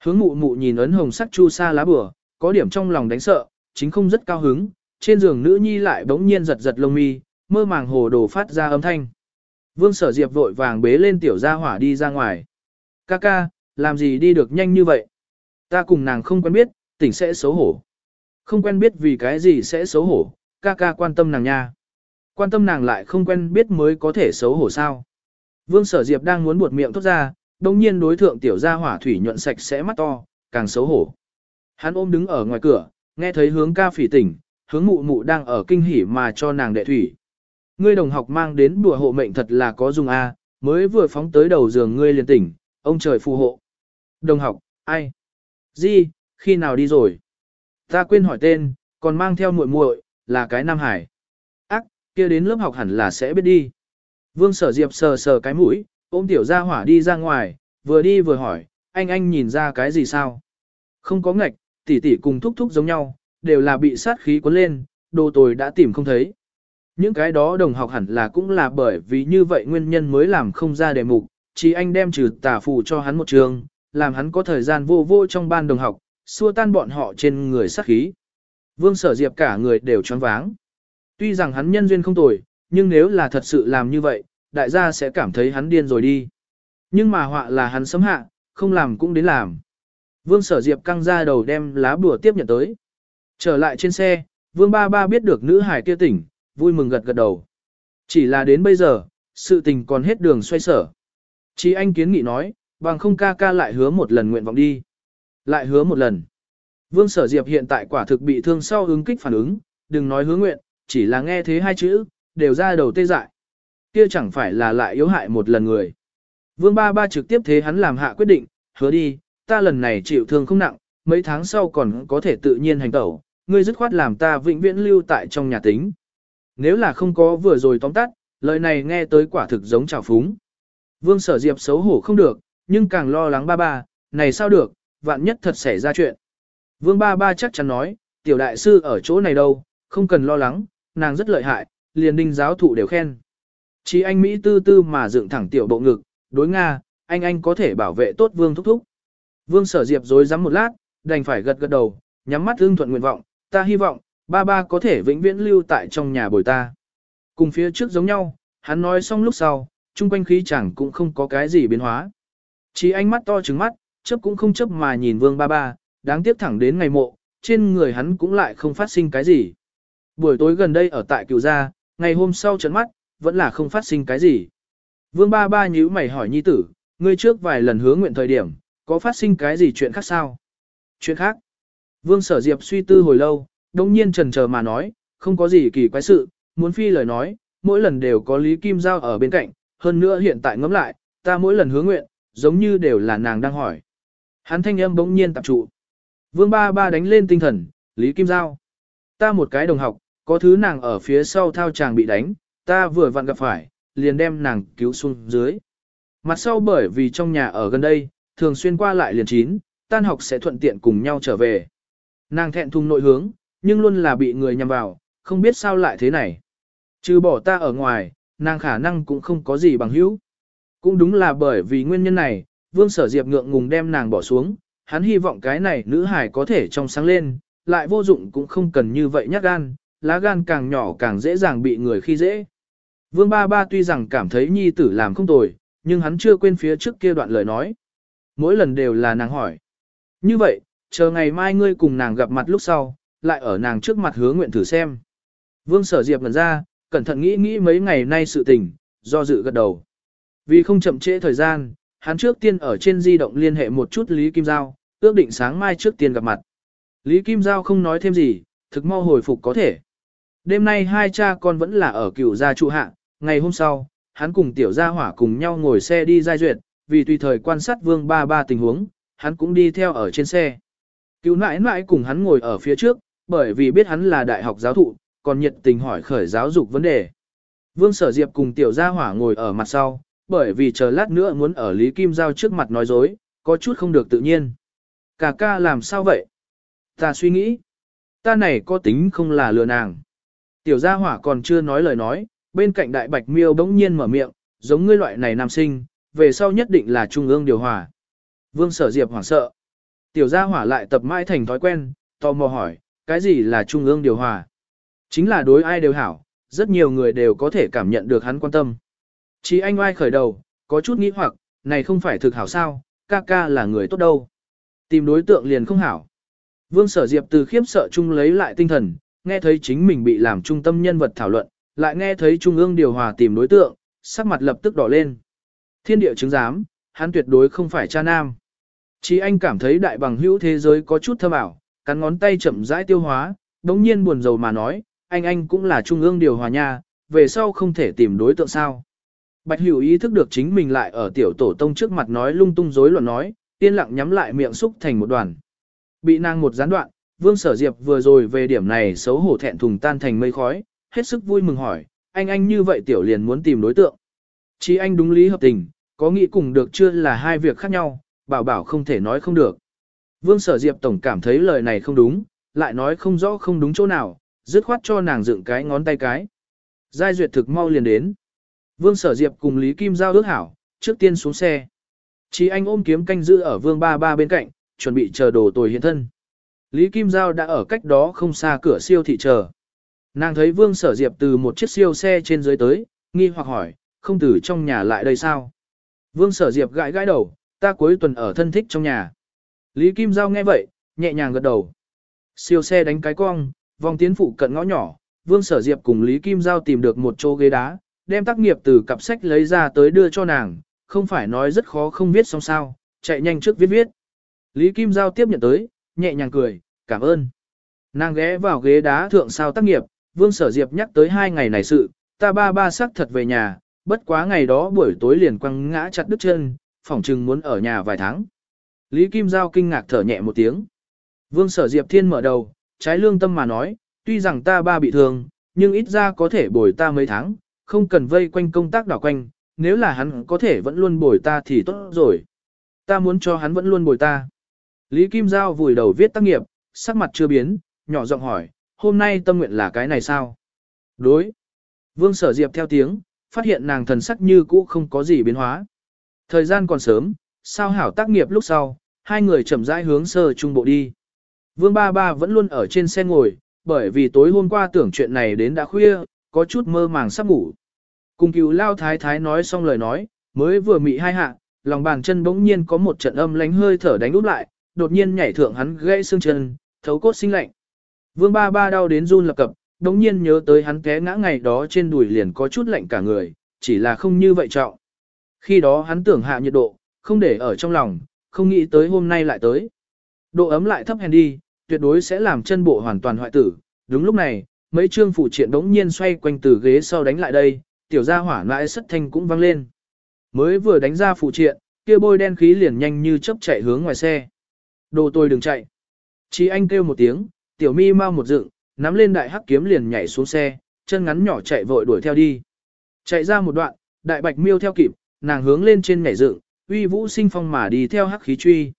Hướng mụ mụ nhìn ấn hồng sắc chu sa lá bừa, có điểm trong lòng đánh sợ, chính không rất cao hứng, trên giường nữ nhi lại bỗng nhiên giật giật lông mi, mơ màng hồ đồ phát ra âm thanh. Vương sở diệp vội vàng bế lên tiểu gia hỏa đi ra ngoài. Ca ca, làm gì đi được nhanh như vậy? Ta cùng nàng không quen biết, tỉnh sẽ xấu hổ. Không quen biết vì cái gì sẽ xấu hổ, ca ca quan tâm nàng nha. Quan tâm nàng lại không quen biết mới có thể xấu hổ sao. Vương sở diệp đang muốn buột miệng thốt ra, đồng nhiên đối thượng tiểu gia hỏa thủy nhuận sạch sẽ mắt to, càng xấu hổ. Hắn ôm đứng ở ngoài cửa, nghe thấy hướng ca phỉ tỉnh, hướng mụ mụ đang ở kinh hỉ mà cho nàng đệ thủy. Ngươi đồng học mang đến đùa hộ mệnh thật là có dùng a, mới vừa phóng tới đầu giường ngươi liền tỉnh, ông trời phù hộ. Đồng học, ai? Di, khi nào đi rồi? Ta quên hỏi tên, còn mang theo muội muội, là cái Nam Hải. Ác, kia đến lớp học hẳn là sẽ biết đi. Vương Sở Diệp sờ sờ cái mũi, ôm tiểu gia hỏa đi ra ngoài, vừa đi vừa hỏi, anh anh nhìn ra cái gì sao? Không có ngạch, tỷ tỷ cùng thúc thúc giống nhau, đều là bị sát khí cuốn lên, đồ tồi đã tìm không thấy. Những cái đó đồng học hẳn là cũng là bởi vì như vậy nguyên nhân mới làm không ra đề mục, chỉ anh đem trừ tả phù cho hắn một trường, làm hắn có thời gian vô vô trong ban đồng học, xua tan bọn họ trên người sát khí. Vương sở diệp cả người đều choáng váng. Tuy rằng hắn nhân duyên không tồi, nhưng nếu là thật sự làm như vậy, đại gia sẽ cảm thấy hắn điên rồi đi. Nhưng mà họa là hắn sấm hạ, không làm cũng đến làm. Vương sở diệp căng ra đầu đem lá bùa tiếp nhận tới. Trở lại trên xe, vương ba ba biết được nữ hải kia tỉnh, vui mừng gật gật đầu. Chỉ là đến bây giờ, sự tình còn hết đường xoay sở. Chí anh kiến nghị nói, bằng không ca ca lại hứa một lần nguyện vọng đi. Lại hứa một lần. Vương sở diệp hiện tại quả thực bị thương sau ứng kích phản ứng, đừng nói hứa nguyện, chỉ là nghe thế hai chữ, đều ra đầu tê dại. Kia chẳng phải là lại yếu hại một lần người. Vương ba ba trực tiếp thế hắn làm hạ quyết định, hứa đi, ta lần này chịu thương không nặng, mấy tháng sau còn có thể tự nhiên hành tẩu, ngươi dứt khoát làm ta vĩnh viễn lưu tại trong nhà tính. Nếu là không có vừa rồi tóm tắt, lời này nghe tới quả thực giống trào phúng. Vương sở diệp xấu hổ không được, nhưng càng lo lắng ba ba, này sao được, vạn nhất thật xảy ra chuyện. Vương ba ba chắc chắn nói, tiểu đại sư ở chỗ này đâu, không cần lo lắng, nàng rất lợi hại, liền đinh giáo thụ đều khen. Chỉ anh Mỹ tư tư mà dựng thẳng tiểu bộ ngực, đối Nga, anh anh có thể bảo vệ tốt vương thúc thúc. Vương sở diệp dối rắm một lát, đành phải gật gật đầu, nhắm mắt ưng thuận nguyện vọng, ta hy vọng, ba ba có thể vĩnh viễn lưu tại trong nhà bồi ta. Cùng phía trước giống nhau, hắn nói xong lúc sau, chung quanh khí chẳng cũng không có cái gì biến hóa. Chỉ ánh mắt to trứng mắt, chấp cũng không chấp mà nhìn vương ba ba, đáng tiếc thẳng đến ngày mộ, trên người hắn cũng lại không phát sinh cái gì. Buổi tối gần đây ở tại cựu gia, ngày hôm sau trấn mắt, vẫn là không phát sinh cái gì. Vương ba ba nhíu mày hỏi nhi tử, ngươi trước vài lần hứa nguyện thời điểm, có phát sinh cái gì chuyện khác sao? Chuyện khác? Vương sở diệp suy tư hồi lâu, đồng nhiên trần chờ mà nói, không có gì kỳ quái sự, muốn phi lời nói, mỗi lần đều có Lý Kim Giao ở bên cạnh, hơn nữa hiện tại ngẫm lại, ta mỗi lần hứa nguyện, giống như đều là nàng đang hỏi. Hắn thanh âm bỗng nhiên tập trụ. Vương ba ba đánh lên tinh thần, Lý Kim Giao. Ta một cái đồng học, có thứ nàng ở phía sau thao chàng bị đánh, ta vừa vặn gặp phải, liền đem nàng cứu xuống dưới. Mặt sau bởi vì trong nhà ở gần đây, thường xuyên qua lại liền chín, tan học sẽ thuận tiện cùng nhau trở về. Nàng thẹn thùng nội hướng, nhưng luôn là bị người nhằm vào, không biết sao lại thế này. Trừ bỏ ta ở ngoài, nàng khả năng cũng không có gì bằng hữu. Cũng đúng là bởi vì nguyên nhân này, Vương Sở Diệp ngượng ngùng đem nàng bỏ xuống, hắn hy vọng cái này nữ hải có thể trong sáng lên, lại vô dụng cũng không cần như vậy nhát gan, lá gan càng nhỏ càng dễ dàng bị người khi dễ. Vương Ba Ba tuy rằng cảm thấy nhi tử làm không tồi, nhưng hắn chưa quên phía trước kia đoạn lời nói. Mỗi lần đều là nàng hỏi. Như vậy, chờ ngày mai ngươi cùng nàng gặp mặt lúc sau, lại ở nàng trước mặt hứa nguyện thử xem. Vương Sở Diệp ngần ra, cẩn thận nghĩ nghĩ mấy ngày nay sự tình, do dự gật đầu. Vì không chậm trễ thời gian, hắn trước tiên ở trên di động liên hệ một chút Lý Kim Giao, ước định sáng mai trước tiên gặp mặt. Lý Kim Giao không nói thêm gì, thực mau hồi phục có thể. Đêm nay hai cha con vẫn là ở cựu gia trụ hạ, ngày hôm sau, hắn cùng tiểu gia hỏa cùng nhau ngồi xe đi giai duyệt, vì tùy thời quan sát vương ba ba tình huống, hắn cũng đi theo ở trên xe. Cứu nãi nãi cùng hắn ngồi ở phía trước, bởi vì biết hắn là đại học giáo thụ, còn nhiệt tình hỏi khởi giáo dục vấn đề. Vương Sở Diệp cùng tiểu gia hỏa ngồi ở mặt sau, bởi vì chờ lát nữa muốn ở Lý Kim Giao trước mặt nói dối, có chút không được tự nhiên. Cà ca làm sao vậy? Ta suy nghĩ, ta này có tính không là lừa nàng. Tiểu gia hỏa còn chưa nói lời nói, bên cạnh đại bạch miêu bỗng nhiên mở miệng, giống ngươi loại này nam sinh, về sau nhất định là trung ương điều hòa. Vương sở diệp hoảng sợ. Tiểu gia hỏa lại tập mãi thành thói quen, tò mò hỏi, cái gì là trung ương điều hòa? Chính là đối ai đều hảo, rất nhiều người đều có thể cảm nhận được hắn quan tâm. Chỉ anh oai khởi đầu, có chút nghĩ hoặc, này không phải thực hảo sao, ca ca là người tốt đâu. Tìm đối tượng liền không hảo. Vương sở diệp từ khiếp sợ chung lấy lại tinh thần, nghe thấy chính mình bị làm trung tâm nhân vật thảo luận, lại nghe thấy trung ương điều hòa tìm đối tượng, sắc mặt lập tức đỏ lên. Thiên địa chứng giám, hắn tuyệt đối không phải cha nam. Chỉ anh cảm thấy đại bằng hữu thế giới có chút thâm ảo, cắn ngón tay chậm rãi tiêu hóa, đống nhiên buồn rầu mà nói, anh anh cũng là trung ương điều hòa nha, về sau không thể tìm đối tượng sao. Bạch hữu ý thức được chính mình lại ở tiểu tổ tông trước mặt nói lung tung rối loạn nói, yên lặng nhắm lại miệng xúc thành một đoàn. Bị nàng một gián đoạn, vương sở diệp vừa rồi về điểm này xấu hổ thẹn thùng tan thành mây khói, hết sức vui mừng hỏi, anh anh như vậy tiểu liền muốn tìm đối tượng. Chỉ anh đúng lý hợp tình, có nghĩ cùng được chưa là hai việc khác nhau, bảo bảo không thể nói không được. Vương sở diệp tổng cảm thấy lời này không đúng, lại nói không rõ không đúng chỗ nào, dứt khoát cho nàng dựng cái ngón tay cái. Giai duyệt thực mau liền đến. Vương sở diệp cùng Lý Kim Giao ước hảo, trước tiên xuống xe. Chí anh ôm kiếm canh giữ ở vương ba ba bên cạnh, chuẩn bị chờ đồ tồi hiện thân. Lý Kim Giao đã ở cách đó không xa cửa siêu thị chờ. Nàng thấy Vương Sở Diệp từ một chiếc siêu xe trên dưới tới, nghi hoặc hỏi, không từ trong nhà lại đây sao? Vương Sở Diệp gãi gãi đầu, ta cuối tuần ở thân thích trong nhà. Lý Kim Giao nghe vậy, nhẹ nhàng gật đầu. Siêu xe đánh cái cong, vòng tiến phụ cận ngõ nhỏ, Vương Sở Diệp cùng Lý Kim Giao tìm được một chỗ ghế đá, đem tác nghiệp từ cặp sách lấy ra tới đưa cho nàng, không phải nói rất khó không viết xong sao, chạy nhanh trước viết viết. Lý Kim Giao tiếp nhận tới, nhẹ nhàng cười, cảm ơn. Nàng ghé vào ghế đá thượng sao tác nghiệp, Vương Sở Diệp nhắc tới hai ngày này sự, ta ba ba sắc thật về nhà, bất quá ngày đó buổi tối liền quăng ngã chặt đứt chân, phỏng chừng muốn ở nhà vài tháng. Lý Kim Giao kinh ngạc thở nhẹ một tiếng. Vương Sở Diệp Thiên mở đầu, trái lương tâm mà nói, tuy rằng ta ba bị thương, nhưng ít ra có thể bồi ta mấy tháng, không cần vây quanh công tác đảo quanh, nếu là hắn có thể vẫn luôn bồi ta thì tốt rồi. Ta muốn cho hắn vẫn luôn bồi ta. Lý Kim Giao vùi đầu viết tác nghiệp, sắc mặt chưa biến, nhỏ giọng hỏi, hôm nay tâm nguyện là cái này sao? Đối. Vương Sở Diệp theo tiếng, phát hiện nàng thần sắc như cũ không có gì biến hóa. Thời gian còn sớm, sao hảo tác nghiệp lúc sau, hai người chậm rãi hướng sơ trung bộ đi. Vương Ba Ba vẫn luôn ở trên xe ngồi, bởi vì tối hôm qua tưởng chuyện này đến đã khuya, có chút mơ màng sắp ngủ. Cùng cứu lao thái thái nói xong lời nói, mới vừa mị hai hạ, lòng bàn chân bỗng nhiên có một trận âm lánh hơi thở đánh úp lại, đột nhiên nhảy thượng hắn gãy xương chân, thấu cốt sinh lạnh. Vương ba ba đau đến run lập cập, đống nhiên nhớ tới hắn té ngã ngày đó trên đùi liền có chút lạnh cả người, chỉ là không như vậy trọng. Khi đó hắn tưởng hạ nhiệt độ, không để ở trong lòng, không nghĩ tới hôm nay lại tới. Độ ấm lại thấp hèn đi, tuyệt đối sẽ làm chân bộ hoàn toàn hoại tử. Đúng lúc này, mấy trương phụ triện đống nhiên xoay quanh từ ghế sau đánh lại đây, tiểu gia hỏa mãi sất thanh cũng vang lên. Mới vừa đánh ra phụ triện, kia bôi đen khí liền nhanh như chớp chạy hướng ngoài xe. Đồ tôi đừng chạy. Chí anh kêu một tiếng, tiểu mi mau một dựng, nắm lên đại hắc kiếm liền nhảy xuống xe, chân ngắn nhỏ chạy vội đuổi theo đi. Chạy ra một đoạn, đại bạch miêu theo kịp, nàng hướng lên trên nhảy dựng, uy vũ sinh phong mà đi theo hắc khí truy.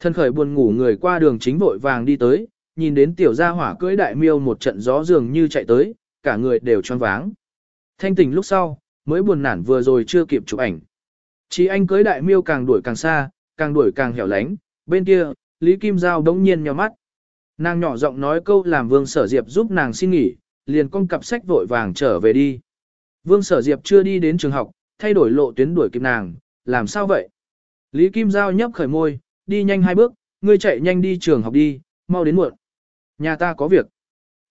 Thân khởi buồn ngủ người qua đường chính vội vàng đi tới, nhìn đến tiểu gia hỏa cưỡi đại miêu một trận gió dường như chạy tới, cả người đều choáng váng. Thanh tỉnh lúc sau, mới buồn nản vừa rồi chưa kịp chụp ảnh. Chí anh cưới đại miêu càng đuổi càng xa, càng đuổi càng hẻo lánh, bên kia, Lý Kim Giao đống nhiên nhíu mắt. Nàng nhỏ giọng nói câu làm Vương Sở Diệp giúp nàng xin nghỉ, liền con cặp sách vội vàng trở về đi. Vương Sở Diệp chưa đi đến trường học, thay đổi lộ tuyến đuổi kịp nàng, làm sao vậy? Lý Kim Giao nhấp khởi môi, đi nhanh hai bước, ngươi chạy nhanh đi trường học đi, mau đến muộn. Nhà ta có việc.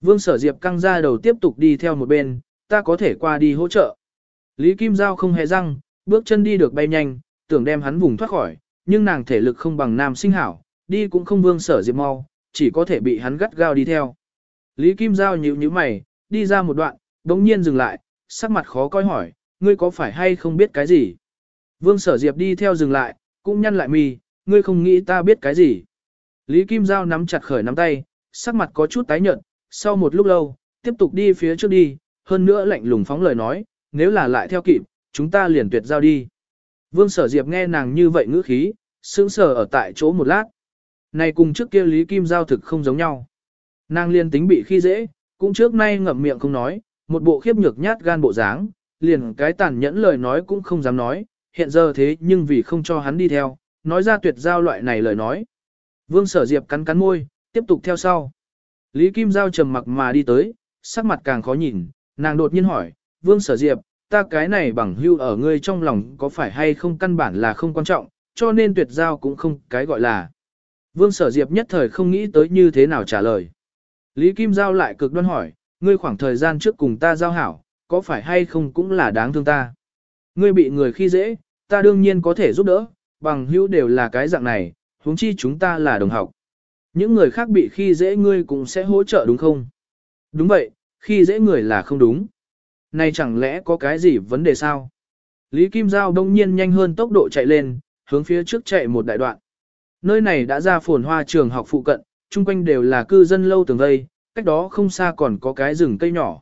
Vương Sở Diệp căng ra đầu tiếp tục đi theo một bên, ta có thể qua đi hỗ trợ. Lý Kim Giao không hề răng, bước chân đi được bay nhanh, tưởng đem hắn vùng thoát khỏi, nhưng nàng thể lực không bằng nam sinh hảo, đi cũng không Vương Sở Diệp mau, chỉ có thể bị hắn gắt gao đi theo. Lý Kim Giao nhíu nhíu mày, đi ra một đoạn, đống nhiên dừng lại, sắc mặt khó coi hỏi, ngươi có phải hay không biết cái gì? Vương Sở Diệp đi theo dừng lại, cũng nhăn lại mì, ngươi không nghĩ ta biết cái gì? Lý Kim Giao nắm chặt khởi nắm tay, sắc mặt có chút tái nhợt, sau một lúc lâu, tiếp tục đi phía trước đi, hơn nữa lạnh lùng phóng lời nói, nếu là lại theo kịp, chúng ta liền tuyệt giao đi. Vương Sở Diệp nghe nàng như vậy ngữ khí, sững sờ ở tại chỗ một lát. Này cùng trước kia Lý Kim Giao thực không giống nhau. Nàng liên tính bị khi dễ, cũng trước nay ngậm miệng không nói, một bộ khiếp nhược nhát gan bộ dáng, liền cái tàn nhẫn lời nói cũng không dám nói, hiện giờ thế nhưng vì không cho hắn đi theo, nói ra tuyệt giao loại này lời nói. Vương Sở Diệp cắn cắn môi, tiếp tục theo sau. Lý Kim Giao trầm mặc mà đi tới, sắc mặt càng khó nhìn, nàng đột nhiên hỏi, Vương Sở Diệp, ta cái này bằng hưu ở ngươi trong lòng có phải hay không căn bản là không quan trọng, cho nên tuyệt giao cũng không cái gọi là. Vương Sở Diệp nhất thời không nghĩ tới như thế nào trả lời. Lý Kim Giao lại cực đoan hỏi, ngươi khoảng thời gian trước cùng ta giao hảo, có phải hay không cũng là đáng thương ta. Ngươi bị người khi dễ, ta đương nhiên có thể giúp đỡ, bằng hữu đều là cái dạng này, huống chi chúng ta là đồng học. Những người khác bị khi dễ ngươi cũng sẽ hỗ trợ đúng không? Đúng vậy, khi dễ người là không đúng. Này chẳng lẽ có cái gì vấn đề sao? Lý Kim Giao đông nhiên nhanh hơn tốc độ chạy lên, hướng phía trước chạy một đại đoạn. Nơi này đã ra phồn hoa trường học phụ cận, chung quanh đều là cư dân lâu tường vây, cách đó không xa còn có cái rừng cây nhỏ.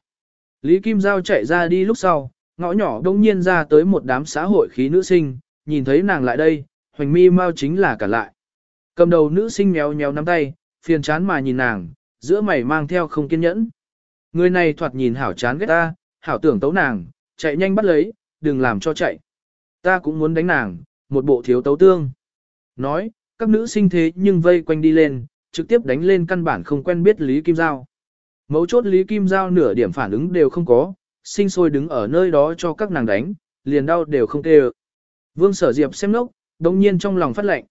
Lý Kim Giao chạy ra đi lúc sau, ngõ nhỏ đông nhiên ra tới một đám xã hội khí nữ sinh, nhìn thấy nàng lại đây, hoành mi mau chính là cả lại. Cầm đầu nữ sinh méo méo nắm tay, phiền chán mà nhìn nàng, giữa mày mang theo không kiên nhẫn. Người này thoạt nhìn hảo chán ghét ta, hảo tưởng tấu nàng, chạy nhanh bắt lấy, đừng làm cho chạy. Ta cũng muốn đánh nàng, một bộ thiếu tấu tương. Nói, các nữ sinh thế nhưng vây quanh đi lên, trực tiếp đánh lên căn bản không quen biết Lý Kim Giao. Mấu chốt Lý Kim Giao nửa điểm phản ứng đều không có, sinh sôi đứng ở nơi đó cho các nàng đánh, liền đau đều không tê Vương sở diệp xem nốc, đồng nhiên trong lòng phát lệnh.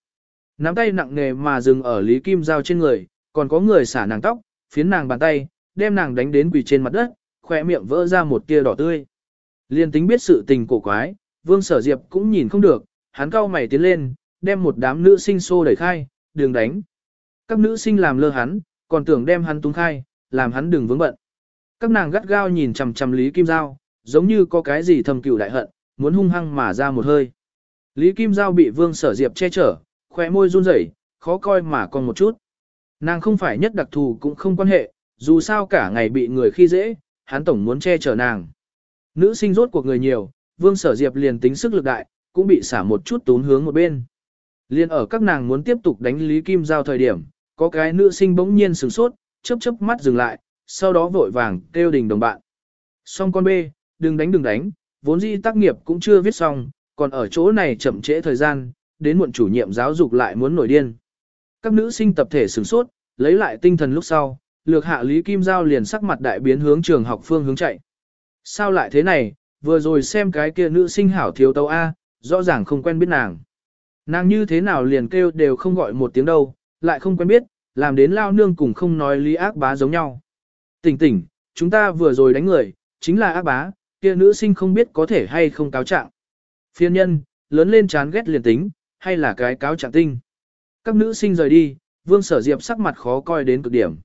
Nắm tay nặng nề mà dừng ở Lý Kim Giao trên người, còn có người xả nàng tóc, phiến nàng bàn tay, đem nàng đánh đến quỳ trên mặt đất, khỏe miệng vỡ ra một tia đỏ tươi. Liên tính biết sự tình cổ quái, Vương Sở Diệp cũng nhìn không được, hắn cau mày tiến lên, đem một đám nữ sinh xô đẩy khai, đường đánh. Các nữ sinh làm lơ hắn, còn tưởng đem hắn tung khai, làm hắn đừng vướng bận. Các nàng gắt gao nhìn chằm chằm Lý Kim Giao, giống như có cái gì thầm cừu đại hận, muốn hung hăng mà ra một hơi. Lý Kim Giao bị Vương Sở Diệp che chở, khóe môi run rẩy, khó coi mà còn một chút. Nàng không phải nhất đặc thù cũng không quan hệ, dù sao cả ngày bị người khi dễ, hắn tổng muốn che chở nàng. Nữ sinh rốt cuộc người nhiều, Vương Sở Diệp liền tính sức lực đại, cũng bị xả một chút tốn hướng một bên. Liên ở các nàng muốn tiếp tục đánh Lý Kim Giao thời điểm, có cái nữ sinh bỗng nhiên sửng sốt, chớp chớp mắt dừng lại, sau đó vội vàng kêu đình đồng bạn. Xong con bê, đừng đánh đừng đánh, vốn dĩ tác nghiệp cũng chưa viết xong, còn ở chỗ này chậm trễ thời gian, đến muộn chủ nhiệm giáo dục lại muốn nổi điên. Các nữ sinh tập thể sửng sốt, lấy lại tinh thần lúc sau, lược hạ Lý Kim Giao liền sắc mặt đại biến hướng trường học phương hướng chạy. Sao lại thế này, vừa rồi xem cái kia nữ sinh hảo thiếu tấu A, rõ ràng không quen biết nàng. Nàng như thế nào liền kêu đều không gọi một tiếng đâu, lại không quen biết, làm đến lao nương cùng không nói lý ác bá giống nhau. Tỉnh tỉnh, chúng ta vừa rồi đánh người, chính là ác bá, kia nữ sinh không biết có thể hay không cáo trạng. Phiên nhân, lớn lên chán ghét liền tính, hay là cái cáo trạng tinh. Các nữ sinh rời đi, vương sở diệp sắc mặt khó coi đến cực điểm.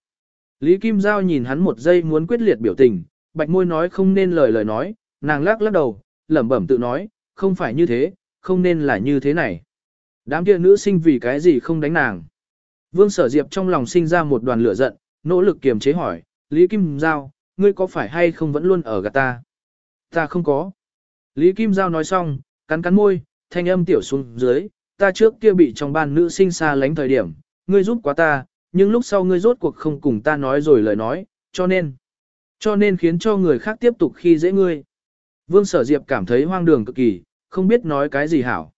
Lý Kim Giao nhìn hắn một giây muốn quyết liệt biểu tình, bạch môi nói không nên lời lời nói, nàng lắc lắc đầu, lẩm bẩm tự nói, không phải như thế, không nên là như thế này. Đám kia nữ sinh vì cái gì không đánh nàng. Vương sở diệp trong lòng sinh ra một đoàn lửa giận, nỗ lực kiềm chế hỏi, Lý Kim Giao, ngươi có phải hay không vẫn luôn ở gạt ta? Ta không có. Lý Kim Giao nói xong, cắn cắn môi, thanh âm tiểu xuống dưới, ta trước kia bị trong ban nữ sinh xa lánh thời điểm, ngươi giúp quá ta, nhưng lúc sau ngươi rốt cuộc không cùng ta nói rồi lời nói, cho nên, cho nên khiến cho người khác tiếp tục khi dễ ngươi. Vương Sở Diệp cảm thấy hoang đường cực kỳ, không biết nói cái gì hảo.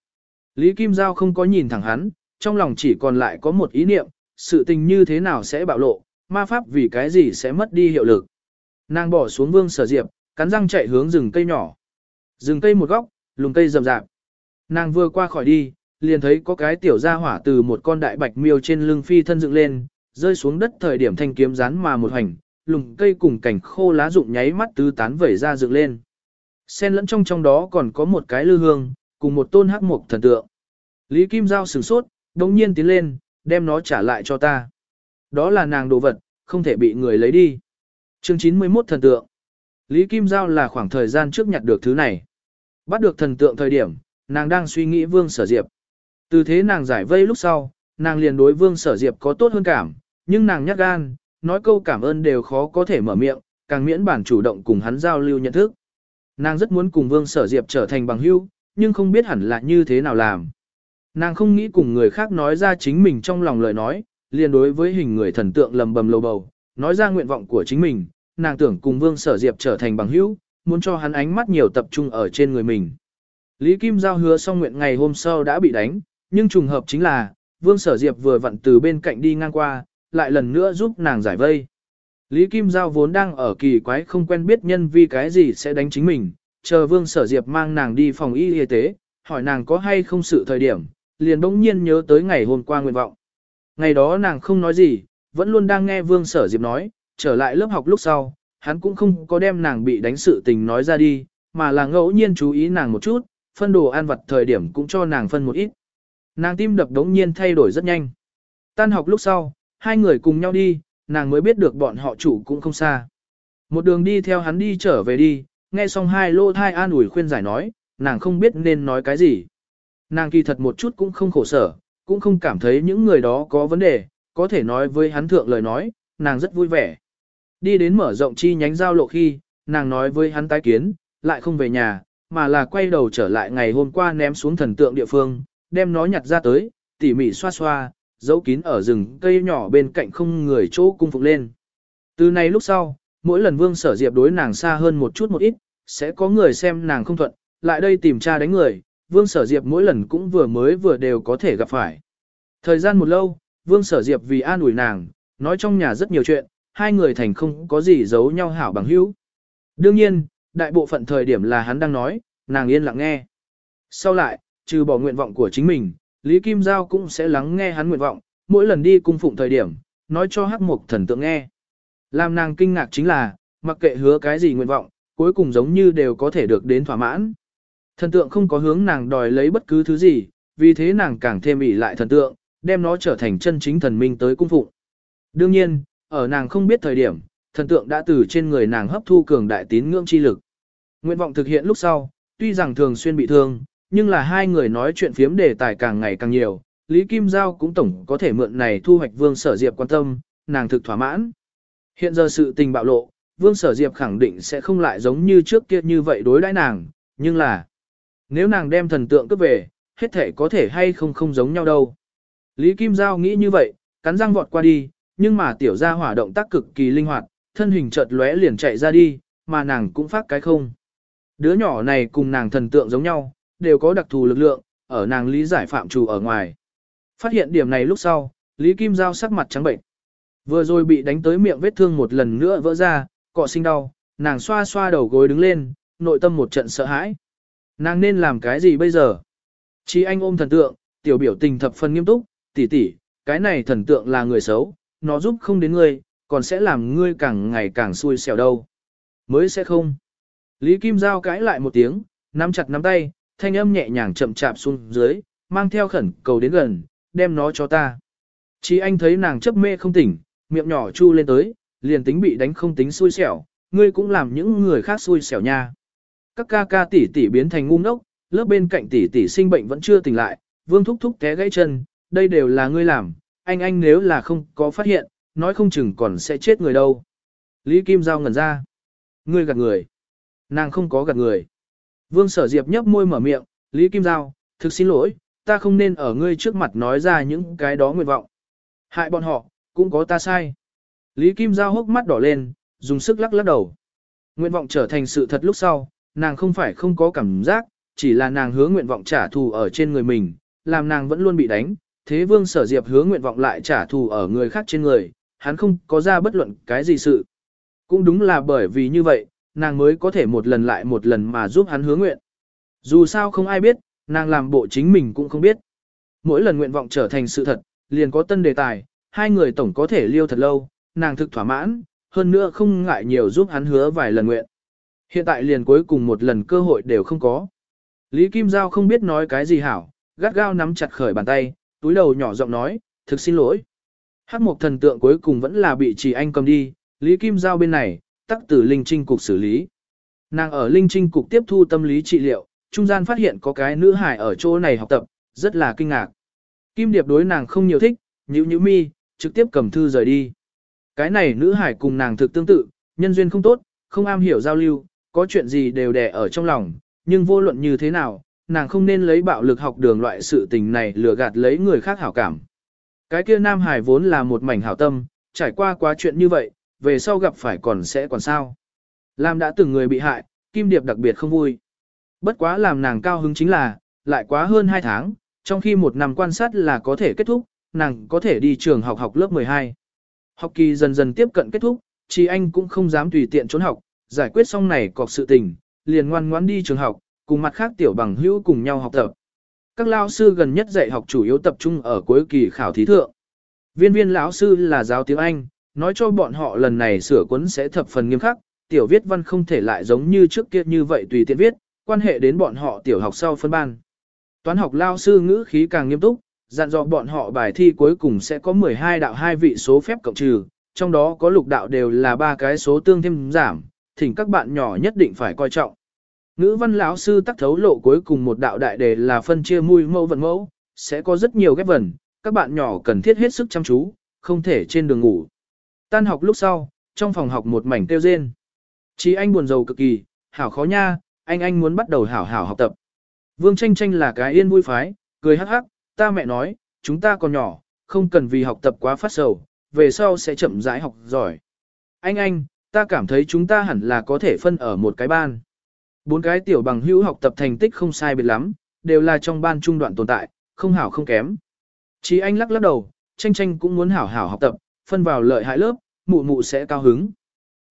Lý Kim Giao không có nhìn thẳng hắn, trong lòng chỉ còn lại có một ý niệm, sự tình như thế nào sẽ bạo lộ, ma pháp vì cái gì sẽ mất đi hiệu lực. Nàng bỏ xuống Vương Sở Diệp, cắn răng chạy hướng rừng cây nhỏ. Rừng cây một góc, lùm cây rậm rạp. Nàng vừa qua khỏi đi, liền thấy có cái tiểu gia hỏa từ một con đại bạch miêu trên lưng phi thân dựng lên, rơi xuống đất thời điểm thanh kiếm rán mà một hành, lùm cây cùng cảnh khô lá rụng nháy mắt tứ tán vẩy ra dựng lên. Xen lẫn trong trong đó còn có một cái lư hương, cùng một tôn hắc mục thần tượng. Lý Kim Giao sửng sốt, đồng nhiên tiến lên, đem nó trả lại cho ta. Đó là nàng đồ vật, không thể bị người lấy đi. Chương 91 thần tượng. Lý Kim Giao là khoảng thời gian trước nhặt được thứ này. Bắt được thần tượng thời điểm, nàng đang suy nghĩ Vương Sở Diệp. Từ thế nàng giải vây lúc sau, nàng liền đối Vương Sở Diệp có tốt hơn cảm, nhưng nàng nhát gan, nói câu cảm ơn đều khó có thể mở miệng, càng miễn bản chủ động cùng hắn giao lưu nhận thức. Nàng rất muốn cùng Vương Sở Diệp trở thành bằng hữu, nhưng không biết hẳn là như thế nào làm. Nàng không nghĩ cùng người khác nói ra chính mình trong lòng lời nói, liền đối với hình người thần tượng lầm bầm lầu bầu, nói ra nguyện vọng của chính mình, nàng tưởng cùng Vương Sở Diệp trở thành bằng hữu, muốn cho hắn ánh mắt nhiều tập trung ở trên người mình. Lý Kim Giao hứa xong nguyện ngày hôm sau đã bị đánh, nhưng trùng hợp chính là, Vương Sở Diệp vừa vặn từ bên cạnh đi ngang qua, lại lần nữa giúp nàng giải vây. Lý Kim Giao vốn đang ở kỳ quái không quen biết nhân vì cái gì sẽ đánh chính mình, chờ Vương Sở Diệp mang nàng đi phòng y y tế, hỏi nàng có hay không sự thời điểm, liền bỗng nhiên nhớ tới ngày hôm qua nguyện vọng. Ngày đó nàng không nói gì, vẫn luôn đang nghe Vương Sở Diệp nói, trở lại lớp học lúc sau, hắn cũng không có đem nàng bị đánh sự tình nói ra đi, mà là ngẫu nhiên chú ý nàng một chút, phân đồ ăn vặt thời điểm cũng cho nàng phân một ít. Nàng tim đập đống nhiên thay đổi rất nhanh. Tan học lúc sau, hai người cùng nhau đi, nàng mới biết được bọn họ chủ cũng không xa. Một đường đi theo hắn đi trở về đi, nghe xong hai lô thai an ủi khuyên giải nói, nàng không biết nên nói cái gì. Nàng kỳ thật một chút cũng không khổ sở, cũng không cảm thấy những người đó có vấn đề, có thể nói với hắn thượng lời nói, nàng rất vui vẻ. Đi đến mở rộng chi nhánh giao lộ khi, nàng nói với hắn tái kiến, lại không về nhà, mà là quay đầu trở lại ngày hôm qua ném xuống thần tượng địa phương, đem nó nhặt ra tới, tỉ mỉ xoa xoa, giấu kín ở rừng cây nhỏ bên cạnh không người chỗ cung phục lên. Từ nay lúc sau, mỗi lần vương sở diệp đối nàng xa hơn một chút một ít, sẽ có người xem nàng không thuận, lại đây tìm tra đánh người, vương sở diệp mỗi lần cũng vừa mới vừa đều có thể gặp phải. Thời gian một lâu, Vương Sở Diệp vì an ủi nàng, nói trong nhà rất nhiều chuyện, hai người thành không có gì giấu nhau hảo bằng hữu. Đương nhiên, đại bộ phận thời điểm là hắn đang nói, nàng yên lặng nghe. Sau lại, trừ bỏ nguyện vọng của chính mình, Lý Kim Giao cũng sẽ lắng nghe hắn nguyện vọng, mỗi lần đi cung phụng thời điểm, nói cho hắc mục thần tượng nghe. Làm nàng kinh ngạc chính là, mặc kệ hứa cái gì nguyện vọng, cuối cùng giống như đều có thể được đến thỏa mãn. Thần tượng không có hướng nàng đòi lấy bất cứ thứ gì, vì thế nàng càng thêm ỷ lại thần tượng, đem nó trở thành chân chính thần minh tới cung phụng. Đương nhiên, ở nàng không biết thời điểm, thần tượng đã từ trên người nàng hấp thu cường đại tín ngưỡng chi lực. Nguyện vọng thực hiện lúc sau, tuy rằng thường xuyên bị thương, nhưng là hai người nói chuyện phiếm đề tài càng ngày càng nhiều, Lý Kim Giao cũng tổng có thể mượn này thu hoạch Vương Sở Diệp quan tâm, nàng thực thỏa mãn. Hiện giờ sự tình bạo lộ, Vương Sở Diệp khẳng định sẽ không lại giống như trước kia như vậy đối đãi nàng, nhưng là nếu nàng đem thần tượng cướp về, hết thể có thể hay không không giống nhau đâu. Lý Kim Giao nghĩ như vậy, cắn răng vọt qua đi, nhưng mà tiểu gia hỏa động tác cực kỳ linh hoạt, thân hình chợt lóe liền chạy ra đi, mà nàng cũng phát cái không. Đứa nhỏ này cùng nàng thần tượng giống nhau, đều có đặc thù lực lượng, ở nàng lý giải phạm trù ở ngoài. Phát hiện điểm này lúc sau, Lý Kim Giao sắc mặt trắng bệnh. Vừa rồi bị đánh tới miệng vết thương một lần nữa vỡ ra, cọ sinh đau, nàng xoa xoa đầu gối đứng lên, nội tâm một trận sợ hãi. Nàng nên làm cái gì bây giờ? Chí anh ôm thần tượng, tiểu biểu tình thập phần nghiêm túc, tỷ tỷ, cái này thần tượng là người xấu, nó giúp không đến ngươi, còn sẽ làm ngươi càng ngày càng xui xẻo đâu. Mới sẽ không. Lý Kim Giao cãi lại một tiếng, nắm chặt nắm tay, thanh âm nhẹ nhàng chậm chạp xuống dưới, mang theo khẩn cầu đến gần, đem nó cho ta. Chí anh thấy nàng chấp mê không tỉnh, miệng nhỏ chu lên tới, liền tính bị đánh không tính xui xẻo, ngươi cũng làm những người khác xui xẻo nha. Các ca ca tỷ tỷ biến thành ngu ngốc, lớp bên cạnh tỷ tỷ sinh bệnh vẫn chưa tỉnh lại, vương thúc thúc té gãy chân, đây đều là ngươi làm, anh anh nếu là không có phát hiện, nói không chừng còn sẽ chết người đâu. Lý Kim Giao ngẩn ra. Ngươi gạt người. Nàng không có gạt người. Vương Sở Diệp nhấp môi mở miệng, Lý Kim Giao, thực xin lỗi, ta không nên ở ngươi trước mặt nói ra những cái đó nguyện vọng. Hại bọn họ, cũng có ta sai. Lý Kim Giao hốc mắt đỏ lên, dùng sức lắc lắc đầu. Nguyện vọng trở thành sự thật lúc sau, nàng không phải không có cảm giác, chỉ là nàng hứa nguyện vọng trả thù ở trên người mình, làm nàng vẫn luôn bị đánh. Thế vương sở diệp hứa nguyện vọng lại trả thù ở người khác trên người, hắn không có ra bất luận cái gì sự. Cũng đúng là bởi vì như vậy, nàng mới có thể một lần lại một lần mà giúp hắn hứa nguyện. Dù sao không ai biết, nàng làm bộ chính mình cũng không biết. Mỗi lần nguyện vọng trở thành sự thật, liền có tân đề tài, hai người tổng có thể liêu thật lâu, nàng thực thỏa mãn, hơn nữa không ngại nhiều giúp hắn hứa vài lần nguyện. Hiện tại liền cuối cùng một lần cơ hội đều không có. Lý Kim Giao không biết nói cái gì hảo, gắt gao nắm chặt khởi bàn tay, túi đầu nhỏ giọng nói, thực xin lỗi. Hát một thần tượng cuối cùng vẫn là bị chỉ anh cầm đi, Lý Kim Giao bên này, tắc từ Linh Trinh Cục xử lý. Nàng ở Linh Trinh Cục tiếp thu tâm lý trị liệu, trung gian phát hiện có cái nữ hải ở chỗ này học tập, rất là kinh ngạc. Kim Điệp đối nàng không nhiều thích, nhữ nhữ mi, trực tiếp cầm thư rời đi. Cái này nữ hải cùng nàng thực tương tự, nhân duyên không tốt, không am hiểu giao lưu, có chuyện gì đều đè ở trong lòng, nhưng vô luận như thế nào, nàng không nên lấy bạo lực học đường loại sự tình này lừa gạt lấy người khác hảo cảm. Cái kia Nam Hải vốn là một mảnh hảo tâm, trải qua quá chuyện như vậy, về sau gặp phải còn sẽ còn sao. Làm đã từng người bị hại, Kim Điệp đặc biệt không vui. Bất quá làm nàng cao hứng chính là, lại quá hơn 2 tháng, trong khi một năm quan sát là có thể kết thúc, nàng có thể đi trường học học lớp 12. Học kỳ dần dần tiếp cận kết thúc, chị anh cũng không dám tùy tiện trốn học, giải quyết xong này cọc sự tình, liền ngoan ngoãn đi trường học, cùng mặt khác tiểu bằng hữu cùng nhau học tập. Các lao sư gần nhất dạy học chủ yếu tập trung ở cuối kỳ khảo thí thượng. Viên viên lão sư là giáo tiếng Anh, nói cho bọn họ lần này sửa cuốn sẽ thập phần nghiêm khắc, tiểu viết văn không thể lại giống như trước kia như vậy tùy tiện viết, quan hệ đến bọn họ tiểu học sau phân ban. Toán học lao sư ngữ khí càng nghiêm túc, dặn dò bọn họ bài thi cuối cùng sẽ có 12 đạo hai vị số phép cộng trừ, trong đó có lục đạo đều là ba cái số tương thêm giảm, thỉnh các bạn nhỏ nhất định phải coi trọng. Ngữ văn lão sư tắc thấu lộ cuối cùng một đạo đại đề là phân chia mùi mẫu vận mẫu, sẽ có rất nhiều ghép vần, các bạn nhỏ cần thiết hết sức chăm chú, không thể trên đường ngủ. Tan học lúc sau, trong phòng học một mảnh tiêu rên. Chí anh buồn rầu cực kỳ, hảo khó nha, anh anh muốn bắt đầu hảo hảo học tập. Vương tranh tranh là cái yên vui phái, cười hắc hắc, ta mẹ nói, chúng ta còn nhỏ, không cần vì học tập quá phát sầu, về sau sẽ chậm rãi học giỏi. Anh anh, ta cảm thấy chúng ta hẳn là có thể phân ở một cái ban. Bốn cái tiểu bằng hữu học tập thành tích không sai biệt lắm, đều là trong ban trung đoạn tồn tại, không hảo không kém. Chí anh lắc lắc đầu, tranh tranh cũng muốn hảo hảo học tập, phân vào lợi hại lớp, mụ mụ sẽ cao hứng.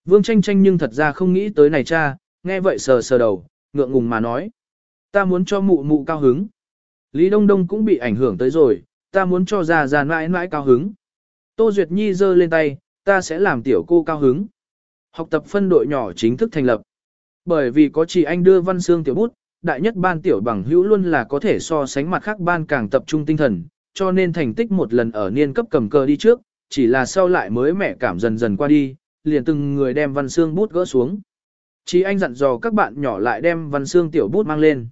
Vương tranh tranh nhưng thật ra không nghĩ tới này cha, nghe vậy sờ sờ đầu, ngượng ngùng mà nói. Ta muốn cho mụ mụ cao hứng. Lý Đông Đông cũng bị ảnh hưởng tới rồi, ta muốn cho già già mãi mãi cao hứng. Tô Duyệt Nhi giơ lên tay, ta sẽ làm tiểu cô cao hứng. Học tập phân đội nhỏ chính thức thành lập. Bởi vì có chỉ anh đưa văn xương tiểu bút, đại nhất ban tiểu bằng hữu luôn là có thể so sánh mặt khác ban càng tập trung tinh thần, cho nên thành tích một lần ở niên cấp cầm cờ đi trước, chỉ là sau lại mới mẹ cảm dần dần qua đi, liền từng người đem văn xương bút gỡ xuống. Chỉ anh dặn dò các bạn nhỏ lại đem văn xương tiểu bút mang lên.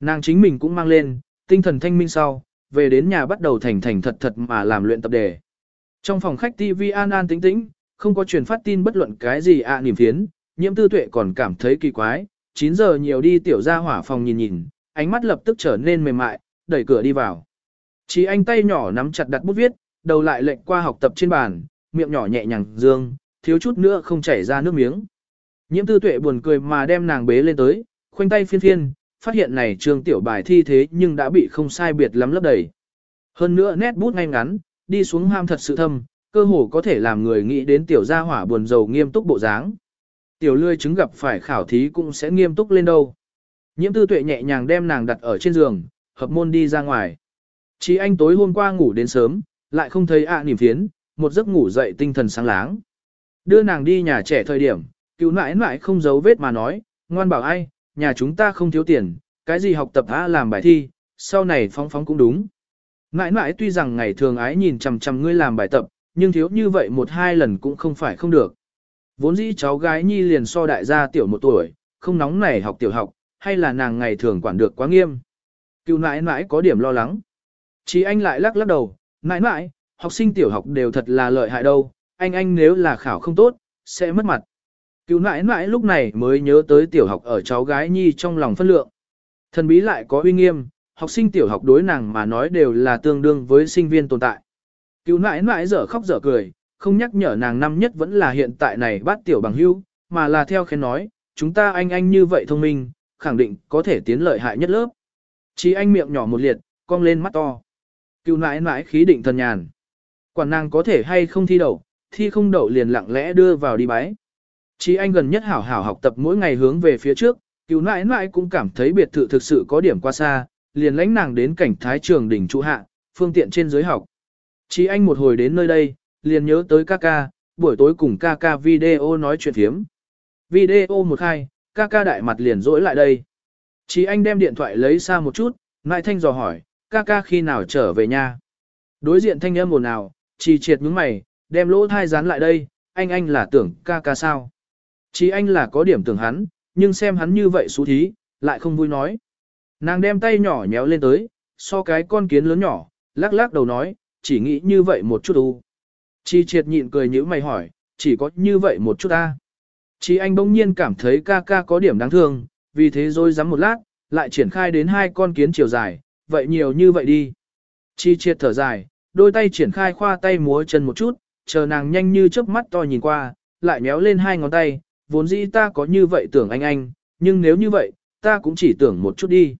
Nàng chính mình cũng mang lên, tinh thần thanh minh sau, về đến nhà bắt đầu thành thành thật thật mà làm luyện tập đề. Trong phòng khách TV an an tĩnh tĩnh, không có truyền phát tin bất luận cái gì ạ à, niềm phiến, nhiễm tư tuệ còn cảm thấy kỳ quái, 9 giờ nhiều đi tiểu ra hỏa phòng nhìn nhìn, ánh mắt lập tức trở nên mềm mại, đẩy cửa đi vào. Chỉ anh tay nhỏ nắm chặt đặt bút viết, đầu lại lệnh qua học tập trên bàn, miệng nhỏ nhẹ nhàng dương, thiếu chút nữa không chảy ra nước miếng. Nhiễm tư tuệ buồn cười mà đem nàng bế lên tới, khoanh tay phiên phiên, phát hiện này trường tiểu bài thi thế nhưng đã bị không sai biệt lắm lấp đầy. Hơn nữa nét bút ngay ngắn, đi xuống ham thật sự thâm, cơ hồ có thể làm người nghĩ đến tiểu gia hỏa buồn rầu nghiêm túc bộ dáng. Tiểu lươi chứng gặp phải khảo thí cũng sẽ nghiêm túc lên đâu. Nhiễm tư tuệ nhẹ nhàng đem nàng đặt ở trên giường, hợp môn đi ra ngoài. Chí anh tối hôm qua ngủ đến sớm, lại không thấy ạ niềm phiến, một giấc ngủ dậy tinh thần sáng láng. Đưa nàng đi nhà trẻ thời điểm, cứu nãi nãi không giấu vết mà nói, ngoan bảo ai, nhà chúng ta không thiếu tiền, cái gì học tập á làm bài thi, sau này phóng phóng cũng đúng. Nãi nãi tuy rằng ngày thường ái nhìn chằm chằm ngươi làm bài tập, nhưng thiếu như vậy một hai lần cũng không phải không được. Vốn dĩ cháu gái nhi liền so đại gia tiểu một tuổi, không nóng này học tiểu học, hay là nàng ngày thường quản được quá nghiêm. Cựu nãi nãi có điểm lo lắng. Chỉ anh lại lắc lắc đầu, nãi nãi, học sinh tiểu học đều thật là lợi hại đâu, anh anh nếu là khảo không tốt, sẽ mất mặt. Cựu nãi nãi lúc này mới nhớ tới tiểu học ở cháu gái nhi trong lòng phân lượng. Thần bí lại có uy nghiêm, học sinh tiểu học đối nàng mà nói đều là tương đương với sinh viên tồn tại. Cứu nãi nãi dở khóc dở cười, không nhắc nhở nàng năm nhất vẫn là hiện tại này bát tiểu bằng hưu, mà là theo khen nói, chúng ta anh anh như vậy thông minh, khẳng định có thể tiến lợi hại nhất lớp. Chí anh miệng nhỏ một liệt, cong lên mắt to. Cứu nãi nãi khí định thần nhàn. Quản nàng có thể hay không thi đậu, thi không đậu liền lặng lẽ đưa vào đi bái. Chí anh gần nhất hảo hảo học tập mỗi ngày hướng về phía trước, cứu nãi nãi cũng cảm thấy biệt thự thực sự có điểm qua xa, liền lãnh nàng đến cảnh thái trường đỉnh trụ hạ, phương tiện trên dưới học. Chỉ anh một hồi đến nơi đây, liền nhớ tới ca ca, buổi tối cùng ca ca video nói chuyện thiếm. Video một khai, ca ca đại mặt liền rỗi lại đây. Chỉ anh đem điện thoại lấy xa một chút, ngại thanh dò hỏi, ca ca khi nào trở về nhà. Đối diện thanh âm ồn ào, chỉ triệt nhướng mày, đem lỗ thai dán lại đây, anh anh là tưởng ca ca sao. Chỉ anh là có điểm tưởng hắn, nhưng xem hắn như vậy xú thí, lại không vui nói. Nàng đem tay nhỏ nhéo lên tới, so cái con kiến lớn nhỏ, lắc lắc đầu nói, chỉ nghĩ như vậy một chút u. Chi triệt nhịn cười nhữ mày hỏi, chỉ có như vậy một chút ta. Chi anh bỗng nhiên cảm thấy ca ca có điểm đáng thương, vì thế rồi dám một lát, lại triển khai đến hai con kiến chiều dài, vậy nhiều như vậy đi. Chi triệt thở dài, đôi tay triển khai khoa tay múa chân một chút, chờ nàng nhanh như chớp mắt to nhìn qua, lại méo lên hai ngón tay, vốn dĩ ta có như vậy tưởng anh anh, nhưng nếu như vậy, ta cũng chỉ tưởng một chút đi.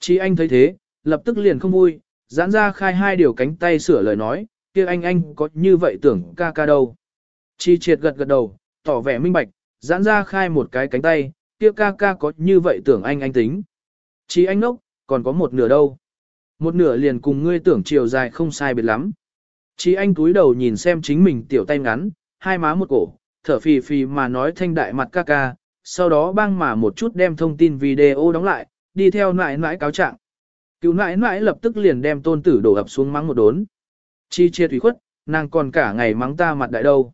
Chi anh thấy thế, lập tức liền không vui, giãn ra khai hai điều cánh tay sửa lời nói, kia anh anh có như vậy tưởng ca ca đâu. Chi triệt gật gật đầu, tỏ vẻ minh bạch, giãn ra khai một cái cánh tay, kia ca ca có như vậy tưởng anh anh tính. Chi anh nốc, còn có một nửa đâu. Một nửa liền cùng ngươi tưởng chiều dài không sai biệt lắm. Chi anh túi đầu nhìn xem chính mình tiểu tay ngắn, hai má một cổ, thở phì phì mà nói thanh đại mặt ca ca, sau đó băng mà một chút đem thông tin video đóng lại, đi theo nãi nãi cáo trạng. Cứu nãi nãi lập tức liền đem tôn tử đổ ập xuống mắng một đốn. Chi chia thủy khuất, nàng còn cả ngày mắng ta mặt đại đâu.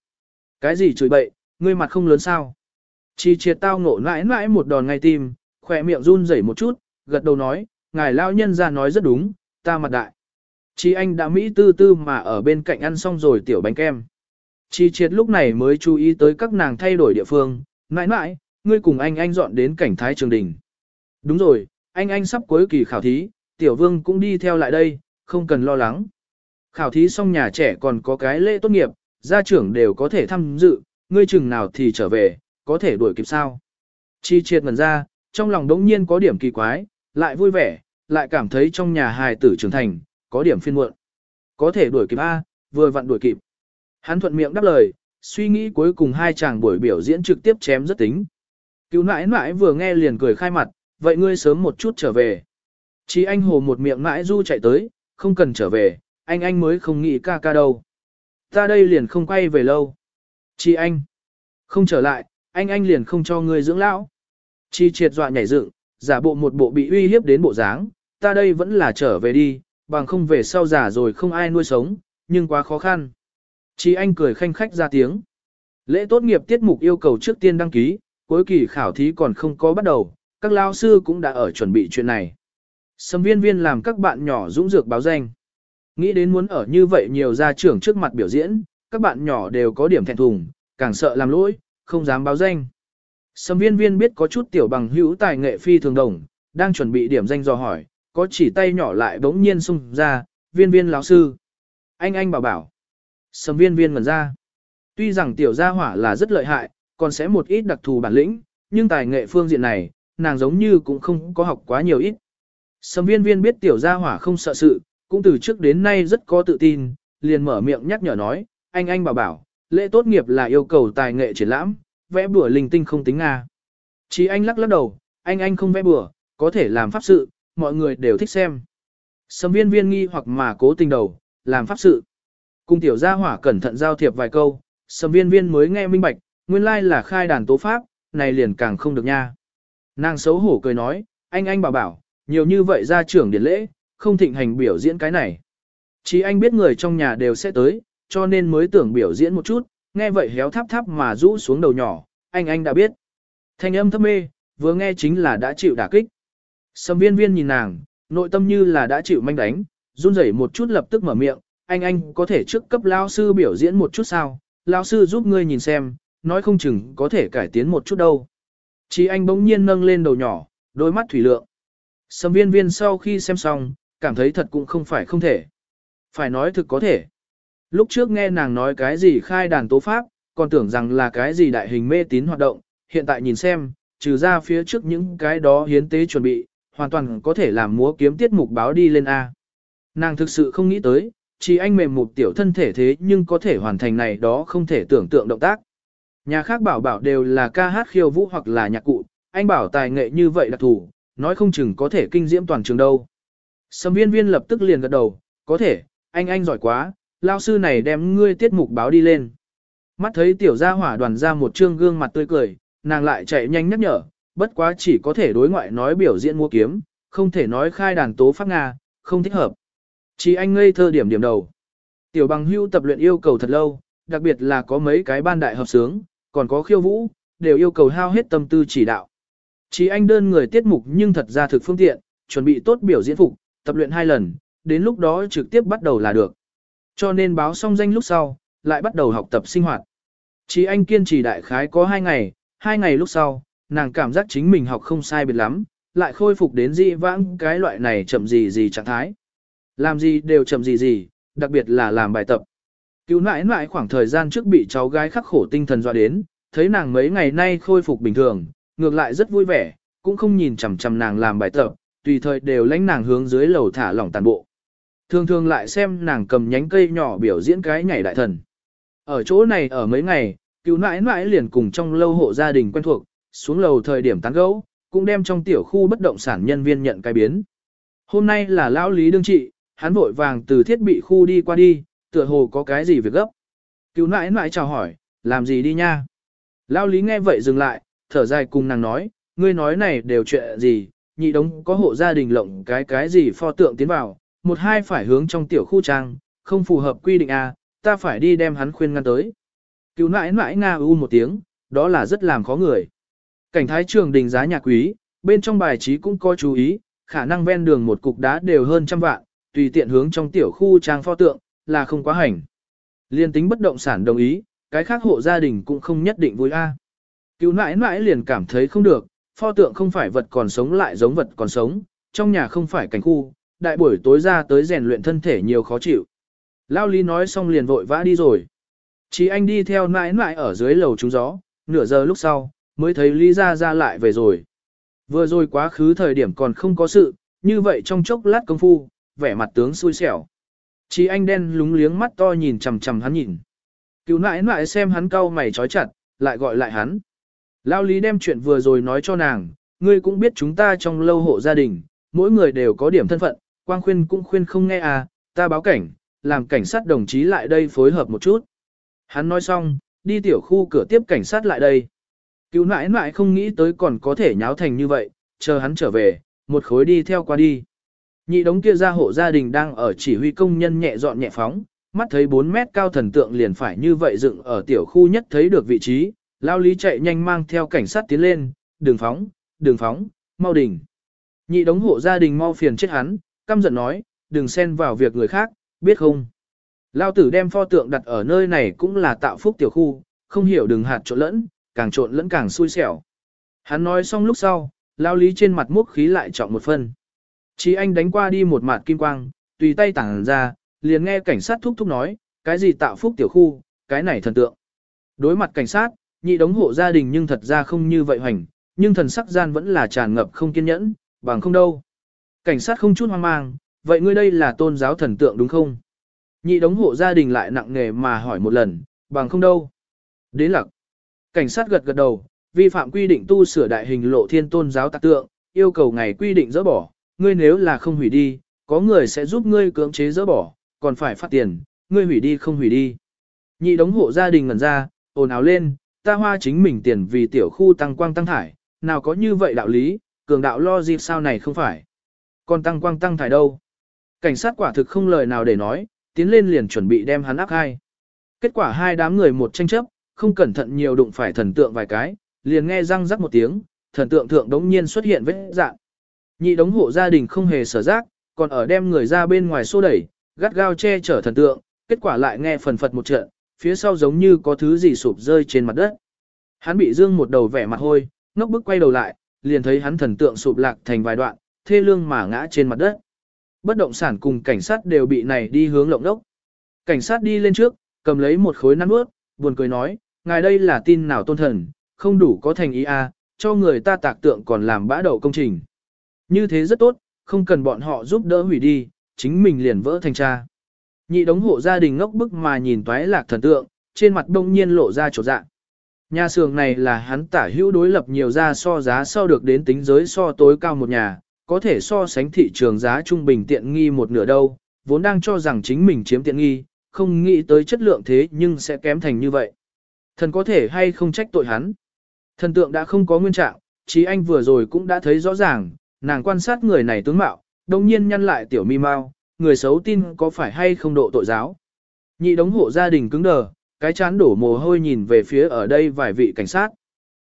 Cái gì chửi bậy, ngươi mặt không lớn sao. Chi chia tao ngộ nãi nãi một đòn ngay tim, khỏe miệng run rẩy một chút, gật đầu nói, ngài lao nhân ra nói rất đúng, ta mặt đại. Chi anh đã Mỹ tư tư mà ở bên cạnh ăn xong rồi tiểu bánh kem. Chi triệt lúc này mới chú ý tới các nàng thay đổi địa phương, nãi nãi, ngươi cùng anh anh dọn đến cảnh thái trường đình. Đúng rồi, anh anh sắp cuối kỳ khảo thí, tiểu vương cũng đi theo lại đây, không cần lo lắng. Khảo thí xong nhà trẻ còn có cái lễ tốt nghiệp, gia trưởng đều có thể tham dự, ngươi chừng nào thì trở về, có thể đuổi kịp sao. Chi triệt ngần ra, trong lòng đống nhiên có điểm kỳ quái, lại vui vẻ, lại cảm thấy trong nhà hài tử trưởng thành, có điểm phiên muộn. Có thể đuổi kịp A, vừa vặn đuổi kịp. Hắn thuận miệng đáp lời, suy nghĩ cuối cùng hai chàng buổi biểu diễn trực tiếp chém rất tính. Cứu nãi nãi vừa nghe liền cười khai mặt, vậy ngươi sớm một chút trở về. Chỉ anh hồ một miệng mãi du chạy tới, không cần trở về, anh anh mới không nghĩ ca ca đâu. Ta đây liền không quay về lâu. Chỉ anh, không trở lại, anh anh liền không cho ngươi dưỡng lão. Chi triệt dọa nhảy dựng, giả bộ một bộ bị uy hiếp đến bộ dáng, ta đây vẫn là trở về đi, bằng không về sau giả rồi không ai nuôi sống, nhưng quá khó khăn. Chi anh cười khanh khách ra tiếng. Lễ tốt nghiệp tiết mục yêu cầu trước tiên đăng ký, cuối kỳ khảo thí còn không có bắt đầu, các lao sư cũng đã ở chuẩn bị chuyện này. Sâm viên viên làm các bạn nhỏ dũng dược báo danh. Nghĩ đến muốn ở như vậy nhiều gia trưởng trước mặt biểu diễn, các bạn nhỏ đều có điểm thẹn thùng, càng sợ làm lỗi, không dám báo danh. Sâm viên viên biết có chút tiểu bằng hữu tài nghệ phi thường đồng, đang chuẩn bị điểm danh dò hỏi, có chỉ tay nhỏ lại bỗng nhiên xung ra, viên viên lão sư. Anh anh bảo bảo. Sâm viên viên ngần ra. Tuy rằng tiểu gia hỏa là rất lợi hại, còn sẽ một ít đặc thù bản lĩnh, nhưng tài nghệ phương diện này, nàng giống như cũng không có học quá nhiều ít. Sâm viên viên biết tiểu gia hỏa không sợ sự, cũng từ trước đến nay rất có tự tin, liền mở miệng nhắc nhở nói, anh anh bảo bảo, lễ tốt nghiệp là yêu cầu tài nghệ triển lãm, vẽ bùa linh tinh không tính Nga. Chỉ anh lắc lắc đầu, anh anh không vẽ bùa, có thể làm pháp sự, mọi người đều thích xem. Sâm viên viên nghi hoặc mà cố tình đầu, làm pháp sự. Cung tiểu gia hỏa cẩn thận giao thiệp vài câu, sâm viên viên mới nghe minh bạch, nguyên lai là khai đàn tố pháp, này liền càng không được nha. Nàng xấu hổ cười nói, anh anh bảo bảo, nhiều như vậy ra trưởng điển lễ, không thịnh hành biểu diễn cái này. Chỉ anh biết người trong nhà đều sẽ tới, cho nên mới tưởng biểu diễn một chút, nghe vậy héo tháp tháp mà rũ xuống đầu nhỏ, anh anh đã biết. Thanh âm thấp mê, vừa nghe chính là đã chịu đả kích. Sầm viên viên nhìn nàng, nội tâm như là đã chịu manh đánh, run rẩy một chút lập tức mở miệng, anh anh có thể trước cấp lao sư biểu diễn một chút sao, lao sư giúp ngươi nhìn xem, nói không chừng có thể cải tiến một chút đâu. Chỉ anh bỗng nhiên nâng lên đầu nhỏ, đôi mắt thủy lượng. Sầm viên viên sau khi xem xong, cảm thấy thật cũng không phải không thể. Phải nói thực có thể. Lúc trước nghe nàng nói cái gì khai đàn tố pháp, còn tưởng rằng là cái gì đại hình mê tín hoạt động, hiện tại nhìn xem, trừ ra phía trước những cái đó hiến tế chuẩn bị, hoàn toàn có thể làm múa kiếm tiết mục báo đi lên A. Nàng thực sự không nghĩ tới, chỉ anh mềm một tiểu thân thể thế nhưng có thể hoàn thành này đó không thể tưởng tượng động tác. Nhà khác bảo bảo đều là ca hát khiêu vũ hoặc là nhạc cụ, anh bảo tài nghệ như vậy đặc thủ, nói không chừng có thể kinh diễm toàn trường đâu. Sầm viên viên lập tức liền gật đầu, có thể, anh anh giỏi quá, lao sư này đem ngươi tiết mục báo đi lên. Mắt thấy tiểu gia hỏa đoàn ra một trương gương mặt tươi cười, nàng lại chạy nhanh nhắc nhở, bất quá chỉ có thể đối ngoại nói biểu diễn mua kiếm, không thể nói khai đàn tố pháp Nga, không thích hợp. Chỉ anh ngây thơ điểm điểm đầu. Tiểu bằng hưu tập luyện yêu cầu thật lâu, đặc biệt là có mấy cái ban đại hợp sướng, còn có khiêu vũ, đều yêu cầu hao hết tâm tư chỉ đạo. Chỉ anh đơn người tiết mục nhưng thật ra thực phương tiện, chuẩn bị tốt biểu diễn phục, tập luyện hai lần, đến lúc đó trực tiếp bắt đầu là được. Cho nên báo xong danh lúc sau, lại bắt đầu học tập sinh hoạt. Chỉ anh kiên trì đại khái có hai ngày, hai ngày lúc sau, nàng cảm giác chính mình học không sai biệt lắm, lại khôi phục đến dị vãng cái loại này chậm gì gì trạng thái. Làm gì đều chậm gì gì, đặc biệt là làm bài tập. Cứu nãi nãi khoảng thời gian trước bị cháu gái khắc khổ tinh thần dọa đến, thấy nàng mấy ngày nay khôi phục bình thường, ngược lại rất vui vẻ, cũng không nhìn chằm chằm nàng làm bài tập, tùy thời đều lãnh nàng hướng dưới lầu thả lỏng tàn bộ. Thường thường lại xem nàng cầm nhánh cây nhỏ biểu diễn cái nhảy đại thần. Ở chỗ này ở mấy ngày, cứu nãi nãi liền cùng trong lâu hộ gia đình quen thuộc, xuống lầu thời điểm tán gấu, cũng đem trong tiểu khu bất động sản nhân viên nhận cái biến. Hôm nay là lão lý đương trị, hắn vội vàng từ thiết bị khu đi qua đi, tựa hồ có cái gì việc gấp. Cứu nãi nãi chào hỏi, làm gì đi nha? Lão lý nghe vậy dừng lại, thở dài cùng nàng nói, ngươi nói này đều chuyện gì, nhị đống có hộ gia đình lộng cái cái gì pho tượng tiến vào, một hai phải hướng trong tiểu khu trang, không phù hợp quy định A, à, ta phải đi đem hắn khuyên ngăn tới. Cứu nãi nãi Nga u một tiếng, đó là rất làm khó người. Cảnh thái trường đình giá nhà quý, bên trong bài trí cũng có chú ý, khả năng ven đường một cục đá đều hơn trăm vạn, tùy tiện hướng trong tiểu khu trang pho tượng, là không quá hành. Liên tính bất động sản đồng ý, cái khác hộ gia đình cũng không nhất định vui A. Cứu nãi nãi liền cảm thấy không được, pho tượng không phải vật còn sống lại giống vật còn sống, trong nhà không phải cảnh khu, đại buổi tối ra tới rèn luyện thân thể nhiều khó chịu. Lao Lý nói xong liền vội vã đi rồi. Chỉ anh đi theo nãi nãi ở dưới lầu trúng gió, nửa giờ lúc sau, mới thấy Lý ra ra lại về rồi. Vừa rồi quá khứ thời điểm còn không có sự, như vậy trong chốc lát công phu, vẻ mặt tướng xui xẻo. chỉ anh đen lúng liếng mắt to nhìn chằm chằm hắn nhìn. Cứu nãi nãi xem hắn cau mày trói chặt, lại gọi lại hắn. Lao lý đem chuyện vừa rồi nói cho nàng, ngươi cũng biết chúng ta trong lâu hộ gia đình, mỗi người đều có điểm thân phận, quang khuyên cũng khuyên không nghe à, ta báo cảnh, làm cảnh sát đồng chí lại đây phối hợp một chút. Hắn nói xong, đi tiểu khu cửa tiếp cảnh sát lại đây. Cứu nãi nãi không nghĩ tới còn có thể nháo thành như vậy, chờ hắn trở về, một khối đi theo qua đi. Nhị đống kia ra hộ gia đình đang ở chỉ huy công nhân nhẹ dọn nhẹ phóng, mắt thấy 4 mét cao thần tượng liền phải như vậy dựng ở tiểu khu nhất thấy được vị trí, lao lý chạy nhanh mang theo cảnh sát tiến lên, đường phóng, đường phóng, mau đỉnh. Nhị đống hộ gia đình mau phiền chết hắn, căm giận nói, đừng xen vào việc người khác, biết không? Lao tử đem pho tượng đặt ở nơi này cũng là tạo phúc tiểu khu, không hiểu đừng hạt trộn lẫn, càng trộn lẫn càng xui xẻo. Hắn nói xong lúc sau, lao lý trên mặt múc khí lại trọng một phân. Chí anh đánh qua đi một mặt kim quang, tùy tay tảng ra, liền nghe cảnh sát thúc thúc nói, cái gì tạo phúc tiểu khu, cái này thần tượng. Đối mặt cảnh sát, nhị đống hộ gia đình nhưng thật ra không như vậy hoành, nhưng thần sắc gian vẫn là tràn ngập không kiên nhẫn, bằng không đâu. Cảnh sát không chút hoang mang, vậy ngươi đây là tôn giáo thần tượng đúng không? Nhị đống hộ gia đình lại nặng nề mà hỏi một lần, bằng không đâu. Đến lặc. Cảnh sát gật gật đầu, vi phạm quy định tu sửa đại hình lộ thiên tôn giáo tạc tượng, yêu cầu ngày quy định dỡ bỏ, ngươi nếu là không hủy đi, có người sẽ giúp ngươi cưỡng chế dỡ bỏ, còn phải phát tiền, ngươi hủy đi không hủy đi. Nhị đống hộ gia đình ngẩn ra, ồn ào lên, ta hoa chính mình tiền vì tiểu khu tăng quang tăng thải, nào có như vậy đạo lý, cường đạo lo gì sao này không phải. Còn tăng quang tăng thải đâu? Cảnh sát quả thực không lời nào để nói, tiến lên liền chuẩn bị đem hắn áp hai. Kết quả hai đám người một tranh chấp, không cẩn thận nhiều đụng phải thần tượng vài cái, liền nghe răng rắc một tiếng, thần tượng thượng đống nhiên xuất hiện vết dạng. Nhị đống hộ gia đình không hề sở giác, còn ở đem người ra bên ngoài xô đẩy, gắt gao che chở thần tượng, kết quả lại nghe phần phật một trận, phía sau giống như có thứ gì sụp rơi trên mặt đất. Hắn bị dương một đầu vẻ mặt hôi, ngốc bức quay đầu lại, liền thấy hắn thần tượng sụp lạc thành vài đoạn, thê lương mà ngã trên mặt đất. Bất động sản cùng cảnh sát đều bị này đi hướng lộng đốc. Cảnh sát đi lên trước, cầm lấy một khối năn bước, buồn cười nói, ngài đây là tin nào tôn thần, không đủ có thành ý a, à, cho người ta tạc tượng còn làm bã đầu công trình. Như thế rất tốt, không cần bọn họ giúp đỡ hủy đi, chính mình liền vỡ thành cha. Nhị đống hộ gia đình ngốc bức mà nhìn toái lạc thần tượng, trên mặt đông nhiên lộ ra chỗ dạng. Nhà xưởng này là hắn tả hữu đối lập nhiều ra so giá so được đến tính giới so tối cao một nhà, có thể so sánh thị trường giá trung bình tiện nghi một nửa đâu, vốn đang cho rằng chính mình chiếm tiện nghi, không nghĩ tới chất lượng thế nhưng sẽ kém thành như vậy. Thần có thể hay không trách tội hắn. Thần tượng đã không có nguyên trạng, chí anh vừa rồi cũng đã thấy rõ ràng, nàng quan sát người này tướng mạo, đồng nhiên nhăn lại tiểu mi mau, người xấu tin có phải hay không độ tội giáo. Nhị đống hộ gia đình cứng đờ, cái chán đổ mồ hôi nhìn về phía ở đây vài vị cảnh sát.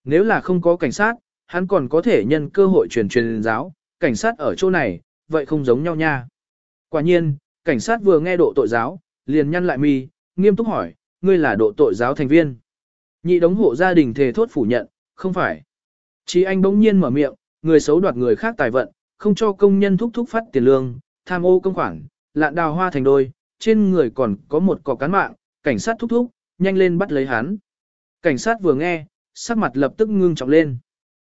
Nếu là không có cảnh sát, hắn còn có thể nhân cơ hội truyền truyền giáo, cảnh sát ở chỗ này, vậy không giống nhau nha. Quả nhiên, cảnh sát vừa nghe độ tội giáo, liền nhăn lại mi, nghiêm túc hỏi, ngươi là độ tội giáo thành viên. Nhị đống hộ gia đình thề thốt phủ nhận, không phải. Chí anh bỗng nhiên mở miệng, người xấu đoạt người khác tài vận, không cho công nhân thúc thúc phát tiền lương, tham ô công khoản, lạn đào hoa thành đôi, trên người còn có một cọc cán mạng, cảnh sát thúc thúc, nhanh lên bắt lấy hắn. Cảnh sát vừa nghe, sắc mặt lập tức ngưng trọng lên.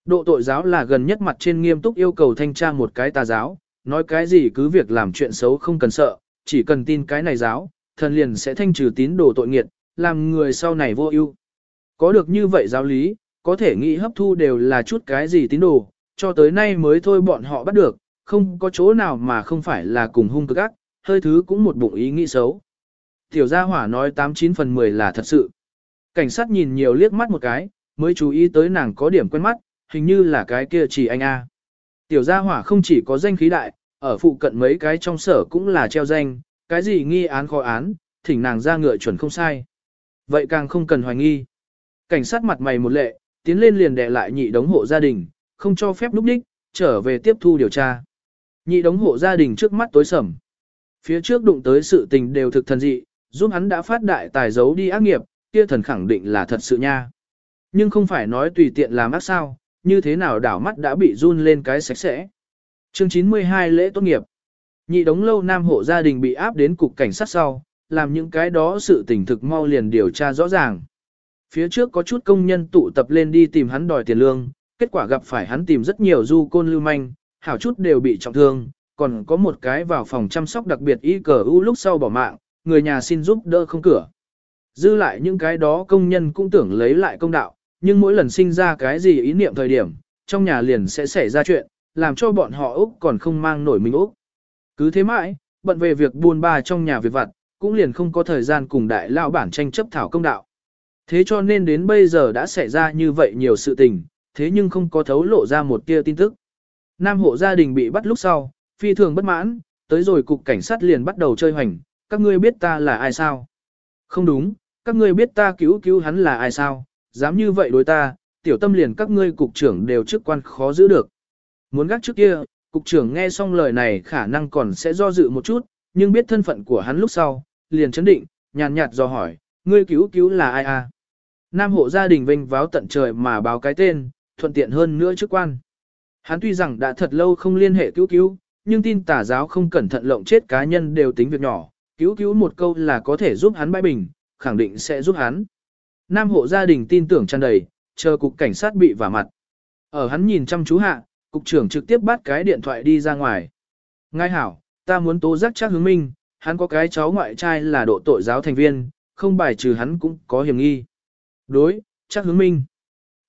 Độ tội giáo là gần nhất mặt trên nghiêm túc yêu cầu thanh tra một cái tà giáo, nói cái gì cứ việc làm chuyện xấu không cần sợ, chỉ cần tin cái này giáo, thần liền sẽ thanh trừ tín đồ tội nghiệt, làm người sau này vô ưu. Có được như vậy giáo lý, có thể nghĩ hấp thu đều là chút cái gì tín đồ, cho tới nay mới thôi bọn họ bắt được, không có chỗ nào mà không phải là cùng hung cực ác, hơi thứ cũng một bụng ý nghĩ xấu. Tiểu gia hỏa nói 89 phần 10 là thật sự. Cảnh sát nhìn nhiều liếc mắt một cái, mới chú ý tới nàng có điểm quen mắt, hình như là cái kia chỉ anh A. Tiểu gia hỏa không chỉ có danh khí đại, ở phụ cận mấy cái trong sở cũng là treo danh, cái gì nghi án khó án, thỉnh nàng ra ngựa chuẩn không sai. Vậy càng không cần hoài nghi. Cảnh sát mặt mày một lệ, tiến lên liền đè lại nhị đống hộ gia đình, không cho phép núp đích, trở về tiếp thu điều tra. Nhị đống hộ gia đình trước mắt tối sầm. Phía trước đụng tới sự tình đều thực thần dị, giúp hắn đã phát đại tài giấu đi ác nghiệp, kia thần khẳng định là thật sự nha. Nhưng không phải nói tùy tiện làm ác sao, như thế nào đảo mắt đã bị run lên cái sạch sẽ. Chương 92 lễ tốt nghiệp. Nhị đống lâu nam hộ gia đình bị áp đến cục cảnh sát sau, làm những cái đó sự tình thực mau liền điều tra rõ ràng. Phía trước có chút công nhân tụ tập lên đi tìm hắn đòi tiền lương, kết quả gặp phải hắn tìm rất nhiều du côn lưu manh, hảo chút đều bị trọng thương, còn có một cái vào phòng chăm sóc đặc biệt y cờ u lúc sau bỏ mạng, người nhà xin giúp đỡ không cửa. Dư lại những cái đó công nhân cũng tưởng lấy lại công đạo, nhưng mỗi lần sinh ra cái gì ý niệm thời điểm, trong nhà liền sẽ xảy ra chuyện, làm cho bọn họ Úc còn không mang nổi mình Úc. Cứ thế mãi, bận về việc buôn ba trong nhà việc vặt, cũng liền không có thời gian cùng đại lao bản tranh chấp thảo công đạo. Thế cho nên đến bây giờ đã xảy ra như vậy nhiều sự tình, thế nhưng không có thấu lộ ra một tia tin tức. Nam hộ gia đình bị bắt lúc sau, phi thường bất mãn, tới rồi cục cảnh sát liền bắt đầu chơi hoành, các ngươi biết ta là ai sao? Không đúng, các ngươi biết ta cứu cứu hắn là ai sao? Dám như vậy đối ta, tiểu tâm liền các ngươi cục trưởng đều chức quan khó giữ được. Muốn gác trước kia, cục trưởng nghe xong lời này khả năng còn sẽ do dự một chút, nhưng biết thân phận của hắn lúc sau, liền chấn định, nhàn nhạt do hỏi, ngươi cứu cứu là ai à? Nam hộ gia đình vinh váo tận trời mà báo cái tên, thuận tiện hơn nữa chức quan. Hắn tuy rằng đã thật lâu không liên hệ cứu cứu, nhưng tin tà giáo không cẩn thận lộng chết cá nhân đều tính việc nhỏ, cứu cứu một câu là có thể giúp hắn bãi bình, khẳng định sẽ giúp hắn. Nam hộ gia đình tin tưởng tràn đầy, chờ cục cảnh sát bị vả mặt. Ở hắn nhìn chăm chú hạ, cục trưởng trực tiếp bắt cái điện thoại đi ra ngoài. Ngài hảo, ta muốn tố giác chắc hướng minh, hắn có cái cháu ngoại trai là độ tội giáo thành viên, không bài trừ hắn cũng có hiểm nghi. Đối, chắc hướng minh.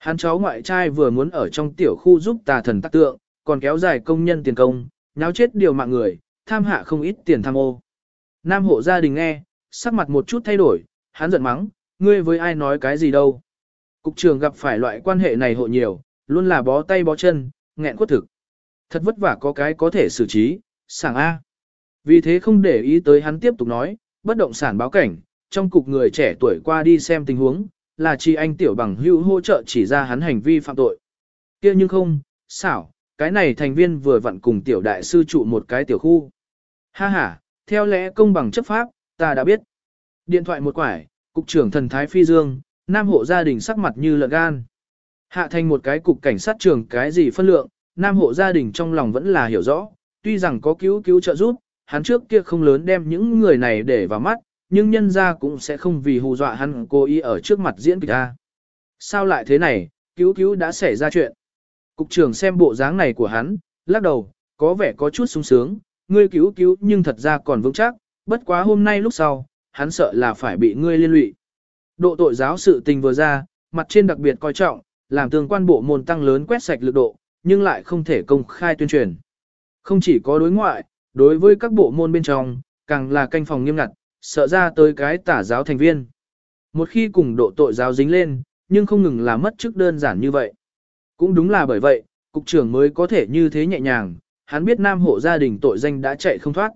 Hắn cháu ngoại trai vừa muốn ở trong tiểu khu giúp tà thần tác tượng, còn kéo dài công nhân tiền công, nháo chết điều mạng người, tham hạ không ít tiền tham ô. Nam hộ gia đình nghe, sắc mặt một chút thay đổi, hắn giận mắng, ngươi với ai nói cái gì đâu. Cục trưởng gặp phải loại quan hệ này hộ nhiều, luôn là bó tay bó chân, nghẹn quất thực. Thật vất vả có cái có thể xử trí, sảng A. Vì thế không để ý tới hắn tiếp tục nói, bất động sản báo cảnh, trong cục người trẻ tuổi qua đi xem tình huống, là chỉ anh tiểu bằng hữu hỗ trợ chỉ ra hắn hành vi phạm tội. kia nhưng không, xảo, cái này thành viên vừa vặn cùng tiểu đại sư trụ một cái tiểu khu. Ha ha, theo lẽ công bằng chấp pháp, ta đã biết. Điện thoại một quải, cục trưởng thần thái phi dương, nam hộ gia đình sắc mặt như lợn gan. Hạ thành một cái cục cảnh sát trường cái gì phân lượng, nam hộ gia đình trong lòng vẫn là hiểu rõ, tuy rằng có cứu cứu trợ giúp, hắn trước kia không lớn đem những người này để vào mắt, nhưng nhân ra cũng sẽ không vì hù dọa hắn cố ý ở trước mặt diễn kịch ta. Sao lại thế này, cứu cứu đã xảy ra chuyện. Cục trưởng xem bộ dáng này của hắn, lắc đầu, có vẻ có chút sung sướng, ngươi cứu cứu nhưng thật ra còn vững chắc, bất quá hôm nay lúc sau, hắn sợ là phải bị ngươi liên lụy. Độ tội giáo sự tình vừa ra, mặt trên đặc biệt coi trọng, làm tương quan bộ môn tăng lớn quét sạch lực độ, nhưng lại không thể công khai tuyên truyền. Không chỉ có đối ngoại, đối với các bộ môn bên trong, càng là canh phòng nghiêm ngặt, sợ ra tới cái tả giáo thành viên. Một khi cùng độ tội giáo dính lên, nhưng không ngừng là mất chức đơn giản như vậy. Cũng đúng là bởi vậy, cục trưởng mới có thể như thế nhẹ nhàng, hắn biết nam hộ gia đình tội danh đã chạy không thoát.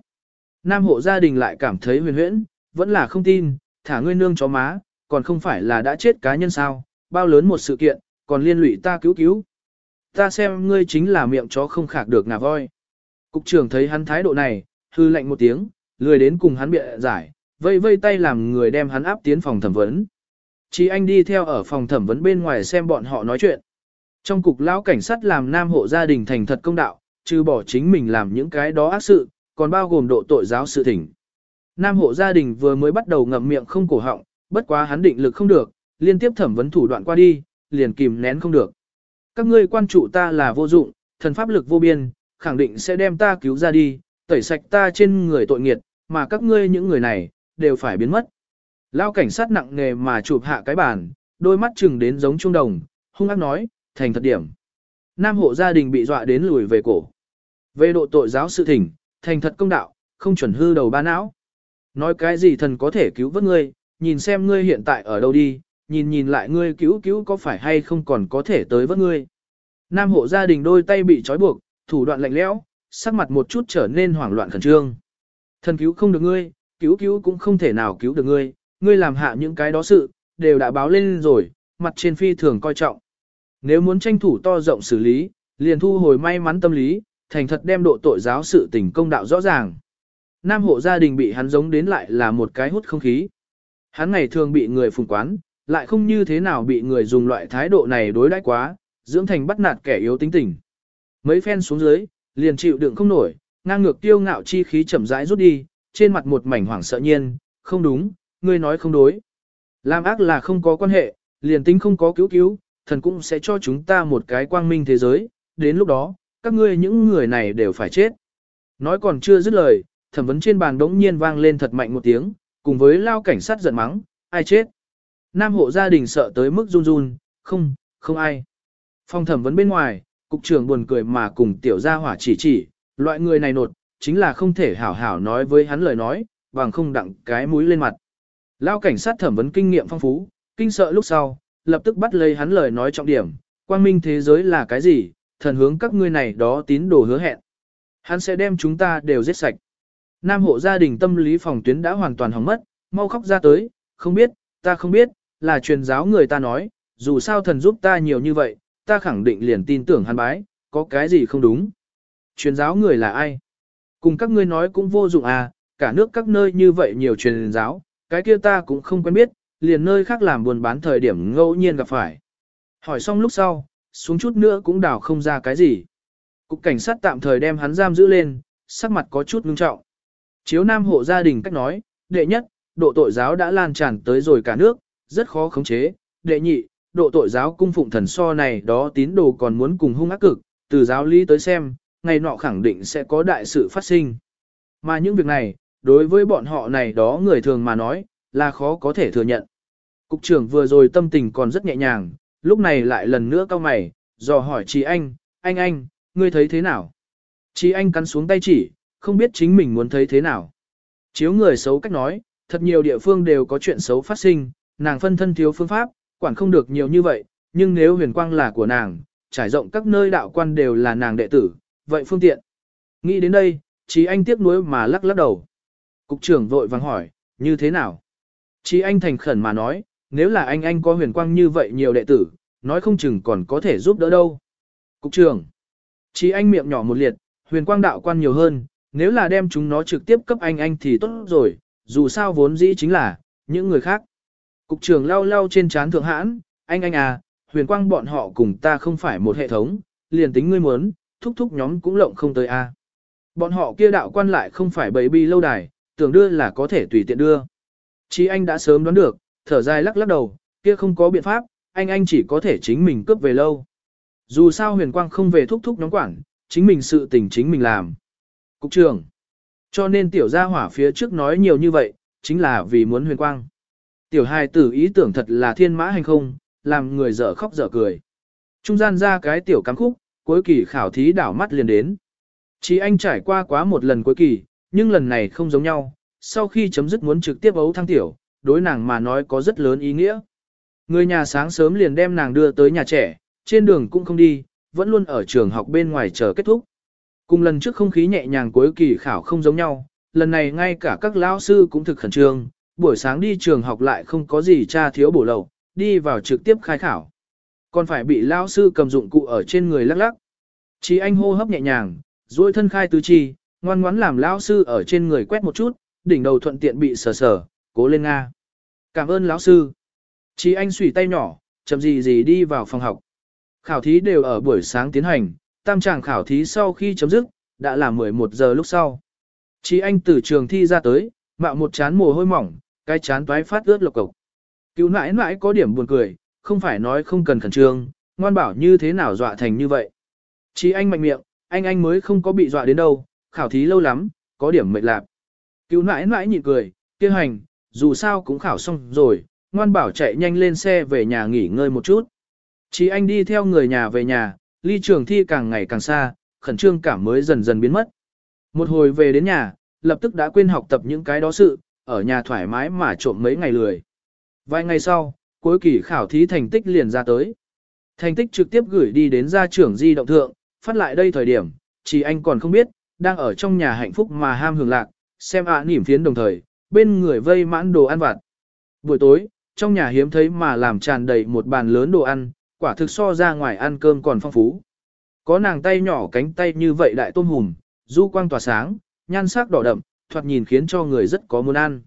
Nam hộ gia đình lại cảm thấy huyền huyễn, vẫn là không tin, thả ngươi nương chó má, còn không phải là đã chết cá nhân sao, bao lớn một sự kiện, còn liên lụy ta cứu cứu. Ta xem ngươi chính là miệng chó không khạc được ngà voi. Cục trưởng thấy hắn thái độ này, hư lạnh một tiếng, lười đến cùng hắn bịa giải, vây vây tay làm người đem hắn áp tiến phòng thẩm vấn. Chỉ anh đi theo ở phòng thẩm vấn bên ngoài xem bọn họ nói chuyện. Trong cục lão cảnh sát làm nam hộ gia đình thành thật công đạo, trừ bỏ chính mình làm những cái đó ác sự, còn bao gồm độ tội giáo sự thỉnh. Nam hộ gia đình vừa mới bắt đầu ngậm miệng không cổ họng, bất quá hắn định lực không được, liên tiếp thẩm vấn thủ đoạn qua đi, liền kìm nén không được. Các ngươi quan trụ ta là vô dụng, thần pháp lực vô biên, khẳng định sẽ đem ta cứu ra đi, tẩy sạch ta trên người tội nghiệt, mà các ngươi những người này, đều phải biến mất. Lao cảnh sát nặng nề mà chụp hạ cái bàn, đôi mắt chừng đến giống trung đồng, hung ác nói, thành thật điểm. Nam hộ gia đình bị dọa đến lùi về cổ. Về độ tội giáo sự thỉnh, thành thật công đạo, không chuẩn hư đầu ba não. Nói cái gì thần có thể cứu vớt ngươi, nhìn xem ngươi hiện tại ở đâu đi, nhìn nhìn lại ngươi cứu cứu có phải hay không còn có thể tới vớt ngươi. Nam hộ gia đình đôi tay bị trói buộc, thủ đoạn lạnh lẽo, sắc mặt một chút trở nên hoảng loạn khẩn trương. Thần cứu không được ngươi, cứu cứu cũng không thể nào cứu được ngươi, ngươi làm hạ những cái đó sự, đều đã báo lên rồi, mặt trên phi thường coi trọng. Nếu muốn tranh thủ to rộng xử lý, liền thu hồi may mắn tâm lý, thành thật đem độ tội giáo sự tình công đạo rõ ràng. Nam hộ gia đình bị hắn giống đến lại là một cái hút không khí. Hắn ngày thường bị người phùng quán, lại không như thế nào bị người dùng loại thái độ này đối đãi quá, dưỡng thành bắt nạt kẻ yếu tính tình. Mấy phen xuống dưới, liền chịu đựng không nổi, ngang ngược tiêu ngạo chi khí chậm rãi rút đi, trên mặt một mảnh hoảng sợ nhiên, không đúng, ngươi nói không đối. Làm ác là không có quan hệ, liền tính không có cứu cứu, thần cũng sẽ cho chúng ta một cái quang minh thế giới, đến lúc đó, các ngươi những người này đều phải chết. Nói còn chưa dứt lời, thẩm vấn trên bàn đống nhiên vang lên thật mạnh một tiếng, cùng với lao cảnh sát giận mắng, ai chết. Nam hộ gia đình sợ tới mức run run, không, không ai. Phòng thẩm vấn bên ngoài, cục trưởng buồn cười mà cùng tiểu gia hỏa chỉ chỉ, loại người này nột, chính là không thể hảo hảo nói với hắn lời nói, bằng không đặng cái mũi lên mặt. Lao cảnh sát thẩm vấn kinh nghiệm phong phú, kinh sợ lúc sau, lập tức bắt lấy hắn lời nói trọng điểm, quang minh thế giới là cái gì, thần hướng các ngươi này đó tín đồ hứa hẹn. Hắn sẽ đem chúng ta đều giết sạch. Nam hộ gia đình tâm lý phòng tuyến đã hoàn toàn hỏng mất, mau khóc ra tới, không biết, ta không biết, là truyền giáo người ta nói, dù sao thần giúp ta nhiều như vậy, ta khẳng định liền tin tưởng hắn bái, có cái gì không đúng. Truyền giáo người là ai? Cùng các ngươi nói cũng vô dụng à, cả nước các nơi như vậy nhiều truyền giáo, cái kia ta cũng không quen biết, liền nơi khác làm buồn bán thời điểm ngẫu nhiên gặp phải. Hỏi xong lúc sau, xuống chút nữa cũng đào không ra cái gì. Cục cảnh sát tạm thời đem hắn giam giữ lên, sắc mặt có chút ngưng trọng. Chiếu nam hộ gia đình cách nói, đệ nhất, độ tội giáo đã lan tràn tới rồi cả nước, rất khó khống chế. Đệ nhị, độ tội giáo cung phụng thần so này đó tín đồ còn muốn cùng hung ác cực, từ giáo lý tới xem, ngày nọ khẳng định sẽ có đại sự phát sinh. Mà những việc này, đối với bọn họ này đó người thường mà nói, là khó có thể thừa nhận. Cục trưởng vừa rồi tâm tình còn rất nhẹ nhàng, lúc này lại lần nữa cao mày, dò hỏi chị anh, anh anh, ngươi thấy thế nào? Chị anh cắn xuống tay chỉ, không biết chính mình muốn thấy thế nào. Chiếu người xấu cách nói, thật nhiều địa phương đều có chuyện xấu phát sinh, nàng phân thân thiếu phương pháp, quản không được nhiều như vậy, nhưng nếu huyền quang là của nàng, trải rộng các nơi đạo quan đều là nàng đệ tử, vậy phương tiện. Nghĩ đến đây, Chí Anh tiếc nuối mà lắc lắc đầu. Cục trưởng vội vàng hỏi, như thế nào? Chí Anh thành khẩn mà nói, nếu là anh anh có huyền quang như vậy nhiều đệ tử, nói không chừng còn có thể giúp đỡ đâu. Cục trưởng, Chí Anh miệng nhỏ một liệt, huyền quang đạo quan nhiều hơn, nếu là đem chúng nó trực tiếp cấp anh anh thì tốt rồi, dù sao vốn dĩ chính là, những người khác. Cục trưởng lau lau trên trán thượng hãn, anh anh à, huyền quang bọn họ cùng ta không phải một hệ thống, liền tính ngươi muốn, thúc thúc nhóm cũng lộng không tới a. À. Bọn họ kia đạo quan lại không phải bầy bi lâu đài, tưởng đưa là có thể tùy tiện đưa. Chí anh đã sớm đoán được, thở dài lắc lắc đầu, kia không có biện pháp, anh anh chỉ có thể chính mình cướp về lâu. Dù sao huyền quang không về thúc thúc nhóm quản, chính mình sự tình chính mình làm. Cục trưởng. Cho nên tiểu gia hỏa phía trước nói nhiều như vậy, chính là vì muốn huyền quang. Tiểu hài tử ý tưởng thật là thiên mã hành không, làm người dở khóc dở cười. Trung gian ra cái tiểu cắm khúc, cuối kỳ khảo thí đảo mắt liền đến. Chỉ anh trải qua quá một lần cuối kỳ, nhưng lần này không giống nhau, sau khi chấm dứt muốn trực tiếp ấu thăng tiểu, đối nàng mà nói có rất lớn ý nghĩa. Người nhà sáng sớm liền đem nàng đưa tới nhà trẻ, trên đường cũng không đi, vẫn luôn ở trường học bên ngoài chờ kết thúc. Cùng lần trước không khí nhẹ nhàng cuối kỳ khảo không giống nhau, lần này ngay cả các lão sư cũng thực khẩn trương, buổi sáng đi trường học lại không có gì tra thiếu bổ lầu, đi vào trực tiếp khai khảo. Còn phải bị lão sư cầm dụng cụ ở trên người lắc lắc. Chí anh hô hấp nhẹ nhàng, duỗi thân khai tứ chi, ngoan ngoãn làm lão sư ở trên người quét một chút, đỉnh đầu thuận tiện bị sờ sờ, cố lên nga. Cảm ơn lão sư. Chí anh xủy tay nhỏ, chậm gì gì đi vào phòng học. Khảo thí đều ở buổi sáng tiến hành, tam tràng khảo thí sau khi chấm dứt, đã là 11 giờ lúc sau. Chí anh từ trường thi ra tới, mạo một chán mồ hôi mỏng, cái chán toái phát ướt lộc cộc. Cứu nãi nãi có điểm buồn cười, không phải nói không cần khẩn trương, ngoan bảo như thế nào dọa thành như vậy. Chỉ anh mạnh miệng, anh anh mới không có bị dọa đến đâu, khảo thí lâu lắm, có điểm mệt lạc. Cứu nãi nãi nhịn cười, kia hành, dù sao cũng khảo xong rồi, ngoan bảo chạy nhanh lên xe về nhà nghỉ ngơi một chút. Chỉ anh đi theo người nhà về nhà, ly trường thi càng ngày càng xa, khẩn trương cảm mới dần dần biến mất. Một hồi về đến nhà, lập tức đã quên học tập những cái đó sự, ở nhà thoải mái mà trộm mấy ngày lười. Vài ngày sau, cuối kỳ khảo thí thành tích liền ra tới. Thành tích trực tiếp gửi đi đến gia trưởng di động thượng, phát lại đây thời điểm, chỉ anh còn không biết, đang ở trong nhà hạnh phúc mà ham hưởng lạc, xem ạ à nỉm phiến đồng thời, bên người vây mãn đồ ăn vặt. Buổi tối, trong nhà hiếm thấy mà làm tràn đầy một bàn lớn đồ ăn, quả thực so ra ngoài ăn cơm còn phong phú. Có nàng tay nhỏ cánh tay như vậy đại tôm hùm, du quang tỏa sáng, nhan sắc đỏ đậm, thoạt nhìn khiến cho người rất có muốn ăn.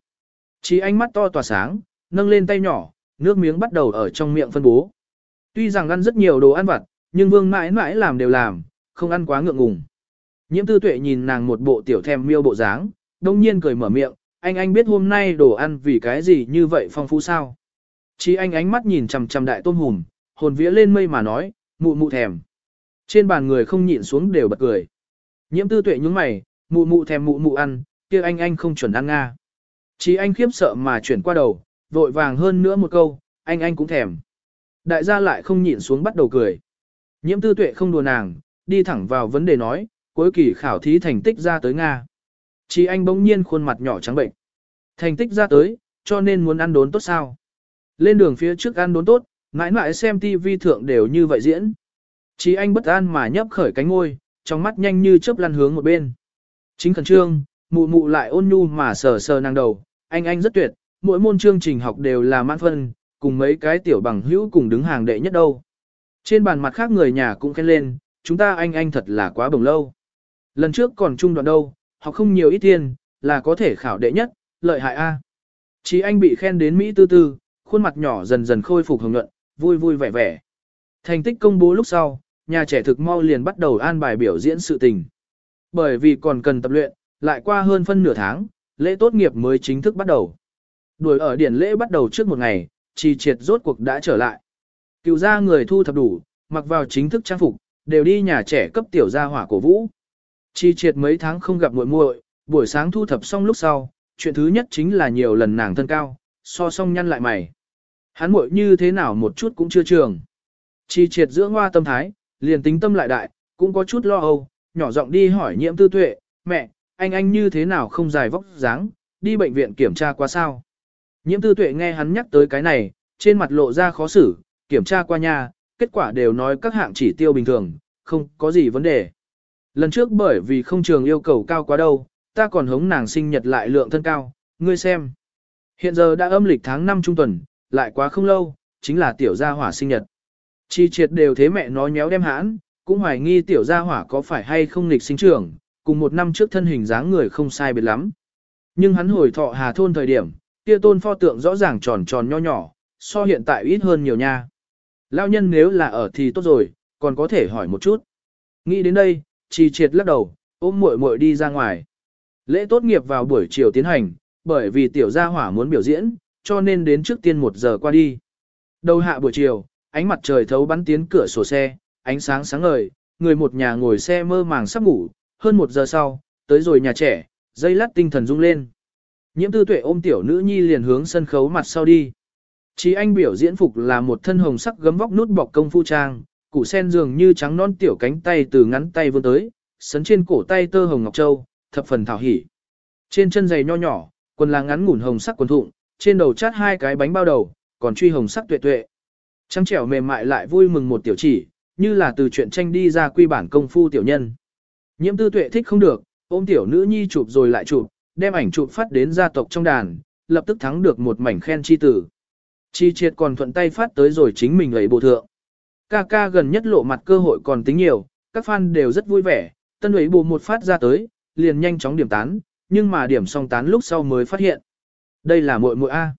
Chỉ ánh mắt to tỏa sáng, nâng lên tay nhỏ, nước miếng bắt đầu ở trong miệng phân bố. Tuy rằng ăn rất nhiều đồ ăn vặt, nhưng vương mãi mãi làm đều làm, không ăn quá ngượng ngùng. Nhiễm tư tuệ nhìn nàng một bộ tiểu thèm miêu bộ dáng, đông nhiên cười mở miệng, anh anh biết hôm nay đồ ăn vì cái gì như vậy phong phú sao. Chỉ anh ánh mắt nhìn chằm chằm đại tôm hùm, hồn vía lên mây mà nói, mụ mụ thèm. Trên bàn người không nhịn xuống đều bật cười. Nhiễm tư tuệ nhúng mày, Mụ mụ thèm mụ mụ ăn, kia anh anh không chuẩn ăn nga. Chỉ anh khiếp sợ mà chuyển qua đầu, vội vàng hơn nữa một câu, anh anh cũng thèm. Đại gia lại không nhịn xuống bắt đầu cười. Nhiễm tư tuệ không đùa nàng, đi thẳng vào vấn đề nói, cuối kỳ khảo thí thành tích ra tới Nga. Chí anh bỗng nhiên khuôn mặt nhỏ trắng bệnh. Thành tích ra tới, cho nên muốn ăn đốn tốt sao. Lên đường phía trước ăn đốn tốt, mãi mãi xem TV thượng đều như vậy diễn. Chí anh bất an mà nhấp khởi cánh ngôi, trong mắt nhanh như chớp lăn hướng một bên. Chính khẩn trương, mụ mụ lại ôn nhu mà sờ sờ nàng đầu, anh anh rất tuyệt, mỗi môn chương trình học đều là mãn phân, cùng mấy cái tiểu bằng hữu cùng đứng hàng đệ nhất đâu. Trên bàn mặt khác người nhà cũng khen lên, chúng ta anh anh thật là quá bồng lâu. Lần trước còn trung đoạn đâu, học không nhiều ít tiền, là có thể khảo đệ nhất, lợi hại A. Chí anh bị khen đến Mỹ tư tư, khuôn mặt nhỏ dần dần khôi phục hồng nhuận, vui vui vẻ vẻ. Thành tích công bố lúc sau, nhà trẻ thực mau liền bắt đầu an bài biểu diễn sự tình. Bởi vì còn cần tập luyện, lại qua hơn phân nửa tháng, lễ tốt nghiệp mới chính thức bắt đầu. Đuổi ở điển lễ bắt đầu trước một ngày, trì triệt rốt cuộc đã trở lại. Cựu gia người thu thập đủ, mặc vào chính thức trang phục, đều đi nhà trẻ cấp tiểu gia hỏa cổ vũ. Chi triệt mấy tháng không gặp muội muội, buổi sáng thu thập xong lúc sau, chuyện thứ nhất chính là nhiều lần nàng thân cao, so song nhăn lại mày. Hắn muội như thế nào một chút cũng chưa trường. Chi triệt giữa hoa tâm thái, liền tính tâm lại đại, cũng có chút lo âu, nhỏ giọng đi hỏi nhiễm tư tuệ, mẹ, anh anh như thế nào không dài vóc dáng, đi bệnh viện kiểm tra qua sao. Nhiễm tư tuệ nghe hắn nhắc tới cái này, trên mặt lộ ra khó xử, kiểm tra qua nhà, kết quả đều nói các hạng chỉ tiêu bình thường, không có gì vấn đề. Lần trước bởi vì không trường yêu cầu cao quá đâu, ta còn hống nàng sinh nhật lại lượng thân cao, ngươi xem. Hiện giờ đã âm lịch tháng 5 trung tuần, lại quá không lâu, chính là tiểu gia hỏa sinh nhật. Chi triệt đều thế mẹ nó nhéo đem hãn, cũng hoài nghi tiểu gia hỏa có phải hay không nghịch sinh trưởng, cùng một năm trước thân hình dáng người không sai biệt lắm. Nhưng hắn hồi thọ hà thôn thời điểm, kia tôn pho tượng rõ ràng tròn tròn nho nhỏ, so hiện tại ít hơn nhiều nha. Lao nhân nếu là ở thì tốt rồi, còn có thể hỏi một chút. Nghĩ đến đây, trì triệt lắc đầu, ôm muội muội đi ra ngoài. Lễ tốt nghiệp vào buổi chiều tiến hành, bởi vì tiểu gia hỏa muốn biểu diễn, cho nên đến trước tiên một giờ qua đi. Đầu hạ buổi chiều, ánh mặt trời thấu bắn tiến cửa sổ xe, ánh sáng sáng ngời, người một nhà ngồi xe mơ màng sắp ngủ, hơn một giờ sau, tới rồi nhà trẻ, dây lát tinh thần rung lên. Nhiễm tư tuệ ôm tiểu nữ nhi liền hướng sân khấu mặt sau đi. Chí anh biểu diễn phục là một thân hồng sắc gấm vóc nút bọc công phu trang, củ sen dường như trắng non tiểu cánh tay từ ngắn tay vươn tới, sấn trên cổ tay tơ hồng ngọc châu, thập phần thảo hỉ. Trên chân giày nho nhỏ, quần là ngắn ngủn hồng sắc quần thụng, trên đầu chát hai cái bánh bao đầu, còn truy hồng sắc tuệ tuệ. Trắng trẻo mềm mại lại vui mừng một tiểu chỉ, như là từ chuyện tranh đi ra quy bản công phu tiểu nhân. Nhiễm tư tuệ thích không được, ôm tiểu nữ nhi chụp rồi lại chụp, đem ảnh chụp phát đến gia tộc trong đàn, lập tức thắng được một mảnh khen chi tử. Chi triệt còn thuận tay phát tới rồi chính mình lấy bộ thượng. Ca ca gần nhất lộ mặt cơ hội còn tính nhiều, các fan đều rất vui vẻ, tân ấy bộ một phát ra tới, liền nhanh chóng điểm tán, nhưng mà điểm xong tán lúc sau mới phát hiện. Đây là muội muội A.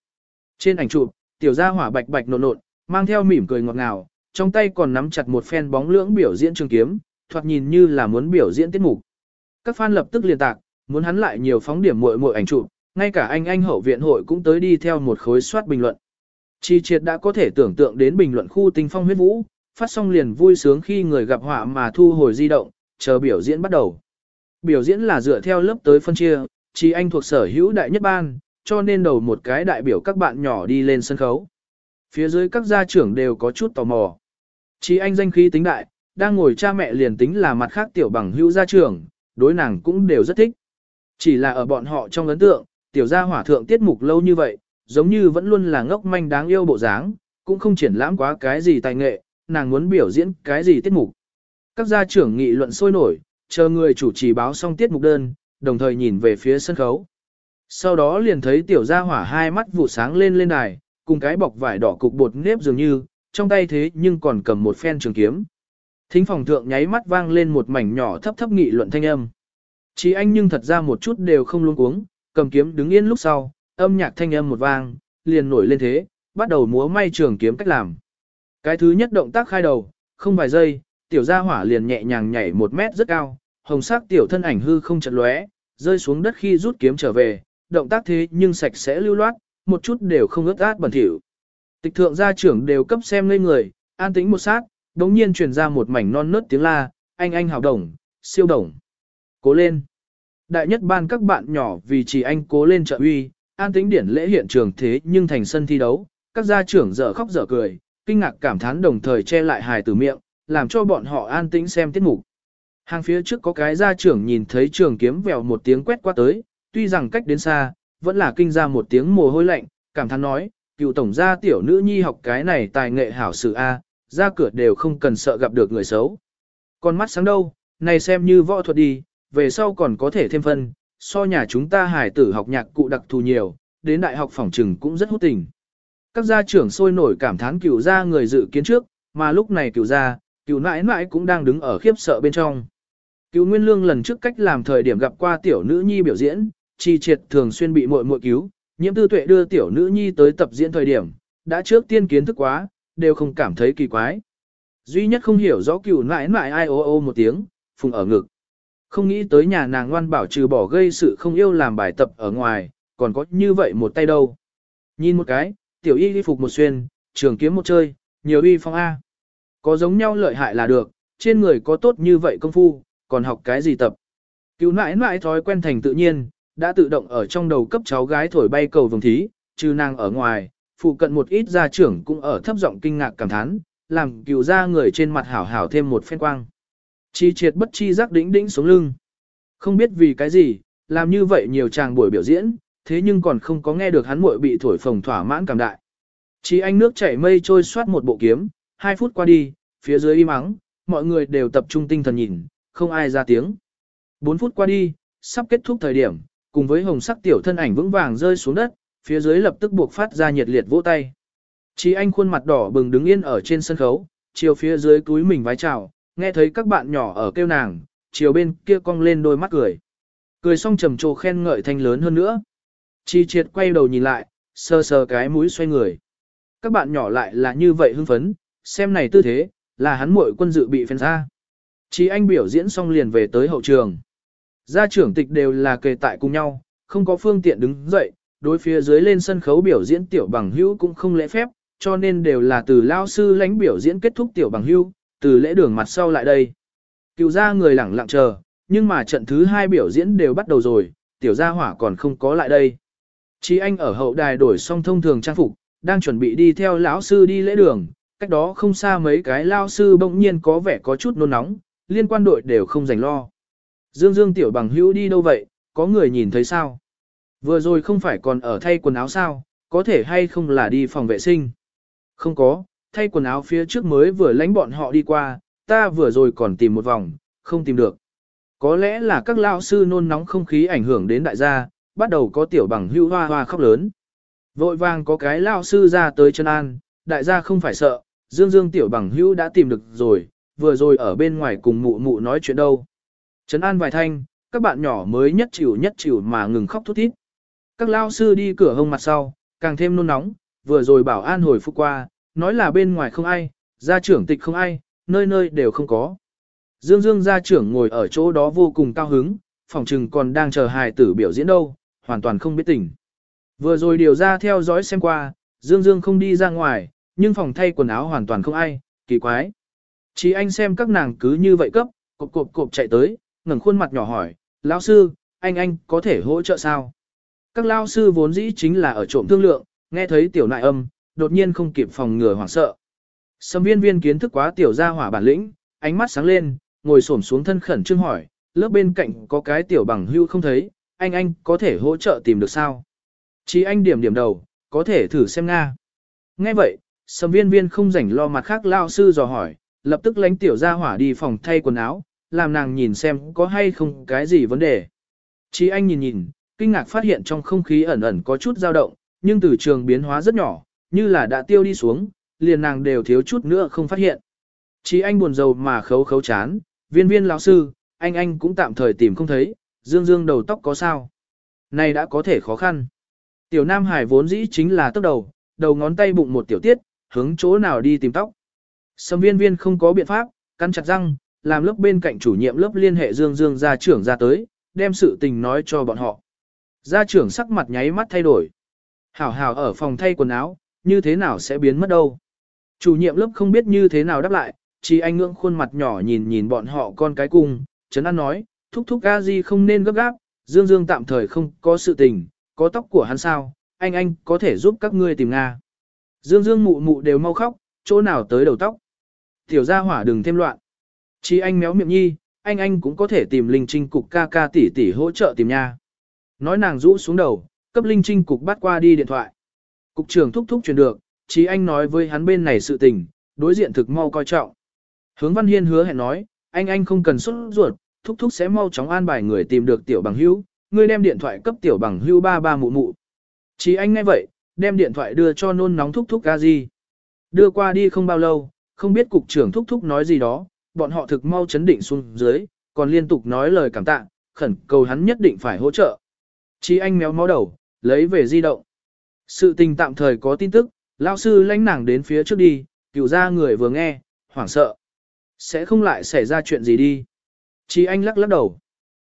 Trên ảnh chụp, tiểu gia hỏa bạch bạch nộn nộn, mang theo mỉm cười ngọt ngào, trong tay còn nắm chặt một phen bóng lưỡng biểu diễn trường kiếm, thoạt nhìn như là muốn biểu diễn tiết mục. Các fan lập tức liên tạc, muốn hắn lại nhiều phóng điểm muội muội ảnh chụp, ngay cả anh anh hậu viện hội cũng tới đi theo một khối soát bình luận. Chi triệt đã có thể tưởng tượng đến bình luận khu tinh phong huyết vũ, phát xong liền vui sướng khi người gặp họa mà thu hồi di động, chờ biểu diễn bắt đầu. Biểu diễn là dựa theo lớp tới phân chia, chi anh thuộc sở hữu đại nhất ban, cho nên đầu một cái đại biểu các bạn nhỏ đi lên sân khấu. Phía dưới các gia trưởng đều có chút tò mò. Chi anh danh khí tính đại, đang ngồi cha mẹ liền tính là mặt khác tiểu bằng hữu gia trưởng, đối nàng cũng đều rất thích. Chỉ là ở bọn họ trong ấn tượng, tiểu gia hỏa thượng tiết mục lâu như vậy, giống như vẫn luôn là ngốc manh đáng yêu bộ dáng, cũng không triển lãm quá cái gì tài nghệ, nàng muốn biểu diễn cái gì tiết mục. Các gia trưởng nghị luận sôi nổi, chờ người chủ trì báo xong tiết mục đơn, đồng thời nhìn về phía sân khấu. Sau đó liền thấy tiểu gia hỏa hai mắt vụ sáng lên lên đài, cùng cái bọc vải đỏ cục bột nếp dường như, trong tay thế nhưng còn cầm một phen trường kiếm. Thính phòng thượng nháy mắt vang lên một mảnh nhỏ thấp thấp nghị luận thanh âm. Chí anh nhưng thật ra một chút đều không luôn cuống, cầm kiếm đứng yên lúc sau, âm nhạc thanh âm một vang, liền nổi lên thế, bắt đầu múa may trường kiếm cách làm. Cái thứ nhất động tác khai đầu, không vài giây, tiểu gia hỏa liền nhẹ nhàng nhảy một mét rất cao, hồng sắc tiểu thân ảnh hư không chật lóe, rơi xuống đất khi rút kiếm trở về, động tác thế nhưng sạch sẽ lưu loát, một chút đều không ướt át bẩn thỉu. Tịch thượng gia trưởng đều cấp xem ngây người, an tĩnh một sát, đống nhiên truyền ra một mảnh non nớt tiếng la, anh anh hào đồng, siêu đồng. Cố lên. Đại nhất ban các bạn nhỏ vì chỉ anh cố lên trợ uy, an tĩnh điển lễ hiện trường thế nhưng thành sân thi đấu, các gia trưởng dở khóc dở cười, kinh ngạc cảm thán đồng thời che lại hài từ miệng, làm cho bọn họ an tĩnh xem tiết mục. Hàng phía trước có cái gia trưởng nhìn thấy trường kiếm vèo một tiếng quét qua tới, tuy rằng cách đến xa, vẫn là kinh ra một tiếng mồ hôi lạnh, cảm thán nói, cựu tổng gia tiểu nữ nhi học cái này tài nghệ hảo sự A, ra cửa đều không cần sợ gặp được người xấu. Con mắt sáng đâu, này xem như võ thuật đi, về sau còn có thể thêm phân, so nhà chúng ta hải tử học nhạc cụ đặc thù nhiều, đến đại học phòng trừng cũng rất hút tình. Các gia trưởng sôi nổi cảm thán cửu gia người dự kiến trước, mà lúc này cửu gia, cửu nãi nãi cũng đang đứng ở khiếp sợ bên trong. cửu Nguyên Lương lần trước cách làm thời điểm gặp qua tiểu nữ nhi biểu diễn, chi triệt thường xuyên bị muội muội cứu, nhiễm tư tuệ đưa tiểu nữ nhi tới tập diễn thời điểm, đã trước tiên kiến thức quá, đều không cảm thấy kỳ quái. Duy nhất không hiểu rõ cửu nãi nãi ai ô ô một tiếng, phùng ở ngực. Không nghĩ tới nhà nàng ngoan bảo trừ bỏ gây sự không yêu làm bài tập ở ngoài, còn có như vậy một tay đâu. Nhìn một cái, tiểu y đi phục một xuyên, trường kiếm một chơi, nhiều y phong A. Có giống nhau lợi hại là được, trên người có tốt như vậy công phu, còn học cái gì tập. Cứu nãi nãi thói quen thành tự nhiên, đã tự động ở trong đầu cấp cháu gái thổi bay cầu vồng thí, trừ nàng ở ngoài, phụ cận một ít gia trưởng cũng ở thấp giọng kinh ngạc cảm thán, làm cứu ra người trên mặt hảo hảo thêm một phen quang. Chi triệt bất chi giác đĩnh đĩnh xuống lưng. Không biết vì cái gì, làm như vậy nhiều chàng buổi biểu diễn, thế nhưng còn không có nghe được hắn muội bị thổi phồng thỏa mãn cảm đại. Chi anh nước chảy mây trôi soát một bộ kiếm, hai phút qua đi, phía dưới im ắng, mọi người đều tập trung tinh thần nhìn, không ai ra tiếng. Bốn phút qua đi, sắp kết thúc thời điểm, cùng với hồng sắc tiểu thân ảnh vững vàng rơi xuống đất, phía dưới lập tức buộc phát ra nhiệt liệt vỗ tay. Chi anh khuôn mặt đỏ bừng đứng yên ở trên sân khấu, chiều phía dưới túi mình vái chào, nghe thấy các bạn nhỏ ở kêu nàng, chiều bên kia cong lên đôi mắt cười. Cười xong trầm trồ khen ngợi thanh lớn hơn nữa. Chi triệt quay đầu nhìn lại, sờ sờ cái mũi xoay người. Các bạn nhỏ lại là như vậy hưng phấn, xem này tư thế, là hắn muội quân dự bị phèn ra. Chi anh biểu diễn xong liền về tới hậu trường. Gia trưởng tịch đều là kề tại cùng nhau, không có phương tiện đứng dậy, đối phía dưới lên sân khấu biểu diễn tiểu bằng hữu cũng không lễ phép, cho nên đều là từ lao sư lãnh biểu diễn kết thúc tiểu bằng hữu, từ lễ đường mặt sau lại đây. Cựu gia người lẳng lặng chờ, nhưng mà trận thứ hai biểu diễn đều bắt đầu rồi, tiểu gia hỏa còn không có lại đây. Chí anh ở hậu đài đổi xong thông thường trang phục, đang chuẩn bị đi theo lão sư đi lễ đường, cách đó không xa mấy cái lao sư bỗng nhiên có vẻ có chút nôn nóng, liên quan đội đều không dành lo. Dương Dương tiểu bằng hữu đi đâu vậy, có người nhìn thấy sao? Vừa rồi không phải còn ở thay quần áo sao, có thể hay không là đi phòng vệ sinh? Không có, thay quần áo phía trước mới vừa lánh bọn họ đi qua, ta vừa rồi còn tìm một vòng, không tìm được. Có lẽ là các lao sư nôn nóng không khí ảnh hưởng đến đại gia, bắt đầu có tiểu bằng hữu hoa hoa khóc lớn. Vội vàng có cái lao sư ra tới chân an, đại gia không phải sợ, dương dương tiểu bằng hữu đã tìm được rồi, vừa rồi ở bên ngoài cùng mụ mụ nói chuyện đâu. Trấn an vài thanh, các bạn nhỏ mới nhất chịu nhất chịu mà ngừng khóc thút thít. Các lao sư đi cửa hông mặt sau, càng thêm nôn nóng, vừa rồi bảo an hồi phục qua, nói là bên ngoài không ai, gia trưởng tịch không ai, nơi nơi đều không có. Dương Dương gia trưởng ngồi ở chỗ đó vô cùng cao hứng, phòng trừng còn đang chờ hài tử biểu diễn đâu, hoàn toàn không biết tỉnh. Vừa rồi điều ra theo dõi xem qua, Dương Dương không đi ra ngoài, nhưng phòng thay quần áo hoàn toàn không ai, kỳ quái. Chỉ anh xem các nàng cứ như vậy cấp, cộp cộp cộp chạy tới, ngẩng khuôn mặt nhỏ hỏi, lão sư, anh anh có thể hỗ trợ sao? Các lão sư vốn dĩ chính là ở trộm thương lượng, nghe thấy tiểu nại âm, đột nhiên không kịp phòng ngừa hoảng sợ. Sâm viên viên kiến thức quá tiểu gia hỏa bản lĩnh, ánh mắt sáng lên, ngồi xổm xuống thân khẩn trương hỏi, lớp bên cạnh có cái tiểu bằng hưu không thấy, anh anh có thể hỗ trợ tìm được sao? Chỉ anh điểm điểm đầu, có thể thử xem nga. Nghe vậy, sâm viên viên không rảnh lo mặt khác lao sư dò hỏi, lập tức lánh tiểu gia hỏa đi phòng thay quần áo, làm nàng nhìn xem có hay không cái gì vấn đề. Chỉ anh nhìn nhìn, kinh ngạc phát hiện trong không khí ẩn ẩn có chút dao động, nhưng từ trường biến hóa rất nhỏ, như là đã tiêu đi xuống, liền nàng đều thiếu chút nữa không phát hiện. Chỉ anh buồn rầu mà khấu khấu chán, viên viên lão sư, anh anh cũng tạm thời tìm không thấy, dương dương đầu tóc có sao. Này đã có thể khó khăn. Tiểu Nam Hải vốn dĩ chính là tóc đầu, đầu ngón tay bụng một tiểu tiết, hướng chỗ nào đi tìm tóc. Sâm viên viên không có biện pháp, cắn chặt răng, làm lớp bên cạnh chủ nhiệm lớp liên hệ Dương Dương gia trưởng ra tới, đem sự tình nói cho bọn họ. Gia trưởng sắc mặt nháy mắt thay đổi. Hảo hảo ở phòng thay quần áo, như thế nào sẽ biến mất đâu. Chủ nhiệm lớp không biết như thế nào đáp lại, chỉ anh ngưỡng khuôn mặt nhỏ nhìn nhìn bọn họ con cái cùng, Trấn An nói, thúc thúc a di không nên gấp gáp, Dương Dương tạm thời không có sự tình, có tóc của hắn sao, anh anh có thể giúp các ngươi tìm Nga. Dương Dương mụ mụ đều mau khóc, chỗ nào tới đầu tóc. Tiểu gia hỏa đừng thêm loạn. Chỉ anh méo miệng nhi, anh anh cũng có thể tìm linh trinh cục ca ca tỷ tỷ hỗ trợ tìm nha. Nói nàng rũ xuống đầu, cấp linh trinh cục bắt qua đi điện thoại. Cục trưởng thúc thúc truyền được, Chí anh nói với hắn bên này sự tình, đối diện thực mau coi trọng. Hướng Văn Hiên hứa hẹn nói, anh anh không cần xuất ruột, thúc thúc sẽ mau chóng an bài người tìm được tiểu bằng hữu, ngươi đem điện thoại cấp tiểu bằng hữu ba ba mụ mụ. Chí anh nghe vậy, đem điện thoại đưa cho nôn nóng thúc thúc Gazi. Đưa qua đi không bao lâu, không biết cục trưởng thúc thúc nói gì đó, bọn họ thực mau chấn định xuống dưới, còn liên tục nói lời cảm tạ, khẩn cầu hắn nhất định phải hỗ trợ. Chí anh méo mó đầu, lấy về di động. Sự tình tạm thời có tin tức, lao sư lãnh nàng đến phía trước đi, cựu ra người vừa nghe, hoảng sợ. Sẽ không lại xảy ra chuyện gì đi. Chỉ anh lắc lắc đầu.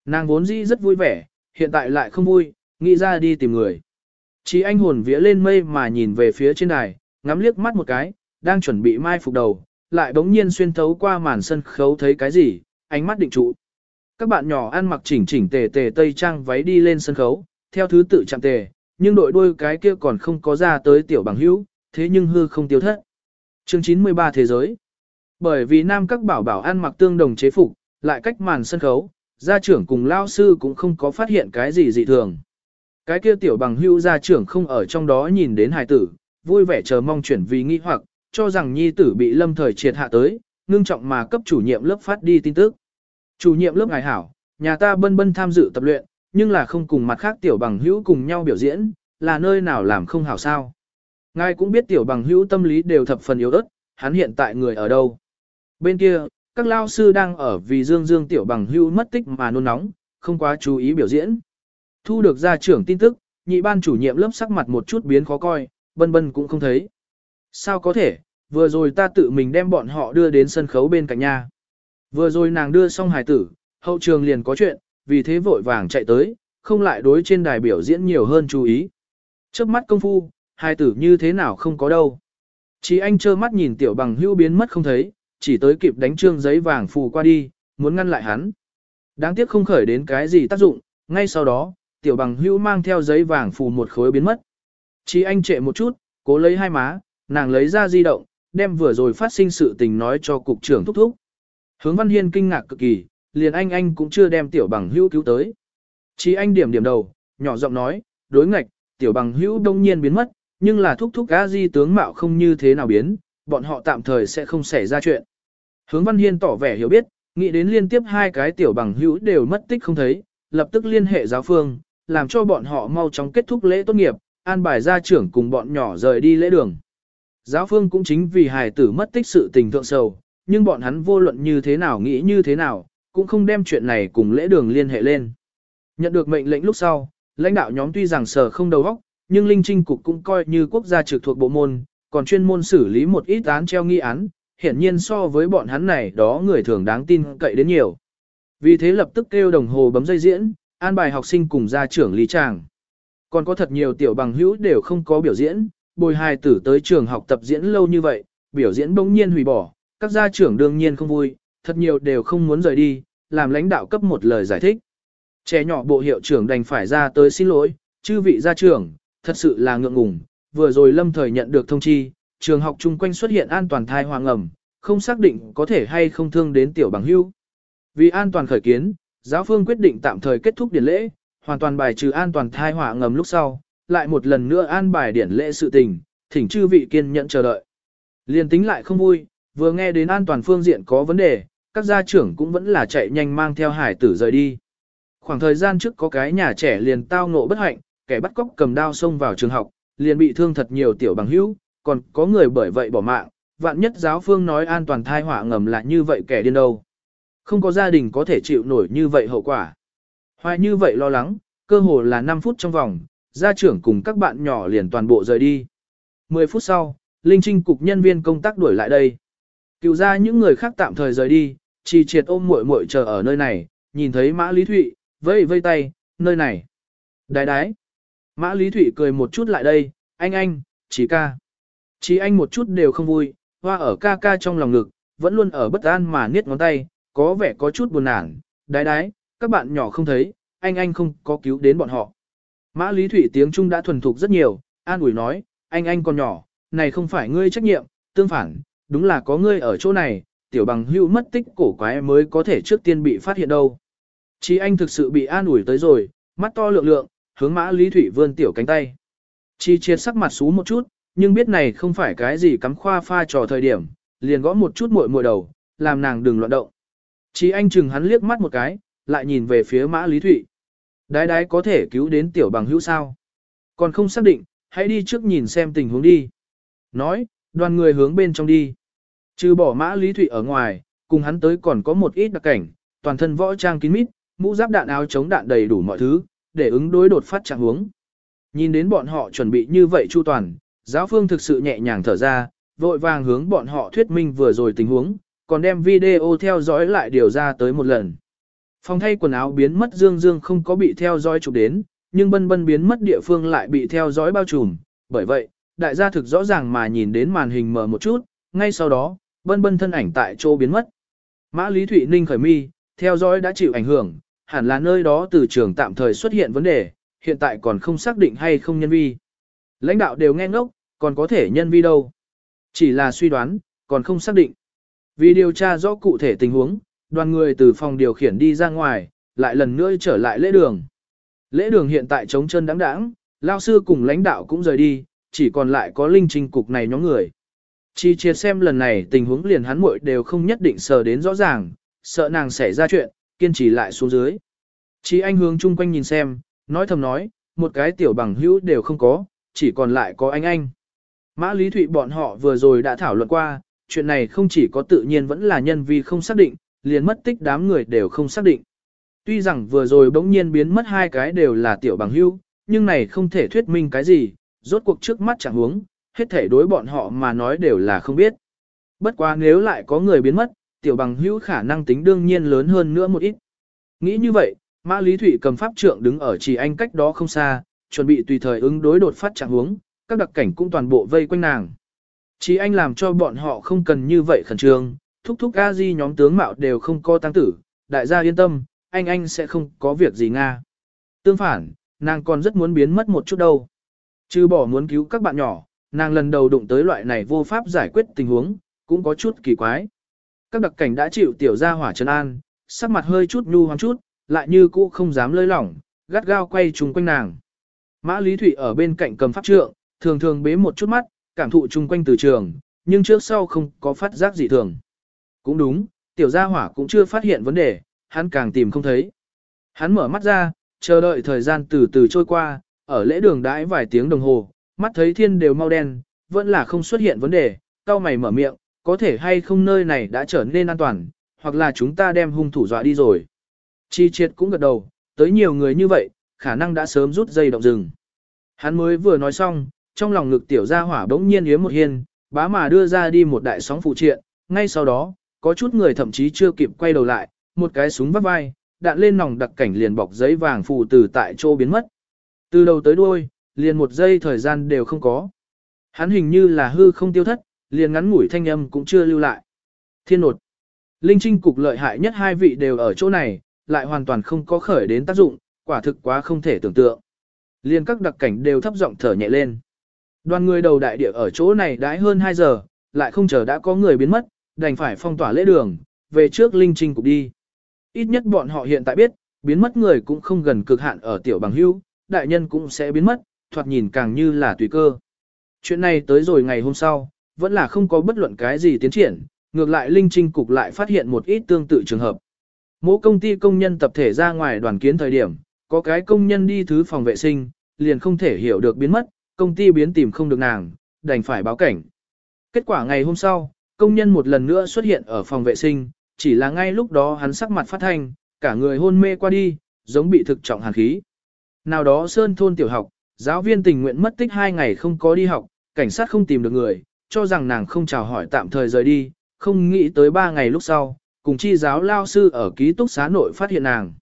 Nàng vốn dĩ rất vui vẻ, hiện tại lại không vui, nghĩ ra đi tìm người. Chỉ anh hồn vía lên mây mà nhìn về phía trên đài, ngắm liếc mắt một cái, đang chuẩn bị mai phục đầu, lại bỗng nhiên xuyên thấu qua màn sân khấu thấy cái gì, ánh mắt định trụ. Các bạn nhỏ ăn mặc chỉnh chỉnh tề tề tây trang váy đi lên sân khấu, theo thứ tự chạm tề, nhưng đội đuôi cái kia còn không có ra tới tiểu bằng hữu, thế nhưng hư không tiêu thất. Chương 93 Thế giới Bởi vì nam các bảo bảo ăn mặc tương đồng chế phục, lại cách màn sân khấu, gia trưởng cùng lao sư cũng không có phát hiện cái gì dị thường. Cái kia tiểu bằng hữu gia trưởng không ở trong đó nhìn đến hài tử, vui vẻ chờ mong chuyển vì nghi hoặc, cho rằng nhi tử bị lâm thời triệt hạ tới, ngưng trọng mà cấp chủ nhiệm lớp phát đi tin tức. Chủ nhiệm lớp ngài hảo, nhà ta bân bân tham dự tập luyện, nhưng là không cùng mặt khác tiểu bằng hữu cùng nhau biểu diễn, là nơi nào làm không hảo sao. Ngài cũng biết tiểu bằng hữu tâm lý đều thập phần yếu ớt, hắn hiện tại người ở đâu. Bên kia, các lao sư đang ở vì dương dương tiểu bằng hữu mất tích mà nôn nóng, không quá chú ý biểu diễn. Thu được gia trưởng tin tức, nhị ban chủ nhiệm lớp sắc mặt một chút biến khó coi, bân bân cũng không thấy. Sao có thể, vừa rồi ta tự mình đem bọn họ đưa đến sân khấu bên cạnh nhà. Vừa rồi nàng đưa xong hài tử, hậu trường liền có chuyện, vì thế vội vàng chạy tới, không lại đối trên đài biểu diễn nhiều hơn chú ý. Trước mắt công phu, hai tử như thế nào không có đâu. Chỉ anh trơ mắt nhìn tiểu bằng hưu biến mất không thấy, chỉ tới kịp đánh trương giấy vàng phù qua đi, muốn ngăn lại hắn. Đáng tiếc không khởi đến cái gì tác dụng, ngay sau đó, tiểu bằng hưu mang theo giấy vàng phù một khối biến mất. Chỉ anh trệ một chút, cố lấy hai má, nàng lấy ra di động, đem vừa rồi phát sinh sự tình nói cho cục trưởng thúc thúc. Hướng Văn Hiên kinh ngạc cực kỳ, liền anh anh cũng chưa đem tiểu bằng hữu cứu tới. Chỉ anh điểm điểm đầu, nhỏ giọng nói, đối ngạch, tiểu bằng hữu đông nhiên biến mất, nhưng là thúc thúc a di tướng mạo không như thế nào biến, bọn họ tạm thời sẽ không xảy ra chuyện. Hướng Văn Hiên tỏ vẻ hiểu biết, nghĩ đến liên tiếp hai cái tiểu bằng hữu đều mất tích không thấy, lập tức liên hệ giáo phương, làm cho bọn họ mau chóng kết thúc lễ tốt nghiệp, an bài gia trưởng cùng bọn nhỏ rời đi lễ đường. Giáo phương cũng chính vì hài tử mất tích sự tình thượng sầu, nhưng bọn hắn vô luận như thế nào nghĩ như thế nào, cũng không đem chuyện này cùng lễ đường liên hệ lên. Nhận được mệnh lệnh lúc sau, lãnh đạo nhóm tuy rằng sở không đầu óc, nhưng Linh Trinh Cục cũng coi như quốc gia trực thuộc bộ môn, còn chuyên môn xử lý một ít án treo nghi án, hiển nhiên so với bọn hắn này đó người thường đáng tin cậy đến nhiều. Vì thế lập tức kêu đồng hồ bấm dây diễn, an bài học sinh cùng gia trưởng lý tràng. Còn có thật nhiều tiểu bằng hữu đều không có biểu diễn, bồi hài tử tới trường học tập diễn lâu như vậy, biểu diễn bỗng nhiên hủy bỏ, các gia trưởng đương nhiên không vui, thật nhiều đều không muốn rời đi, làm lãnh đạo cấp một lời giải thích. Trẻ nhỏ bộ hiệu trưởng đành phải ra tới xin lỗi, chư vị gia trưởng, thật sự là ngượng ngùng, vừa rồi lâm thời nhận được thông chi, trường học chung quanh xuất hiện an toàn thai hoàng ẩm, không xác định có thể hay không thương đến tiểu bằng hưu. Vì an toàn khởi kiến, giáo phương quyết định tạm thời kết thúc điển lễ, hoàn toàn bài trừ an toàn thai họa ngầm lúc sau, lại một lần nữa an bài điển lễ sự tình, thỉnh chư vị kiên nhẫn chờ đợi. Liên tính lại không vui, vừa nghe đến an toàn phương diện có vấn đề, các gia trưởng cũng vẫn là chạy nhanh mang theo hải tử rời đi. Khoảng thời gian trước có cái nhà trẻ liền tao ngộ bất hạnh, kẻ bắt cóc cầm đao xông vào trường học, liền bị thương thật nhiều tiểu bằng hữu, còn có người bởi vậy bỏ mạng, vạn nhất giáo phương nói an toàn thai họa ngầm là như vậy kẻ điên đâu. Không có gia đình có thể chịu nổi như vậy hậu quả. Hoài như vậy lo lắng, cơ hồ là 5 phút trong vòng, gia trưởng cùng các bạn nhỏ liền toàn bộ rời đi. 10 phút sau, Linh Trinh cục nhân viên công tác đuổi lại đây. Cựu ra những người khác tạm thời rời đi, chỉ triệt ôm muội muội chờ ở nơi này, nhìn thấy Mã Lý Thụy, vây vây tay, nơi này. Đái đái. Mã Lý Thụy cười một chút lại đây, anh anh, chỉ ca. Chỉ anh một chút đều không vui, hoa ở ca ca trong lòng ngực, vẫn luôn ở bất an mà niết ngón tay, có vẻ có chút buồn nản. Đái đái, các bạn nhỏ không thấy, anh anh không có cứu đến bọn họ. Mã Lý Thụy tiếng Trung đã thuần thục rất nhiều, an ủi nói, anh anh còn nhỏ, này không phải ngươi trách nhiệm, tương phản, đúng là có ngươi ở chỗ này, tiểu bằng hưu mất tích cổ quái mới có thể trước tiên bị phát hiện đâu. Chí anh thực sự bị an ủi tới rồi, mắt to lượng lượng, hướng mã Lý Thụy vươn tiểu cánh tay. Chi triệt sắc mặt xú một chút, nhưng biết này không phải cái gì cắm khoa pha trò thời điểm, liền gõ một chút muội muội đầu, làm nàng đừng loạn động. Chí anh chừng hắn liếc mắt một cái, lại nhìn về phía mã Lý Thụy. Đái đái có thể cứu đến tiểu bằng hữu sao? Còn không xác định, hãy đi trước nhìn xem tình huống đi. Nói, đoàn người hướng bên trong đi. Trừ bỏ mã Lý Thụy ở ngoài, cùng hắn tới còn có một ít đặc cảnh, toàn thân võ trang kín mít, mũ giáp đạn áo chống đạn đầy đủ mọi thứ, để ứng đối đột phát trạng huống. Nhìn đến bọn họ chuẩn bị như vậy chu toàn, giáo phương thực sự nhẹ nhàng thở ra, vội vàng hướng bọn họ thuyết minh vừa rồi tình huống, còn đem video theo dõi lại điều ra tới một lần. Phòng thay quần áo biến mất Dương Dương không có bị theo dõi chụp đến, nhưng bân bân biến mất địa phương lại bị theo dõi bao trùm. Bởi vậy, đại gia thực rõ ràng mà nhìn đến màn hình mở một chút, ngay sau đó, bân bân thân ảnh tại chỗ biến mất. Mã Lý Thụy Ninh khởi mi, theo dõi đã chịu ảnh hưởng, hẳn là nơi đó từ trường tạm thời xuất hiện vấn đề, hiện tại còn không xác định hay không nhân vi. Lãnh đạo đều nghe ngốc, còn có thể nhân vi đâu. Chỉ là suy đoán, còn không xác định. Vì điều tra rõ cụ thể tình huống, đoàn người từ phòng điều khiển đi ra ngoài, lại lần nữa trở lại lễ đường. Lễ đường hiện tại chống chân đáng đáng, lao sư cùng lãnh đạo cũng rời đi, chỉ còn lại có linh trình cục này nhóm người. Chi chia xem lần này tình huống liền hắn muội đều không nhất định sờ đến rõ ràng, sợ nàng xảy ra chuyện, kiên trì lại xuống dưới. Chi anh hướng chung quanh nhìn xem, nói thầm nói, một cái tiểu bằng hữu đều không có, chỉ còn lại có anh anh. Mã Lý Thụy bọn họ vừa rồi đã thảo luận qua, chuyện này không chỉ có tự nhiên vẫn là nhân vi không xác định, liền mất tích đám người đều không xác định. Tuy rằng vừa rồi bỗng nhiên biến mất hai cái đều là tiểu bằng hữu, nhưng này không thể thuyết minh cái gì, rốt cuộc trước mắt chẳng huống, hết thể đối bọn họ mà nói đều là không biết. Bất quá nếu lại có người biến mất, tiểu bằng hữu khả năng tính đương nhiên lớn hơn nữa một ít. Nghĩ như vậy, Mã Lý Thụy cầm pháp trượng đứng ở chỉ anh cách đó không xa, chuẩn bị tùy thời ứng đối đột phát trạng huống, các đặc cảnh cũng toàn bộ vây quanh nàng. Chỉ anh làm cho bọn họ không cần như vậy khẩn trương, thúc thúc a di nhóm tướng mạo đều không có tăng tử, đại gia yên tâm, anh anh sẽ không có việc gì Nga. Tương phản, nàng còn rất muốn biến mất một chút đâu. Chứ bỏ muốn cứu các bạn nhỏ, nàng lần đầu đụng tới loại này vô pháp giải quyết tình huống, cũng có chút kỳ quái. Các đặc cảnh đã chịu tiểu gia hỏa trấn an, sắc mặt hơi chút nhu hoang chút, lại như cũ không dám lơi lỏng, gắt gao quay trùng quanh nàng. Mã Lý Thụy ở bên cạnh cầm pháp trượng, thường thường bế một chút mắt, cảm thụ chung quanh từ trường, nhưng trước sau không có phát giác gì thường. Cũng đúng, tiểu gia hỏa cũng chưa phát hiện vấn đề, hắn càng tìm không thấy. Hắn mở mắt ra, chờ đợi thời gian từ từ trôi qua, ở lễ đường đãi vài tiếng đồng hồ, mắt thấy thiên đều mau đen, vẫn là không xuất hiện vấn đề, cao mày mở miệng, có thể hay không nơi này đã trở nên an toàn, hoặc là chúng ta đem hung thủ dọa đi rồi. Chi triệt cũng gật đầu, tới nhiều người như vậy, khả năng đã sớm rút dây động rừng. Hắn mới vừa nói xong, trong lòng ngực tiểu gia hỏa bỗng nhiên yếm một hiên, bá mà đưa ra đi một đại sóng phụ triện, ngay sau đó, có chút người thậm chí chưa kịp quay đầu lại, một cái súng vắt vai, đạn lên nòng đặc cảnh liền bọc giấy vàng phù từ tại chỗ biến mất. Từ đầu tới đuôi, liền một giây thời gian đều không có. Hắn hình như là hư không tiêu thất, liền ngắn ngủi thanh âm cũng chưa lưu lại. Thiên nột. Linh trinh cục lợi hại nhất hai vị đều ở chỗ này, lại hoàn toàn không có khởi đến tác dụng, quả thực quá không thể tưởng tượng. Liên các đặc cảnh đều thấp giọng thở nhẹ lên. Đoàn người đầu đại địa ở chỗ này đãi hơn 2 giờ, lại không chờ đã có người biến mất, đành phải phong tỏa lễ đường, về trước linh trinh cục đi. Ít nhất bọn họ hiện tại biết, biến mất người cũng không gần cực hạn ở tiểu bằng hưu, đại nhân cũng sẽ biến mất, thoạt nhìn càng như là tùy cơ. Chuyện này tới rồi ngày hôm sau, vẫn là không có bất luận cái gì tiến triển, ngược lại linh trinh cục lại phát hiện một ít tương tự trường hợp. Mỗi công ty công nhân tập thể ra ngoài đoàn kiến thời điểm, có cái công nhân đi thứ phòng vệ sinh, liền không thể hiểu được biến mất, công ty biến tìm không được nàng, đành phải báo cảnh. Kết quả ngày hôm sau, công nhân một lần nữa xuất hiện ở phòng vệ sinh, chỉ là ngay lúc đó hắn sắc mặt phát thanh, cả người hôn mê qua đi, giống bị thực trọng hàn khí. Nào đó sơn thôn tiểu học, giáo viên tình nguyện mất tích hai ngày không có đi học, cảnh sát không tìm được người, cho rằng nàng không chào hỏi tạm thời rời đi, không nghĩ tới ba ngày lúc sau, cùng chi giáo lao sư ở ký túc xá nội phát hiện nàng.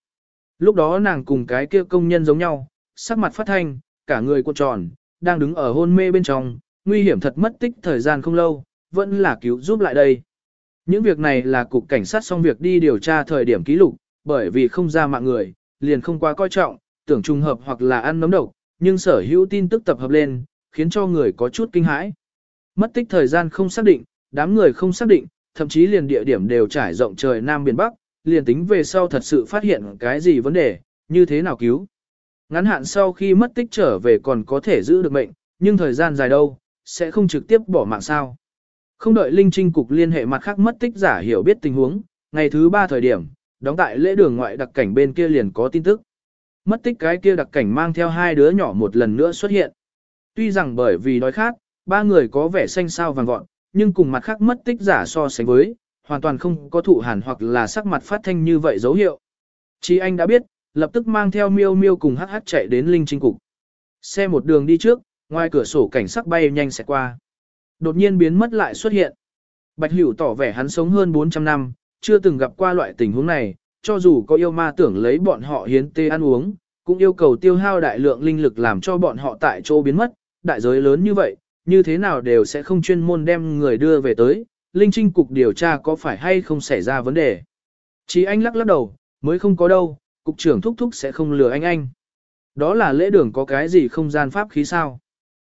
Lúc đó nàng cùng cái kia công nhân giống nhau, sắc mặt phát thanh, cả người cuộn tròn, đang đứng ở hôn mê bên trong, nguy hiểm thật mất tích thời gian không lâu, vẫn là cứu giúp lại đây. Những việc này là cục cảnh sát xong việc đi điều tra thời điểm ký lục, bởi vì không ra mạng người, liền không quá coi trọng, tưởng trùng hợp hoặc là ăn nấm độc, nhưng sở hữu tin tức tập hợp lên, khiến cho người có chút kinh hãi. Mất tích thời gian không xác định, đám người không xác định, thậm chí liền địa điểm đều trải rộng trời Nam Biển Bắc, liền tính về sau thật sự phát hiện cái gì vấn đề, như thế nào cứu. Ngắn hạn sau khi mất tích trở về còn có thể giữ được mệnh, nhưng thời gian dài đâu, sẽ không trực tiếp bỏ mạng sao. Không đợi Linh Trinh Cục liên hệ mặt khác mất tích giả hiểu biết tình huống, ngày thứ ba thời điểm, đóng tại lễ đường ngoại đặc cảnh bên kia liền có tin tức. Mất tích cái kia đặc cảnh mang theo hai đứa nhỏ một lần nữa xuất hiện. Tuy rằng bởi vì đói khát, ba người có vẻ xanh xao vàng vọt, nhưng cùng mặt khác mất tích giả so sánh với, hoàn toàn không có thụ hàn hoặc là sắc mặt phát thanh như vậy dấu hiệu. Chí anh đã biết, lập tức mang theo miêu miêu cùng hắc hắc chạy đến linh trinh cục. Xe một đường đi trước, ngoài cửa sổ cảnh sắc bay nhanh sẽ qua. Đột nhiên biến mất lại xuất hiện. Bạch Hữu tỏ vẻ hắn sống hơn 400 năm, chưa từng gặp qua loại tình huống này, cho dù có yêu ma tưởng lấy bọn họ hiến tê ăn uống, cũng yêu cầu tiêu hao đại lượng linh lực làm cho bọn họ tại chỗ biến mất, đại giới lớn như vậy, như thế nào đều sẽ không chuyên môn đem người đưa về tới, linh trinh cục điều tra có phải hay không xảy ra vấn đề. Chỉ anh lắc lắc đầu, mới không có đâu, cục trưởng thúc thúc sẽ không lừa anh anh. Đó là lễ đường có cái gì không gian pháp khí sao?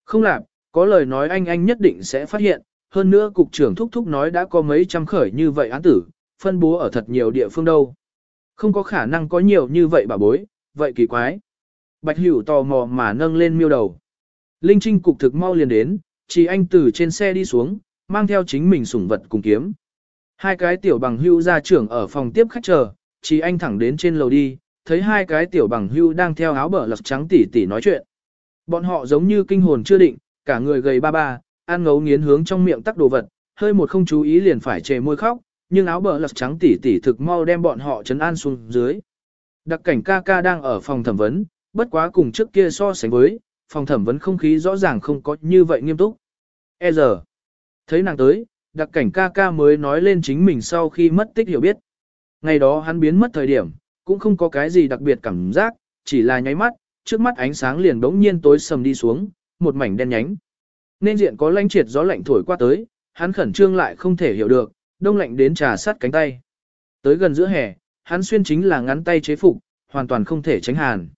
Không làm, có lời nói anh anh nhất định sẽ phát hiện, hơn nữa cục trưởng thúc thúc nói đã có mấy trăm khởi như vậy án tử, phân bố ở thật nhiều địa phương đâu. Không có khả năng có nhiều như vậy bà bối, vậy kỳ quái. Bạch Hữu tò mò mà nâng lên miêu đầu. Linh Trinh cục thực mau liền đến, chỉ anh từ trên xe đi xuống, mang theo chính mình sủng vật cùng kiếm. Hai cái tiểu bằng hưu ra trưởng ở phòng tiếp khách chờ, chỉ anh thẳng đến trên lầu đi, thấy hai cái tiểu bằng hưu đang theo áo bờ lật trắng tỉ tỉ nói chuyện. Bọn họ giống như kinh hồn chưa định, cả người gầy ba ba, ăn ngấu nghiến hướng trong miệng tắc đồ vật, hơi một không chú ý liền phải chề môi khóc, nhưng áo bờ lật trắng tỉ tỉ thực mau đem bọn họ chấn an xuống dưới. Đặc cảnh ca ca đang ở phòng thẩm vấn, bất quá cùng trước kia so sánh với, phòng thẩm vấn không khí rõ ràng không có như vậy nghiêm túc. E giờ, thấy nàng tới, đặc cảnh ca ca mới nói lên chính mình sau khi mất tích hiểu biết. Ngày đó hắn biến mất thời điểm, cũng không có cái gì đặc biệt cảm giác, chỉ là nháy mắt, trước mắt ánh sáng liền đống nhiên tối sầm đi xuống, một mảnh đen nhánh. Nên diện có lãnh triệt gió lạnh thổi qua tới, hắn khẩn trương lại không thể hiểu được, đông lạnh đến trà sát cánh tay. Tới gần giữa hè, hắn xuyên chính là ngắn tay chế phục, hoàn toàn không thể tránh hàn.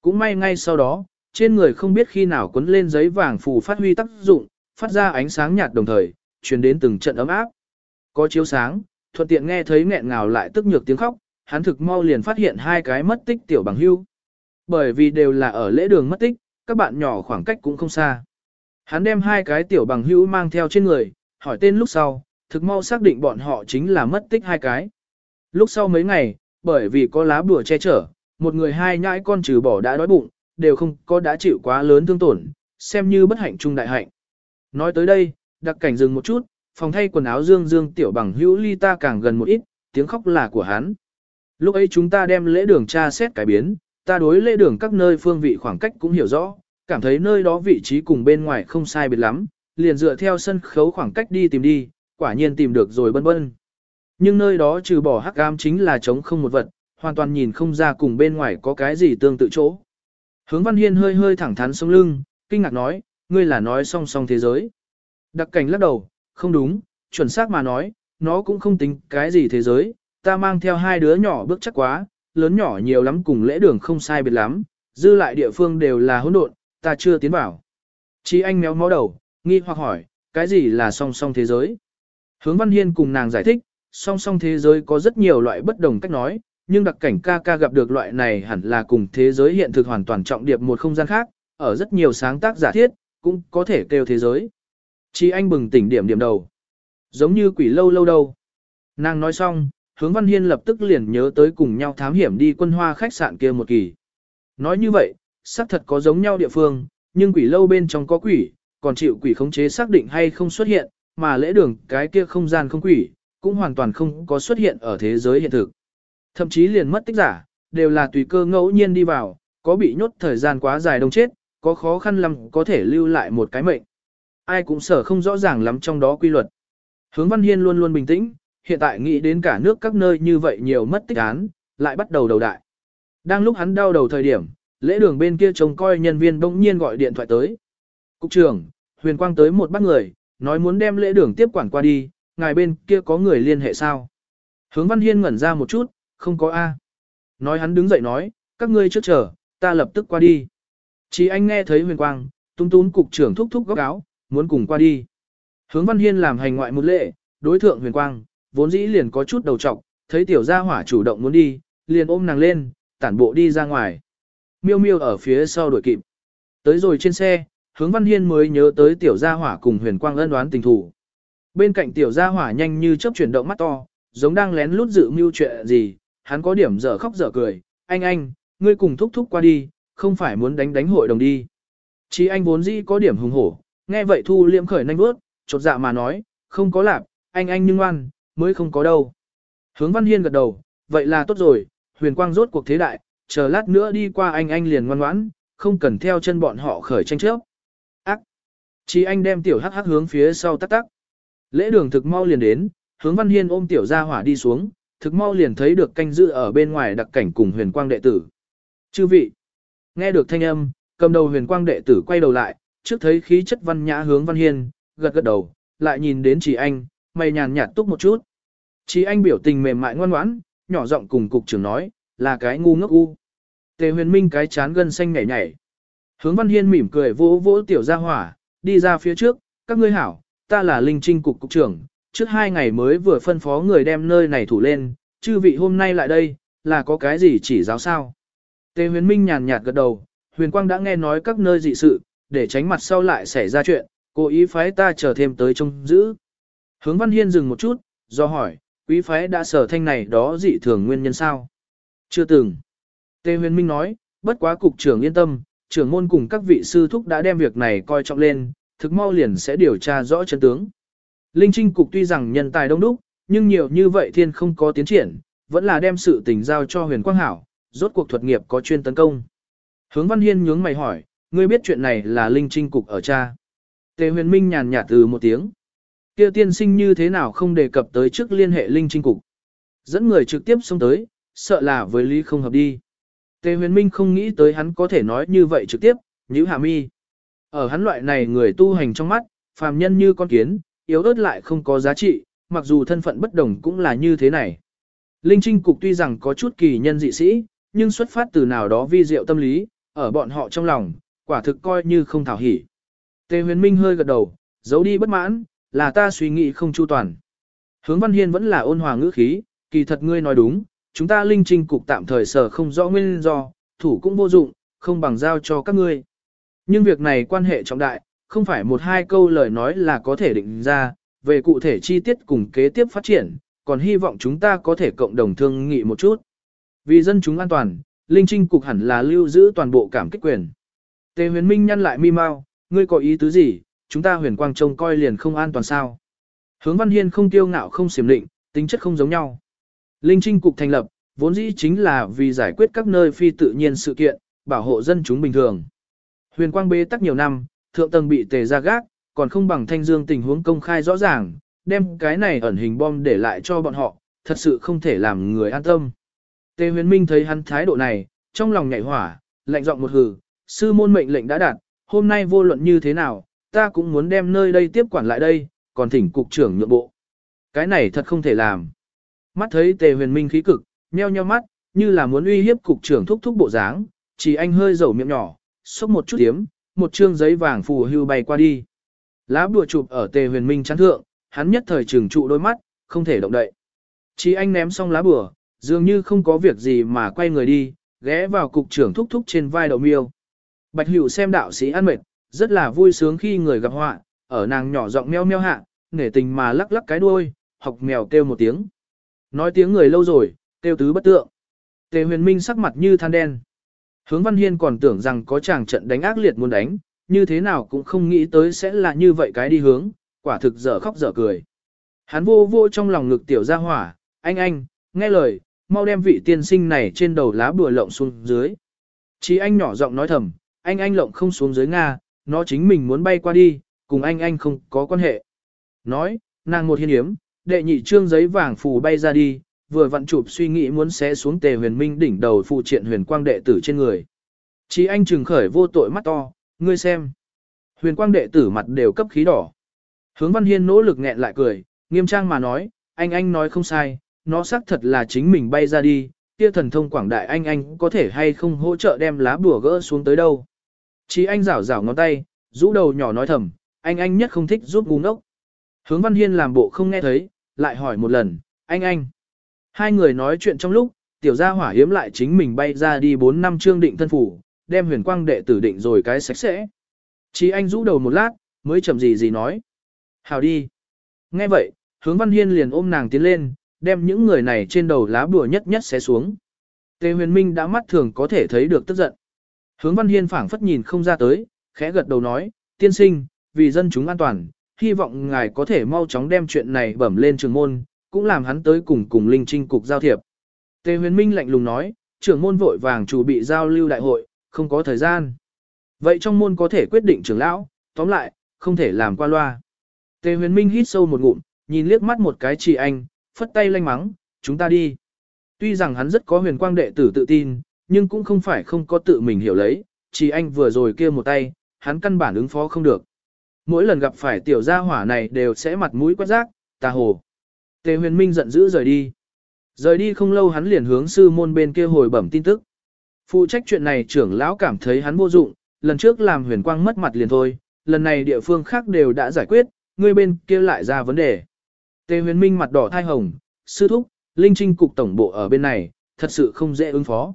Cũng may ngay sau đó, trên người không biết khi nào cuốn lên giấy vàng phù phát huy tác dụng, phát ra ánh sáng nhạt đồng thời, truyền đến từng trận ấm áp. Có chiếu sáng, thuận tiện nghe thấy nghẹn ngào lại tức nhược tiếng khóc, hắn thực mau liền phát hiện hai cái mất tích tiểu bằng hưu. Bởi vì đều là ở lễ đường mất tích, các bạn nhỏ khoảng cách cũng không xa. Hắn đem hai cái tiểu bằng hữu mang theo trên người, hỏi tên lúc sau, thực mau xác định bọn họ chính là mất tích hai cái. Lúc sau mấy ngày, bởi vì có lá bùa che chở, một người hai nhãi con trừ bỏ đã đói bụng, đều không có đã chịu quá lớn thương tổn, xem như bất hạnh trung đại hạnh. Nói tới đây, đặc cảnh dừng một chút, phòng thay quần áo dương dương tiểu bằng hữu ly ta càng gần một ít, tiếng khóc là của hắn. Lúc ấy chúng ta đem lễ đường tra xét cải biến, ta đối lễ đường các nơi phương vị khoảng cách cũng hiểu rõ, cảm thấy nơi đó vị trí cùng bên ngoài không sai biệt lắm, liền dựa theo sân khấu khoảng cách đi tìm đi, quả nhiên tìm được rồi bân bân. Nhưng nơi đó trừ bỏ hắc ám chính là trống không một vật, hoàn toàn nhìn không ra cùng bên ngoài có cái gì tương tự chỗ. Hướng Văn Hiên hơi hơi thẳng thắn sống lưng, kinh ngạc nói, ngươi là nói song song thế giới. Đặc cảnh lắc đầu, không đúng, chuẩn xác mà nói, nó cũng không tính cái gì thế giới, ta mang theo hai đứa nhỏ bước chắc quá, lớn nhỏ nhiều lắm cùng lễ đường không sai biệt lắm, dư lại địa phương đều là hỗn độn, ta chưa tiến vào. Chí anh méo mó đầu, nghi hoặc hỏi, cái gì là song song thế giới? Hướng Văn Hiên cùng nàng giải thích, song song thế giới có rất nhiều loại bất đồng cách nói, nhưng đặc cảnh ca ca gặp được loại này hẳn là cùng thế giới hiện thực hoàn toàn trọng điệp một không gian khác, ở rất nhiều sáng tác giả thiết, cũng có thể kêu thế giới. Chỉ anh bừng tỉnh điểm điểm đầu. Giống như quỷ lâu lâu đâu. Nàng nói xong, hướng Văn Hiên lập tức liền nhớ tới cùng nhau thám hiểm đi quân hoa khách sạn kia một kỳ. Nói như vậy, xác thật có giống nhau địa phương, nhưng quỷ lâu bên trong có quỷ, còn chịu quỷ khống chế xác định hay không xuất hiện, mà lễ đường cái kia không gian không quỷ, cũng hoàn toàn không có xuất hiện ở thế giới hiện thực. Thậm chí liền mất tích giả, đều là tùy cơ ngẫu nhiên đi vào, có bị nhốt thời gian quá dài đông chết, có khó khăn lắm có thể lưu lại một cái mệnh. Ai cũng sở không rõ ràng lắm trong đó quy luật. Hướng Văn Hiên luôn luôn bình tĩnh, hiện tại nghĩ đến cả nước các nơi như vậy nhiều mất tích án, lại bắt đầu đầu đại. Đang lúc hắn đau đầu thời điểm, lễ đường bên kia trông coi nhân viên bỗng nhiên gọi điện thoại tới. Cục trưởng, huyền quang tới một bác người, nói muốn đem lễ đường tiếp quản qua đi, ngài bên kia có người liên hệ sao? Hướng Văn Hiên ngẩn ra một chút, không có A. Nói hắn đứng dậy nói, các ngươi trước chờ, ta lập tức qua đi. Chỉ anh nghe thấy huyền quang, tung tún cục trưởng thúc thúc góc áo, muốn cùng qua đi. Hướng Văn Hiên làm hành ngoại một lệ, đối thượng huyền quang, vốn dĩ liền có chút đầu trọc, thấy tiểu gia hỏa chủ động muốn đi, liền ôm nàng lên, tản bộ đi ra ngoài. Miêu miêu ở phía sau đuổi kịp. Tới rồi trên xe, hướng Văn Hiên mới nhớ tới tiểu gia hỏa cùng huyền quang ân đoán tình thủ. Bên cạnh tiểu gia hỏa nhanh như chớp chuyển động mắt to, giống đang lén lút dự mưu chuyện gì, hắn có điểm dở khóc dở cười, anh anh, ngươi cùng thúc thúc qua đi, không phải muốn đánh đánh hội đồng đi. Chí anh vốn dĩ có điểm hùng hổ, nghe vậy thu liệm khởi nhanh bước, chột dạ mà nói, không có lạp, anh anh nhưng ngoan, mới không có đâu. Hướng Văn Hiên gật đầu, vậy là tốt rồi, huyền quang rốt cuộc thế đại, chờ lát nữa đi qua anh anh liền ngoan ngoãn, không cần theo chân bọn họ khởi tranh chấp. Ác! Chỉ anh đem tiểu hắc hắc hướng phía sau tắc tắc. Lễ đường thực mau liền đến, hướng Văn Hiên ôm tiểu gia hỏa đi xuống, thực mau liền thấy được canh giữ ở bên ngoài đặc cảnh cùng huyền quang đệ tử. Chư vị! Nghe được thanh âm, cầm đầu huyền quang đệ tử quay đầu lại, trước thấy khí chất văn nhã hướng Văn Hiên, gật gật đầu, lại nhìn đến chỉ anh, mày nhàn nhạt túc một chút. Chỉ anh biểu tình mềm mại ngoan ngoãn, nhỏ giọng cùng cục trưởng nói, là cái ngu ngốc u. Tề huyền minh cái chán gân xanh nhảy nhảy. Hướng Văn Hiên mỉm cười vỗ vỗ tiểu gia hỏa, đi ra phía trước, các ngươi hảo, ta là linh trinh cục cục trưởng, trước hai ngày mới vừa phân phó người đem nơi này thủ lên, chư vị hôm nay lại đây, là có cái gì chỉ giáo sao. Tề huyền minh nhàn nhạt gật đầu, huyền quang đã nghe nói các nơi dị sự, để tránh mặt sau lại xảy ra chuyện, cố ý phái ta chờ thêm tới trông giữ. Hướng Văn Hiên dừng một chút, do hỏi, quý phái đã sở thanh này đó dị thường nguyên nhân sao? Chưa từng. Tề huyền minh nói, bất quá cục trưởng yên tâm, trưởng môn cùng các vị sư thúc đã đem việc này coi trọng lên, thực mau liền sẽ điều tra rõ chân tướng. Linh Trinh cục tuy rằng nhân tài đông đúc, nhưng nhiều như vậy thiên không có tiến triển, vẫn là đem sự tình giao cho huyền quang hảo, rốt cuộc thuật nghiệp có chuyên tấn công. Hướng Văn Hiên nhướng mày hỏi, ngươi biết chuyện này là Linh Trinh cục ở cha. Tề huyền minh nhàn nhạt từ một tiếng. Kia tiên sinh như thế nào không đề cập tới trước liên hệ Linh Trinh cục. Dẫn người trực tiếp xông tới, sợ là với lý không hợp đi. Tề huyền minh không nghĩ tới hắn có thể nói như vậy trực tiếp, như hạ mi. Ở hắn loại này người tu hành trong mắt, phàm nhân như con kiến, yếu ớt lại không có giá trị, mặc dù thân phận bất đồng cũng là như thế này. Linh Trinh Cục tuy rằng có chút kỳ nhân dị sĩ, nhưng xuất phát từ nào đó vi diệu tâm lý, ở bọn họ trong lòng, quả thực coi như không thảo hỉ. Tề huyền minh hơi gật đầu, giấu đi bất mãn, là ta suy nghĩ không chu toàn. Hướng Văn Hiên vẫn là ôn hòa ngữ khí, kỳ thật ngươi nói đúng, chúng ta linh trinh cục tạm thời sở không rõ nguyên do, thủ cũng vô dụng, không bằng giao cho các ngươi. Nhưng việc này quan hệ trọng đại, không phải một hai câu lời nói là có thể định ra, về cụ thể chi tiết cùng kế tiếp phát triển, còn hy vọng chúng ta có thể cộng đồng thương nghị một chút. Vì dân chúng an toàn, Linh Trinh Cục hẳn là lưu giữ toàn bộ cảm kích quyền. Tề huyền minh nhăn lại mi mau, ngươi có ý tứ gì, chúng ta huyền quang trông coi liền không an toàn sao. Hướng Văn Hiên không tiêu ngạo không xiểm định, tính chất không giống nhau. Linh Trinh Cục thành lập, vốn dĩ chính là vì giải quyết các nơi phi tự nhiên sự kiện, bảo hộ dân chúng bình thường. Huyền quang bế tắc nhiều năm, thượng tầng bị tề ra gác, còn không bằng thanh dương tình huống công khai rõ ràng, đem cái này ẩn hình bom để lại cho bọn họ, thật sự không thể làm người an tâm. Tề huyền minh thấy hắn thái độ này, trong lòng nhảy hỏa, lạnh giọng một hừ, sư môn mệnh lệnh đã đạt, hôm nay vô luận như thế nào, ta cũng muốn đem nơi đây tiếp quản lại đây, còn thỉnh cục trưởng nhượng bộ. Cái này thật không thể làm. Mắt thấy tề huyền minh khí cực, nheo nheo mắt, như là muốn uy hiếp cục trưởng thúc thúc bộ dáng, chỉ anh hơi dầu miệng nhỏ, xúc một chút tiếm, một trương giấy vàng phù hưu bay qua đi. Lá bùa chụp ở tề huyền minh chắn thượng, hắn nhất thời trừng trụ đôi mắt, không thể động đậy. Chỉ anh ném xong lá bùa, dường như không có việc gì mà quay người đi, ghé vào cục trưởng thúc thúc trên vai đầu miêu. Bạch Hữu xem đạo sĩ ăn mệt, rất là vui sướng khi người gặp họa, ở nàng nhỏ giọng meo meo hạ, nể tình mà lắc lắc cái đuôi, học mèo kêu một tiếng. Nói tiếng người lâu rồi, tiêu tứ bất tượng. Tề huyền minh sắc mặt như than đen. Hướng Văn Hiên còn tưởng rằng có chàng trận đánh ác liệt muốn đánh, như thế nào cũng không nghĩ tới sẽ là như vậy cái đi hướng, quả thực dở khóc dở cười. Hắn vô vô trong lòng ngực tiểu ra hỏa, anh anh, nghe lời, mau đem vị tiên sinh này trên đầu lá bùa lộng xuống dưới. Chí anh nhỏ giọng nói thầm, anh anh lộng không xuống dưới Nga, nó chính mình muốn bay qua đi, cùng anh anh không có quan hệ. Nói, nàng một hiên hiếm, đệ nhị trương giấy vàng phù bay ra đi, vừa vặn chụp suy nghĩ muốn xé xuống tề huyền minh đỉnh đầu phụ triện huyền quang đệ tử trên người. Chí anh trừng khởi vô tội mắt to, ngươi xem. Huyền quang đệ tử mặt đều cấp khí đỏ. Hướng văn hiên nỗ lực nghẹn lại cười, nghiêm trang mà nói, anh anh nói không sai, nó xác thật là chính mình bay ra đi, kia thần thông quảng đại anh anh có thể hay không hỗ trợ đem lá bùa gỡ xuống tới đâu. Chí anh rảo rảo ngón tay, rũ đầu nhỏ nói thầm, anh anh nhất không thích giúp ngu ngốc. Hướng Văn Hiên làm bộ không nghe thấy, lại hỏi một lần, anh anh. Hai người nói chuyện trong lúc, tiểu gia hỏa hiếm lại chính mình bay ra đi 4 năm trương định thân phủ, đem huyền quang đệ tử định rồi cái sạch sẽ. Chí anh rũ đầu một lát, mới chậm gì gì nói. Hào đi. Nghe vậy, hướng Văn Hiên liền ôm nàng tiến lên, đem những người này trên đầu lá bùa nhất nhất xé xuống. Tề huyền minh đã mắt thường có thể thấy được tức giận. Hướng Văn Hiên phảng phất nhìn không ra tới, khẽ gật đầu nói, tiên sinh, vì dân chúng an toàn, hy vọng ngài có thể mau chóng đem chuyện này bẩm lên trường môn, cũng làm hắn tới cùng cùng linh trinh cục giao thiệp. Tề huyền minh lạnh lùng nói, trưởng môn vội vàng chủ bị giao lưu đại hội, không có thời gian. Vậy trong môn có thể quyết định trưởng lão, tóm lại, không thể làm qua loa. Tề huyền minh hít sâu một ngụm, nhìn liếc mắt một cái chị anh, phất tay lanh mắng, chúng ta đi. Tuy rằng hắn rất có huyền quang đệ tử tự tin, nhưng cũng không phải không có tự mình hiểu lấy, chỉ anh vừa rồi kia một tay, hắn căn bản ứng phó không được. Mỗi lần gặp phải tiểu gia hỏa này đều sẽ mặt mũi quét rác, tà hồ. Tề huyền minh giận dữ rời đi. Rời đi không lâu hắn liền hướng sư môn bên kia hồi bẩm tin tức. Phụ trách chuyện này trưởng lão cảm thấy hắn vô dụng, lần trước làm huyền quang mất mặt liền thôi, lần này địa phương khác đều đã giải quyết, người bên kia lại ra vấn đề. Tề huyền minh mặt đỏ thai hồng, sư thúc, linh trinh cục tổng bộ ở bên này, thật sự không dễ ứng phó.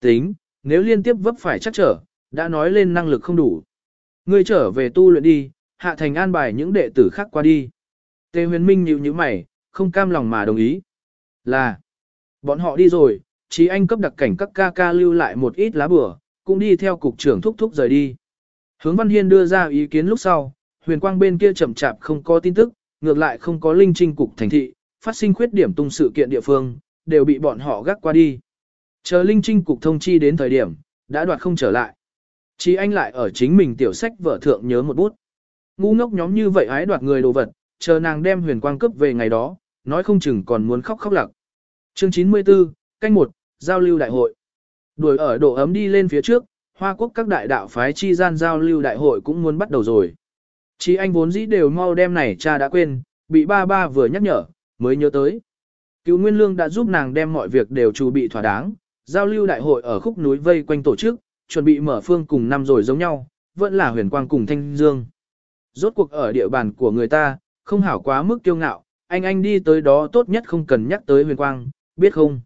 Tính, nếu liên tiếp vấp phải chắc trở, đã nói lên năng lực không đủ. Ngươi trở về tu luyện đi, hạ thành an bài những đệ tử khác qua đi. Tề huyền minh nhíu nhíu mày, không cam lòng mà đồng ý. Là, bọn họ đi rồi, chí anh cấp đặc cảnh các ca ca lưu lại một ít lá bửa, cũng đi theo cục trưởng thúc thúc rời đi. Hướng Văn Hiên đưa ra ý kiến lúc sau, huyền quang bên kia chậm chạp không có tin tức, ngược lại không có linh trinh cục thành thị, phát sinh khuyết điểm tung sự kiện địa phương, đều bị bọn họ gác qua đi. Chờ linh trinh cục thông chi đến thời điểm, đã đoạt không trở lại. Chí anh lại ở chính mình tiểu sách vợ thượng nhớ một bút. Ngu ngốc nhóm như vậy ái đoạt người đồ vật, chờ nàng đem huyền quang cấp về ngày đó, nói không chừng còn muốn khóc khóc lặc. Chương 94, canh 1, giao lưu đại hội. Đuổi ở độ ấm đi lên phía trước, Hoa Quốc các đại đạo phái chi gian giao lưu đại hội cũng muốn bắt đầu rồi. Chí anh vốn dĩ đều mau đem này cha đã quên, bị ba ba vừa nhắc nhở, mới nhớ tới. Cứu Nguyên Lương đã giúp nàng đem mọi việc đều chuẩn bị thỏa đáng, giao lưu đại hội ở khúc núi vây quanh tổ chức, chuẩn bị mở phương cùng năm rồi giống nhau, vẫn là huyền quang cùng thanh dương. Rốt cuộc ở địa bàn của người ta, không hảo quá mức kiêu ngạo, anh anh đi tới đó tốt nhất không cần nhắc tới huyền quang, biết không?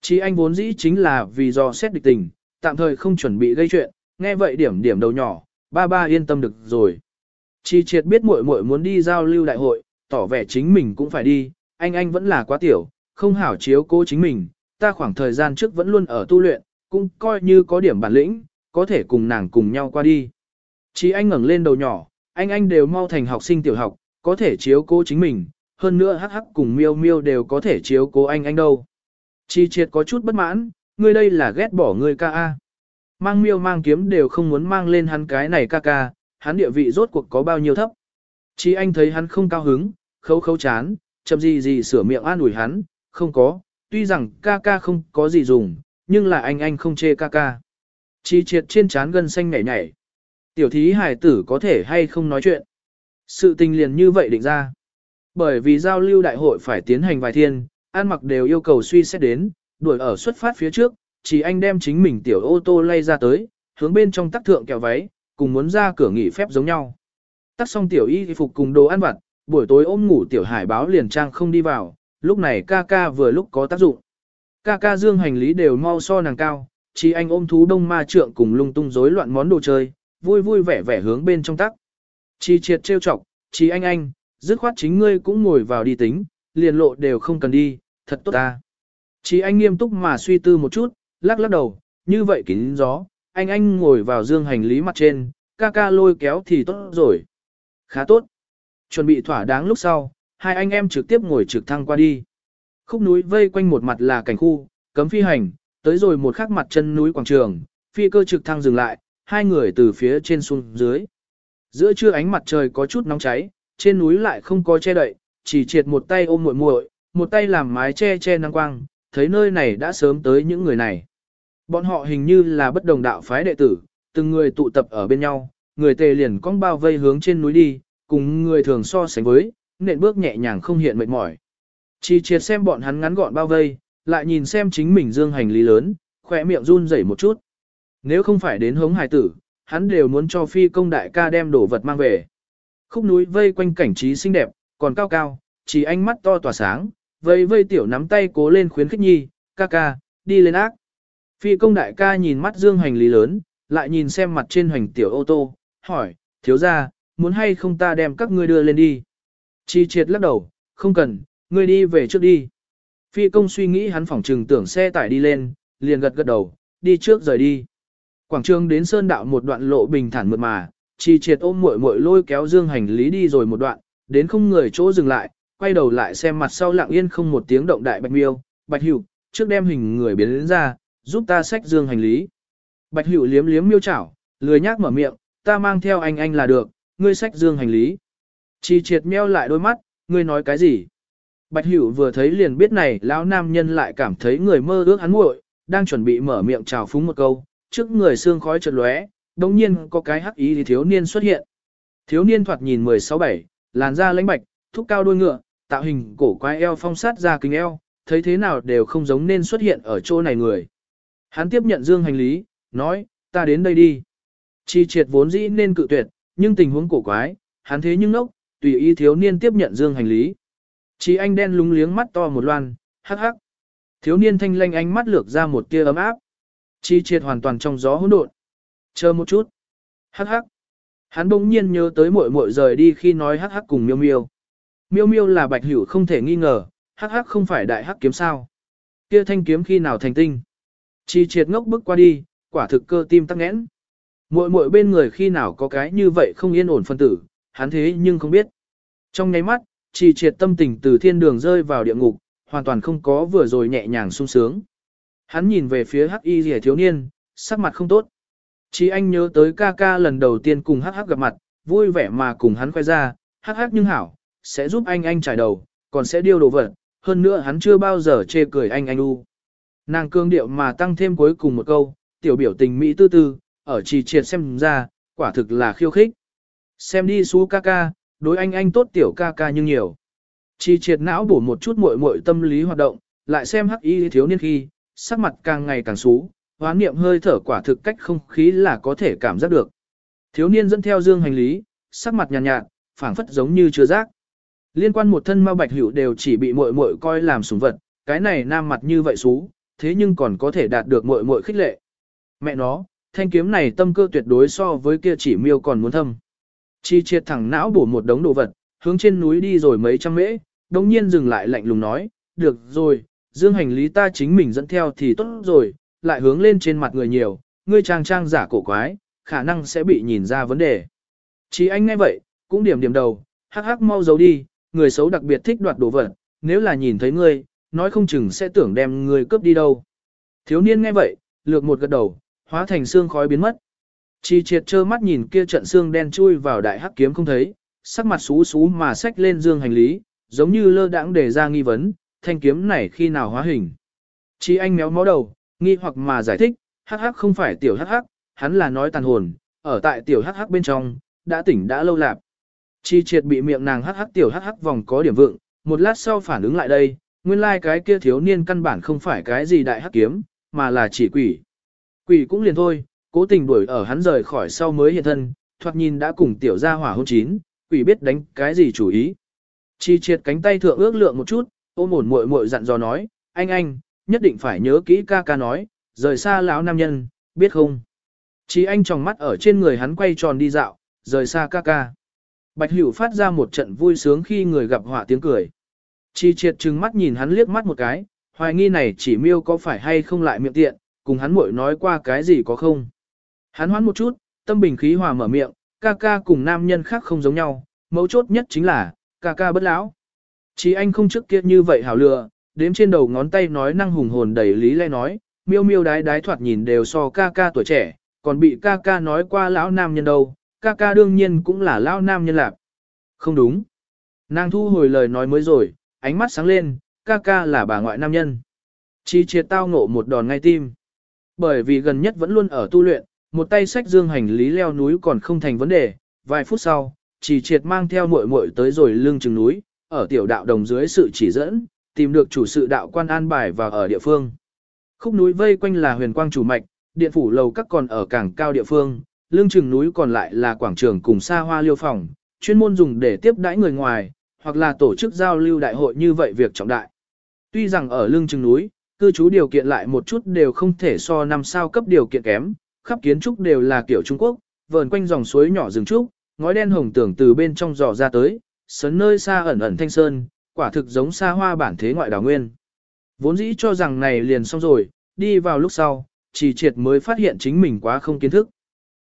Chỉ anh vốn dĩ chính là vì do xét địch tình, tạm thời không chuẩn bị gây chuyện, nghe vậy điểm điểm đầu nhỏ, ba ba yên tâm được rồi. Chi triệt biết muội muội muốn đi giao lưu đại hội, tỏ vẻ chính mình cũng phải đi, anh anh vẫn là quá tiểu, không hảo chiếu cố chính mình, ta khoảng thời gian trước vẫn luôn ở tu luyện, cũng coi như có điểm bản lĩnh, có thể cùng nàng cùng nhau qua đi. Chỉ anh ngẩng lên đầu nhỏ, anh anh đều mau thành học sinh tiểu học, có thể chiếu cố chính mình, hơn nữa hắc hắc cùng miêu miêu đều có thể chiếu cố anh anh đâu. Chi triệt có chút bất mãn, ngươi đây là ghét bỏ ngươi ca a. Mang miêu mang kiếm đều không muốn mang lên hắn cái này ca ca, hắn địa vị rốt cuộc có bao nhiêu thấp. Chi anh thấy hắn không cao hứng, khấu khấu chán, chậm gì gì sửa miệng an ủi hắn, không có, tuy rằng ca ca không có gì dùng, nhưng là anh anh không chê ca ca. Chi triệt trên chán gân xanh nhảy nhảy. Tiểu thí hải tử có thể hay không nói chuyện. Sự tình liền như vậy định ra. Bởi vì giao lưu đại hội phải tiến hành vài thiên, An mặc đều yêu cầu suy xét đến, đuổi ở xuất phát phía trước, chỉ anh đem chính mình tiểu ô tô lay ra tới, hướng bên trong tắc thượng kẹo váy, cùng muốn ra cửa nghỉ phép giống nhau. Tắc xong tiểu y phục cùng đồ ăn vặt, buổi tối ôm ngủ tiểu hải báo liền trang không đi vào, lúc này ca ca vừa lúc có tác dụng. Ca ca dương hành lý đều mau so nàng cao, chỉ anh ôm thú đông ma trượng cùng lung tung rối loạn món đồ chơi, vui vui vẻ vẻ hướng bên trong tắc. Chi triệt trêu chọc, chi anh anh, dứt khoát chính ngươi cũng ngồi vào đi tính, liền lộ đều không cần đi, thật tốt ta. chi anh nghiêm túc mà suy tư một chút, lắc lắc đầu, như vậy kín gió, anh anh ngồi vào dương hành lý mặt trên, ca ca lôi kéo thì tốt rồi. Khá tốt. Chuẩn bị thỏa đáng lúc sau, hai anh em trực tiếp ngồi trực thăng qua đi. Khúc núi vây quanh một mặt là cảnh khu, cấm phi hành, tới rồi một khắc mặt chân núi quảng trường, phi cơ trực thăng dừng lại, hai người từ phía trên xuống dưới. Giữa trưa ánh mặt trời có chút nóng cháy, trên núi lại không có che đậy, chỉ triệt một tay ôm muội muội, một tay làm mái che che nắng quang, thấy nơi này đã sớm tới những người này. Bọn họ hình như là bất đồng đạo phái đệ tử, từng người tụ tập ở bên nhau, người tề liền cong bao vây hướng trên núi đi, cùng người thường so sánh với, nện bước nhẹ nhàng không hiện mệt mỏi. Chỉ triệt xem bọn hắn ngắn gọn bao vây, lại nhìn xem chính mình dương hành lý lớn, khỏe miệng run rẩy một chút. Nếu không phải đến hống hài tử, hắn đều muốn cho phi công đại ca đem đồ vật mang về. Khúc núi vây quanh cảnh trí xinh đẹp, còn cao cao, chỉ ánh mắt to tỏa sáng, vây vây tiểu nắm tay cố lên khuyến khích nhi, ca ca, đi lên ác. Phi công đại ca nhìn mắt dương hành lý lớn, lại nhìn xem mặt trên hành tiểu ô tô, hỏi, thiếu ra, muốn hay không ta đem các ngươi đưa lên đi. Chi triệt lắc đầu, không cần, ngươi đi về trước đi. Phi công suy nghĩ hắn phỏng trừng tưởng xe tải đi lên, liền gật gật đầu, đi trước rời đi. Quảng trường đến sơn đạo một đoạn lộ bình thản mượt mà, chi triệt ôm muội muội lôi kéo dương hành lý đi rồi một đoạn, đến không người chỗ dừng lại, quay đầu lại xem mặt sau lặng yên không một tiếng động đại bạch miêu, bạch hữu, trước đem hình người biến đến ra, giúp ta xách dương hành lý. Bạch hữu liếm liếm miêu chảo, lười nhác mở miệng, ta mang theo anh anh là được, ngươi xách dương hành lý. Chi triệt meo lại đôi mắt, ngươi nói cái gì? Bạch hữu vừa thấy liền biết này lão nam nhân lại cảm thấy người mơ ước hắn muội, đang chuẩn bị mở miệng chào phúng một câu, trước người xương khói chợt lóe, đồng nhiên có cái hắc ý thì thiếu niên xuất hiện. Thiếu niên thoạt nhìn 16-7, làn da lãnh bạch, thúc cao đuôi ngựa, tạo hình cổ quái eo phong sát ra kính eo, thấy thế nào đều không giống nên xuất hiện ở chỗ này người. Hắn tiếp nhận dương hành lý, nói, ta đến đây đi. Chi triệt vốn dĩ nên cự tuyệt, nhưng tình huống cổ quái, hắn thế nhưng nốc, tùy ý thiếu niên tiếp nhận dương hành lý. Chi anh đen lúng liếng mắt to một loan, hắc hắc. Thiếu niên thanh lanh ánh mắt lược ra một tia ấm áp. Chi triệt hoàn toàn trong gió hỗn độn. Chờ một chút. Hắc hắc. Hắn bỗng nhiên nhớ tới muội muội rời đi khi nói hắc hắc cùng miêu miêu. Miêu miêu là bạch hữu không thể nghi ngờ, hắc hắc không phải đại hắc kiếm sao. Kia thanh kiếm khi nào thành tinh. Chi triệt ngốc bước qua đi, quả thực cơ tim tắc nghẽn. Muội muội bên người khi nào có cái như vậy không yên ổn phân tử, hắn thế nhưng không biết. Trong nháy mắt, chi triệt tâm tình từ thiên đường rơi vào địa ngục, hoàn toàn không có vừa rồi nhẹ nhàng sung sướng. Hắn nhìn về phía hắc y rẻ thiếu niên, sắc mặt không tốt. Chỉ anh nhớ tới ca ca lần đầu tiên cùng hắc hắc gặp mặt, vui vẻ mà cùng hắn khoe ra, hắc hắc nhưng hảo, sẽ giúp anh anh trải đầu, còn sẽ điêu đồ vật, hơn nữa hắn chưa bao giờ chê cười anh anh u. Nàng cương điệu mà tăng thêm cuối cùng một câu, tiểu biểu tình Mỹ tư tư, ở trì triệt xem ra, quả thực là khiêu khích. Xem đi xú ca ca, đối anh anh tốt tiểu ca ca nhưng nhiều. Trì triệt não bổ một chút muội muội tâm lý hoạt động, lại xem hắc y thiếu niên khi, sắc mặt càng ngày càng xú, hoán niệm hơi thở quả thực cách không khí là có thể cảm giác được. Thiếu niên dẫn theo dương hành lý, sắc mặt nhàn nhạt, nhạt phảng phất giống như chưa giác. Liên quan một thân ma bạch hữu đều chỉ bị muội muội coi làm sủng vật, cái này nam mặt như vậy xú, thế nhưng còn có thể đạt được muội muội khích lệ. Mẹ nó, thanh kiếm này tâm cơ tuyệt đối so với kia chỉ miêu còn muốn thâm. Chi triệt thẳng não bổ một đống đồ vật, hướng trên núi đi rồi mấy trăm mễ, đồng nhiên dừng lại lạnh lùng nói, được rồi, dương hành lý ta chính mình dẫn theo thì tốt rồi, lại hướng lên trên mặt người nhiều, ngươi trang trang giả cổ quái, khả năng sẽ bị nhìn ra vấn đề. Chỉ anh nghe vậy, cũng điểm điểm đầu, hắc hắc mau giấu đi, người xấu đặc biệt thích đoạt đồ vật, nếu là nhìn thấy ngươi, nói không chừng sẽ tưởng đem ngươi cướp đi đâu. Thiếu niên nghe vậy, lược một gật đầu, hóa thành xương khói biến mất. Chi triệt trơ mắt nhìn kia trận xương đen chui vào đại hắc kiếm không thấy, sắc mặt xú xú mà xách lên dương hành lý, giống như lơ đãng để ra nghi vấn, thanh kiếm này khi nào hóa hình. Chi anh méo mó đầu, nghi hoặc mà giải thích, hắc hắc không phải tiểu hắc hắc, hắn là nói tàn hồn, ở tại tiểu hắc hắc bên trong, đã tỉnh đã lâu lạp. Chi triệt bị miệng nàng hắc hắc tiểu hắc hắc vòng có điểm vượng, một lát sau phản ứng lại đây, nguyên lai like cái kia thiếu niên căn bản không phải cái gì đại hắc kiếm, mà là chỉ quỷ. Quỷ cũng liền thôi, cố tình đuổi ở hắn rời khỏi sau mới hiện thân, thoạt nhìn đã cùng tiểu gia hỏa hôn chín, quỷ biết đánh cái gì chủ ý. Chi triệt cánh tay thượng ước lượng một chút, ôm ổn muội muội dặn dò nói, anh anh, nhất định phải nhớ kỹ ca ca nói, rời xa lão nam nhân, biết không? Chi anh tròng mắt ở trên người hắn quay tròn đi dạo, rời xa ca ca. Bạch Hữu phát ra một trận vui sướng khi người gặp họa tiếng cười. Chi triệt trừng mắt nhìn hắn liếc mắt một cái, hoài nghi này chỉ miêu có phải hay không lại miệng tiện, cùng hắn muội nói qua cái gì có không. Hắn hoán một chút, tâm bình khí hòa mở miệng, ca ca cùng nam nhân khác không giống nhau, mấu chốt nhất chính là, ca ca bất lão. Chỉ anh không trước kia như vậy hảo lựa, đếm trên đầu ngón tay nói năng hùng hồn đầy lý lẽ nói, miêu miêu đái đái thoạt nhìn đều so ca ca tuổi trẻ, còn bị ca ca nói qua lão nam nhân đâu, ca ca đương nhiên cũng là lão nam nhân lạc. Không đúng. Nàng thu hồi lời nói mới rồi, ánh mắt sáng lên, ca ca là bà ngoại nam nhân. Chi triệt tao ngộ một đòn ngay tim. Bởi vì gần nhất vẫn luôn ở tu luyện, một tay sách dương hành lý leo núi còn không thành vấn đề, vài phút sau, chỉ triệt mang theo muội muội tới rồi lưng chừng núi, ở tiểu đạo đồng dưới sự chỉ dẫn, tìm được chủ sự đạo quan an bài và ở địa phương. Khúc núi vây quanh là huyền quang chủ mạch, điện phủ lầu các còn ở càng cao địa phương, lương chừng núi còn lại là quảng trường cùng xa hoa liêu phòng, chuyên môn dùng để tiếp đãi người ngoài, hoặc là tổ chức giao lưu đại hội như vậy việc trọng đại. Tuy rằng ở lương chừng núi, cư trú điều kiện lại một chút đều không thể so năm sao cấp điều kiện kém, khắp kiến trúc đều là kiểu Trung Quốc, vờn quanh dòng suối nhỏ rừng trúc, ngói đen hồng tưởng từ bên trong dò ra tới, sấn nơi xa ẩn ẩn thanh sơn, quả thực giống xa hoa bản thế ngoại đảo nguyên. Vốn dĩ cho rằng này liền xong rồi, đi vào lúc sau, chỉ triệt mới phát hiện chính mình quá không kiến thức.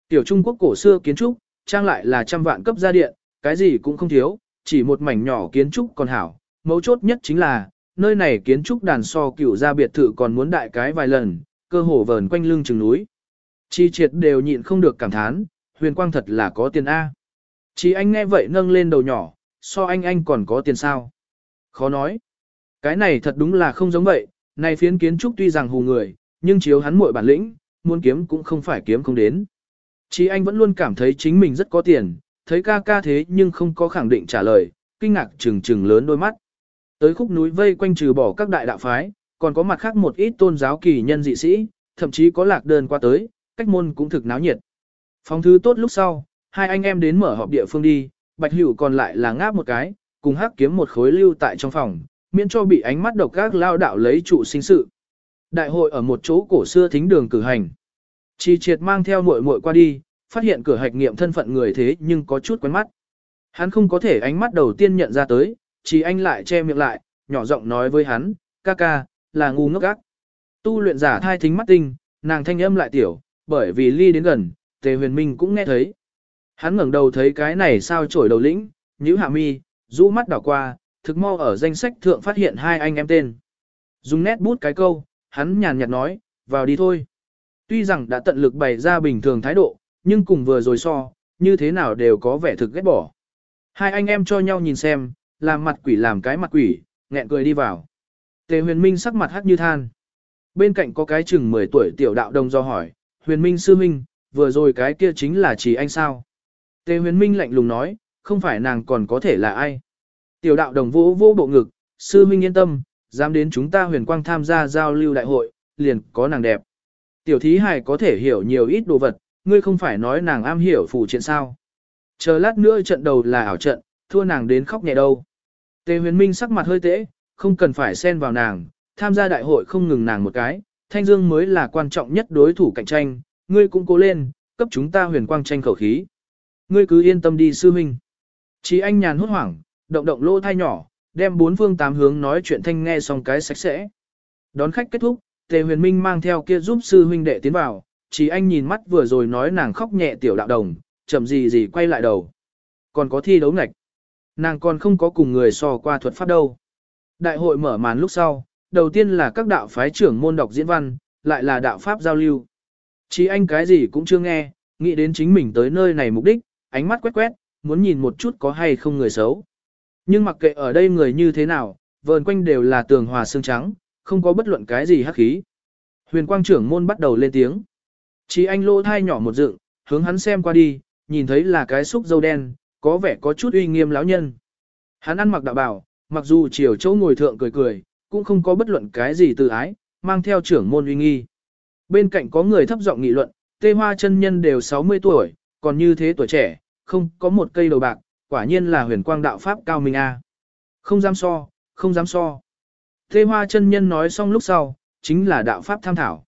Tiểu Trung Quốc cổ xưa kiến trúc, trang lại là trăm vạn cấp gia điện, cái gì cũng không thiếu, chỉ một mảnh nhỏ kiến trúc còn hảo. Mấu chốt nhất chính là, nơi này kiến trúc đàn so cựu gia biệt thự còn muốn đại cái vài lần, cơ hồ vờn quanh lưng chừng núi. Chi triệt đều nhịn không được cảm thán, huyền quang thật là có tiền A. Chỉ anh nghe vậy nâng lên đầu nhỏ, so anh anh còn có tiền sao. Khó nói. Cái này thật đúng là không giống vậy, này phiến kiến trúc tuy rằng hù người, nhưng chiếu hắn muội bản lĩnh, muốn kiếm cũng không phải kiếm không đến. chí anh vẫn luôn cảm thấy chính mình rất có tiền, thấy ca ca thế nhưng không có khẳng định trả lời, kinh ngạc trừng trừng lớn đôi mắt. Tới khúc núi vây quanh trừ bỏ các đại đạo phái, còn có mặt khác một ít tôn giáo kỳ nhân dị sĩ, thậm chí có lạc đơn qua tới, cách môn cũng thực náo nhiệt. Phong thứ tốt lúc sau, hai anh em đến mở họp địa phương đi, bạch hữu còn lại là ngáp một cái, cùng hắc kiếm một khối lưu tại trong phòng, miễn cho bị ánh mắt độc các lao đạo lấy trụ sinh sự. Đại hội ở một chỗ cổ xưa thính đường cử hành. Chi triệt mang theo muội muội qua đi, phát hiện cửa hạch nghiệm thân phận người thế nhưng có chút quen mắt. Hắn không có thể ánh mắt đầu tiên nhận ra tới, chỉ anh lại che miệng lại, nhỏ giọng nói với hắn, ca ca, là ngu ngốc gác". Tu luyện giả thai thính mắt tinh, nàng thanh âm lại tiểu, bởi vì ly đến gần, tề huyền minh cũng nghe thấy. Hắn ngẩng đầu thấy cái này sao trổi đầu lĩnh, nhíu hạ mi, rũ mắt đảo qua, thực mau ở danh sách thượng phát hiện hai anh em tên. Dùng nét bút cái câu, hắn nhàn nhạt nói, vào đi thôi. Tuy rằng đã tận lực bày ra bình thường thái độ, nhưng cùng vừa rồi so, như thế nào đều có vẻ thực ghét bỏ. Hai anh em cho nhau nhìn xem, làm mặt quỷ làm cái mặt quỷ, nghẹn cười đi vào. Tề huyền minh sắc mặt hắc như than. Bên cạnh có cái chừng 10 tuổi tiểu đạo đồng do hỏi, huyền minh sư minh, vừa rồi cái kia chính là chỉ anh sao. Tề huyền minh lạnh lùng nói, không phải nàng còn có thể là ai. Tiểu đạo đồng vô vô bộ ngực, sư minh yên tâm, dám đến chúng ta huyền quang tham gia giao lưu đại hội, liền có nàng đẹp. Tiểu thí hài có thể hiểu nhiều ít đồ vật, ngươi không phải nói nàng am hiểu phù chuyện sao. Chờ lát nữa trận đầu là ảo trận, thua nàng đến khóc nhẹ đâu. Tề huyền minh sắc mặt hơi tễ, không cần phải xen vào nàng, tham gia đại hội không ngừng nàng một cái, thanh dương mới là quan trọng nhất đối thủ cạnh tranh, ngươi cũng cố lên, cấp chúng ta huyền quang tranh khẩu khí. Ngươi cứ yên tâm đi sư huynh. Chỉ anh nhàn hốt hoảng, động động lỗ thai nhỏ, đem bốn phương tám hướng nói chuyện thanh nghe xong cái sạch sẽ. Đón khách kết thúc, Tề Huyền Minh mang theo kia giúp sư huynh đệ tiến vào, chỉ anh nhìn mắt vừa rồi nói nàng khóc nhẹ tiểu đạo đồng, chậm gì gì quay lại đầu. Còn có thi đấu ngạch. Nàng còn không có cùng người so qua thuật pháp đâu. Đại hội mở màn lúc sau, đầu tiên là các đạo phái trưởng môn đọc diễn văn, lại là đạo pháp giao lưu. Chỉ anh cái gì cũng chưa nghe, nghĩ đến chính mình tới nơi này mục đích, ánh mắt quét quét, muốn nhìn một chút có hay không người xấu. Nhưng mặc kệ ở đây người như thế nào, vờn quanh đều là tường hòa xương trắng, không có bất luận cái gì hắc khí. Huyền quang trưởng môn bắt đầu lên tiếng. Chỉ anh lô thai nhỏ một dựng, hướng hắn xem qua đi, nhìn thấy là cái xúc dâu đen, có vẻ có chút uy nghiêm lão nhân. Hắn ăn mặc đạo bảo, mặc dù chiều chỗ ngồi thượng cười cười, cũng không có bất luận cái gì từ ái, mang theo trưởng môn uy nghi. Bên cạnh có người thấp giọng nghị luận, tê hoa chân nhân đều 60 tuổi, còn như thế tuổi trẻ, không có một cây đầu bạc, quả nhiên là huyền quang đạo pháp cao minh a. Không dám so, không dám so. Thế hoa chân nhân nói xong lúc sau, chính là đạo pháp tham thảo.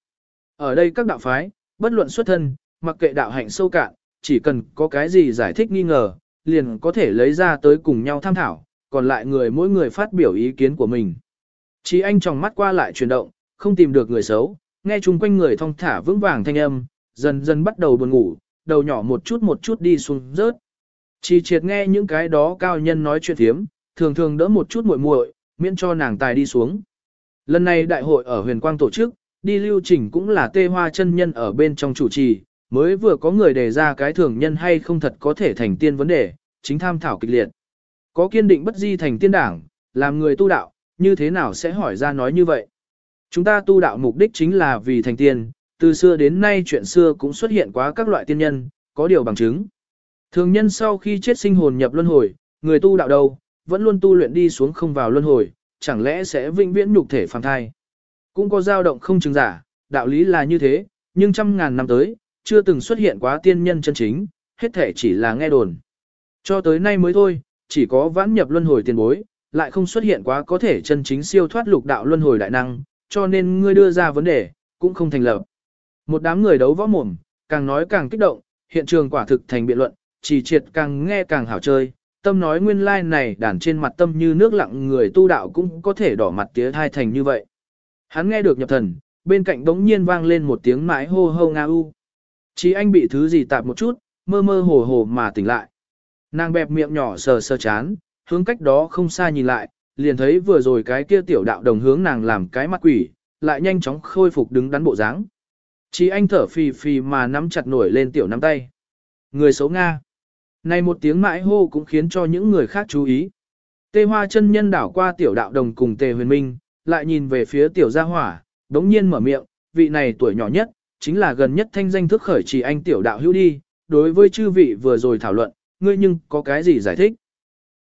Ở đây các đạo phái, bất luận xuất thân, mặc kệ đạo hạnh sâu cạn, chỉ cần có cái gì giải thích nghi ngờ, liền có thể lấy ra tới cùng nhau tham thảo, còn lại người mỗi người phát biểu ý kiến của mình. Chí anh trong mắt qua lại chuyển động, không tìm được người xấu, nghe chung quanh người thong thả vững vàng thanh âm, dần dần bắt đầu buồn ngủ, đầu nhỏ một chút một chút đi xuống rớt. Chỉ triệt nghe những cái đó cao nhân nói chuyện thiếm, thường thường đỡ một chút muội muội, miễn cho nàng tài đi xuống. Lần này đại hội ở huyền quang tổ chức, đi lưu trình cũng là tê hoa chân nhân ở bên trong chủ trì, mới vừa có người đề ra cái thường nhân hay không thật có thể thành tiên vấn đề, chính tham thảo kịch liệt. Có kiên định bất di thành tiên đảng, làm người tu đạo, như thế nào sẽ hỏi ra nói như vậy? Chúng ta tu đạo mục đích chính là vì thành tiên, từ xưa đến nay chuyện xưa cũng xuất hiện quá các loại tiên nhân, có điều bằng chứng. Thường nhân sau khi chết sinh hồn nhập luân hồi, người tu đạo đâu, vẫn luôn tu luyện đi xuống không vào luân hồi, chẳng lẽ sẽ vĩnh viễn nhục thể phàm thai. Cũng có dao động không chứng giả, đạo lý là như thế, nhưng trăm ngàn năm tới, chưa từng xuất hiện quá tiên nhân chân chính, hết thể chỉ là nghe đồn. Cho tới nay mới thôi, chỉ có vãn nhập luân hồi tiền bối, lại không xuất hiện quá có thể chân chính siêu thoát lục đạo luân hồi đại năng, cho nên ngươi đưa ra vấn đề, cũng không thành lập. Một đám người đấu võ mồm, càng nói càng kích động, hiện trường quả thực thành biện luận, chỉ triệt càng nghe càng hảo chơi, tâm nói nguyên lai like này đàn trên mặt tâm như nước lặng người tu đạo cũng có thể đỏ mặt tía thai thành như vậy. Hắn nghe được nhập thần, bên cạnh đống nhiên vang lên một tiếng mãi hô hô nga u. Chí anh bị thứ gì tạp một chút, mơ mơ hồ hồ mà tỉnh lại. Nàng bẹp miệng nhỏ sờ sờ chán, hướng cách đó không xa nhìn lại, liền thấy vừa rồi cái kia tiểu đạo đồng hướng nàng làm cái mặt quỷ, lại nhanh chóng khôi phục đứng đắn bộ dáng. Chí anh thở phì phì mà nắm chặt nổi lên tiểu nắm tay. Người xấu Nga. Này một tiếng mãi hô cũng khiến cho những người khác chú ý. Tê hoa chân nhân đảo qua tiểu đạo đồng cùng tề huyền minh, lại nhìn về phía tiểu gia hỏa, đống nhiên mở miệng, vị này tuổi nhỏ nhất, chính là gần nhất thanh danh thức khởi chỉ anh tiểu đạo hữu đi, đối với chư vị vừa rồi thảo luận, ngươi nhưng có cái gì giải thích?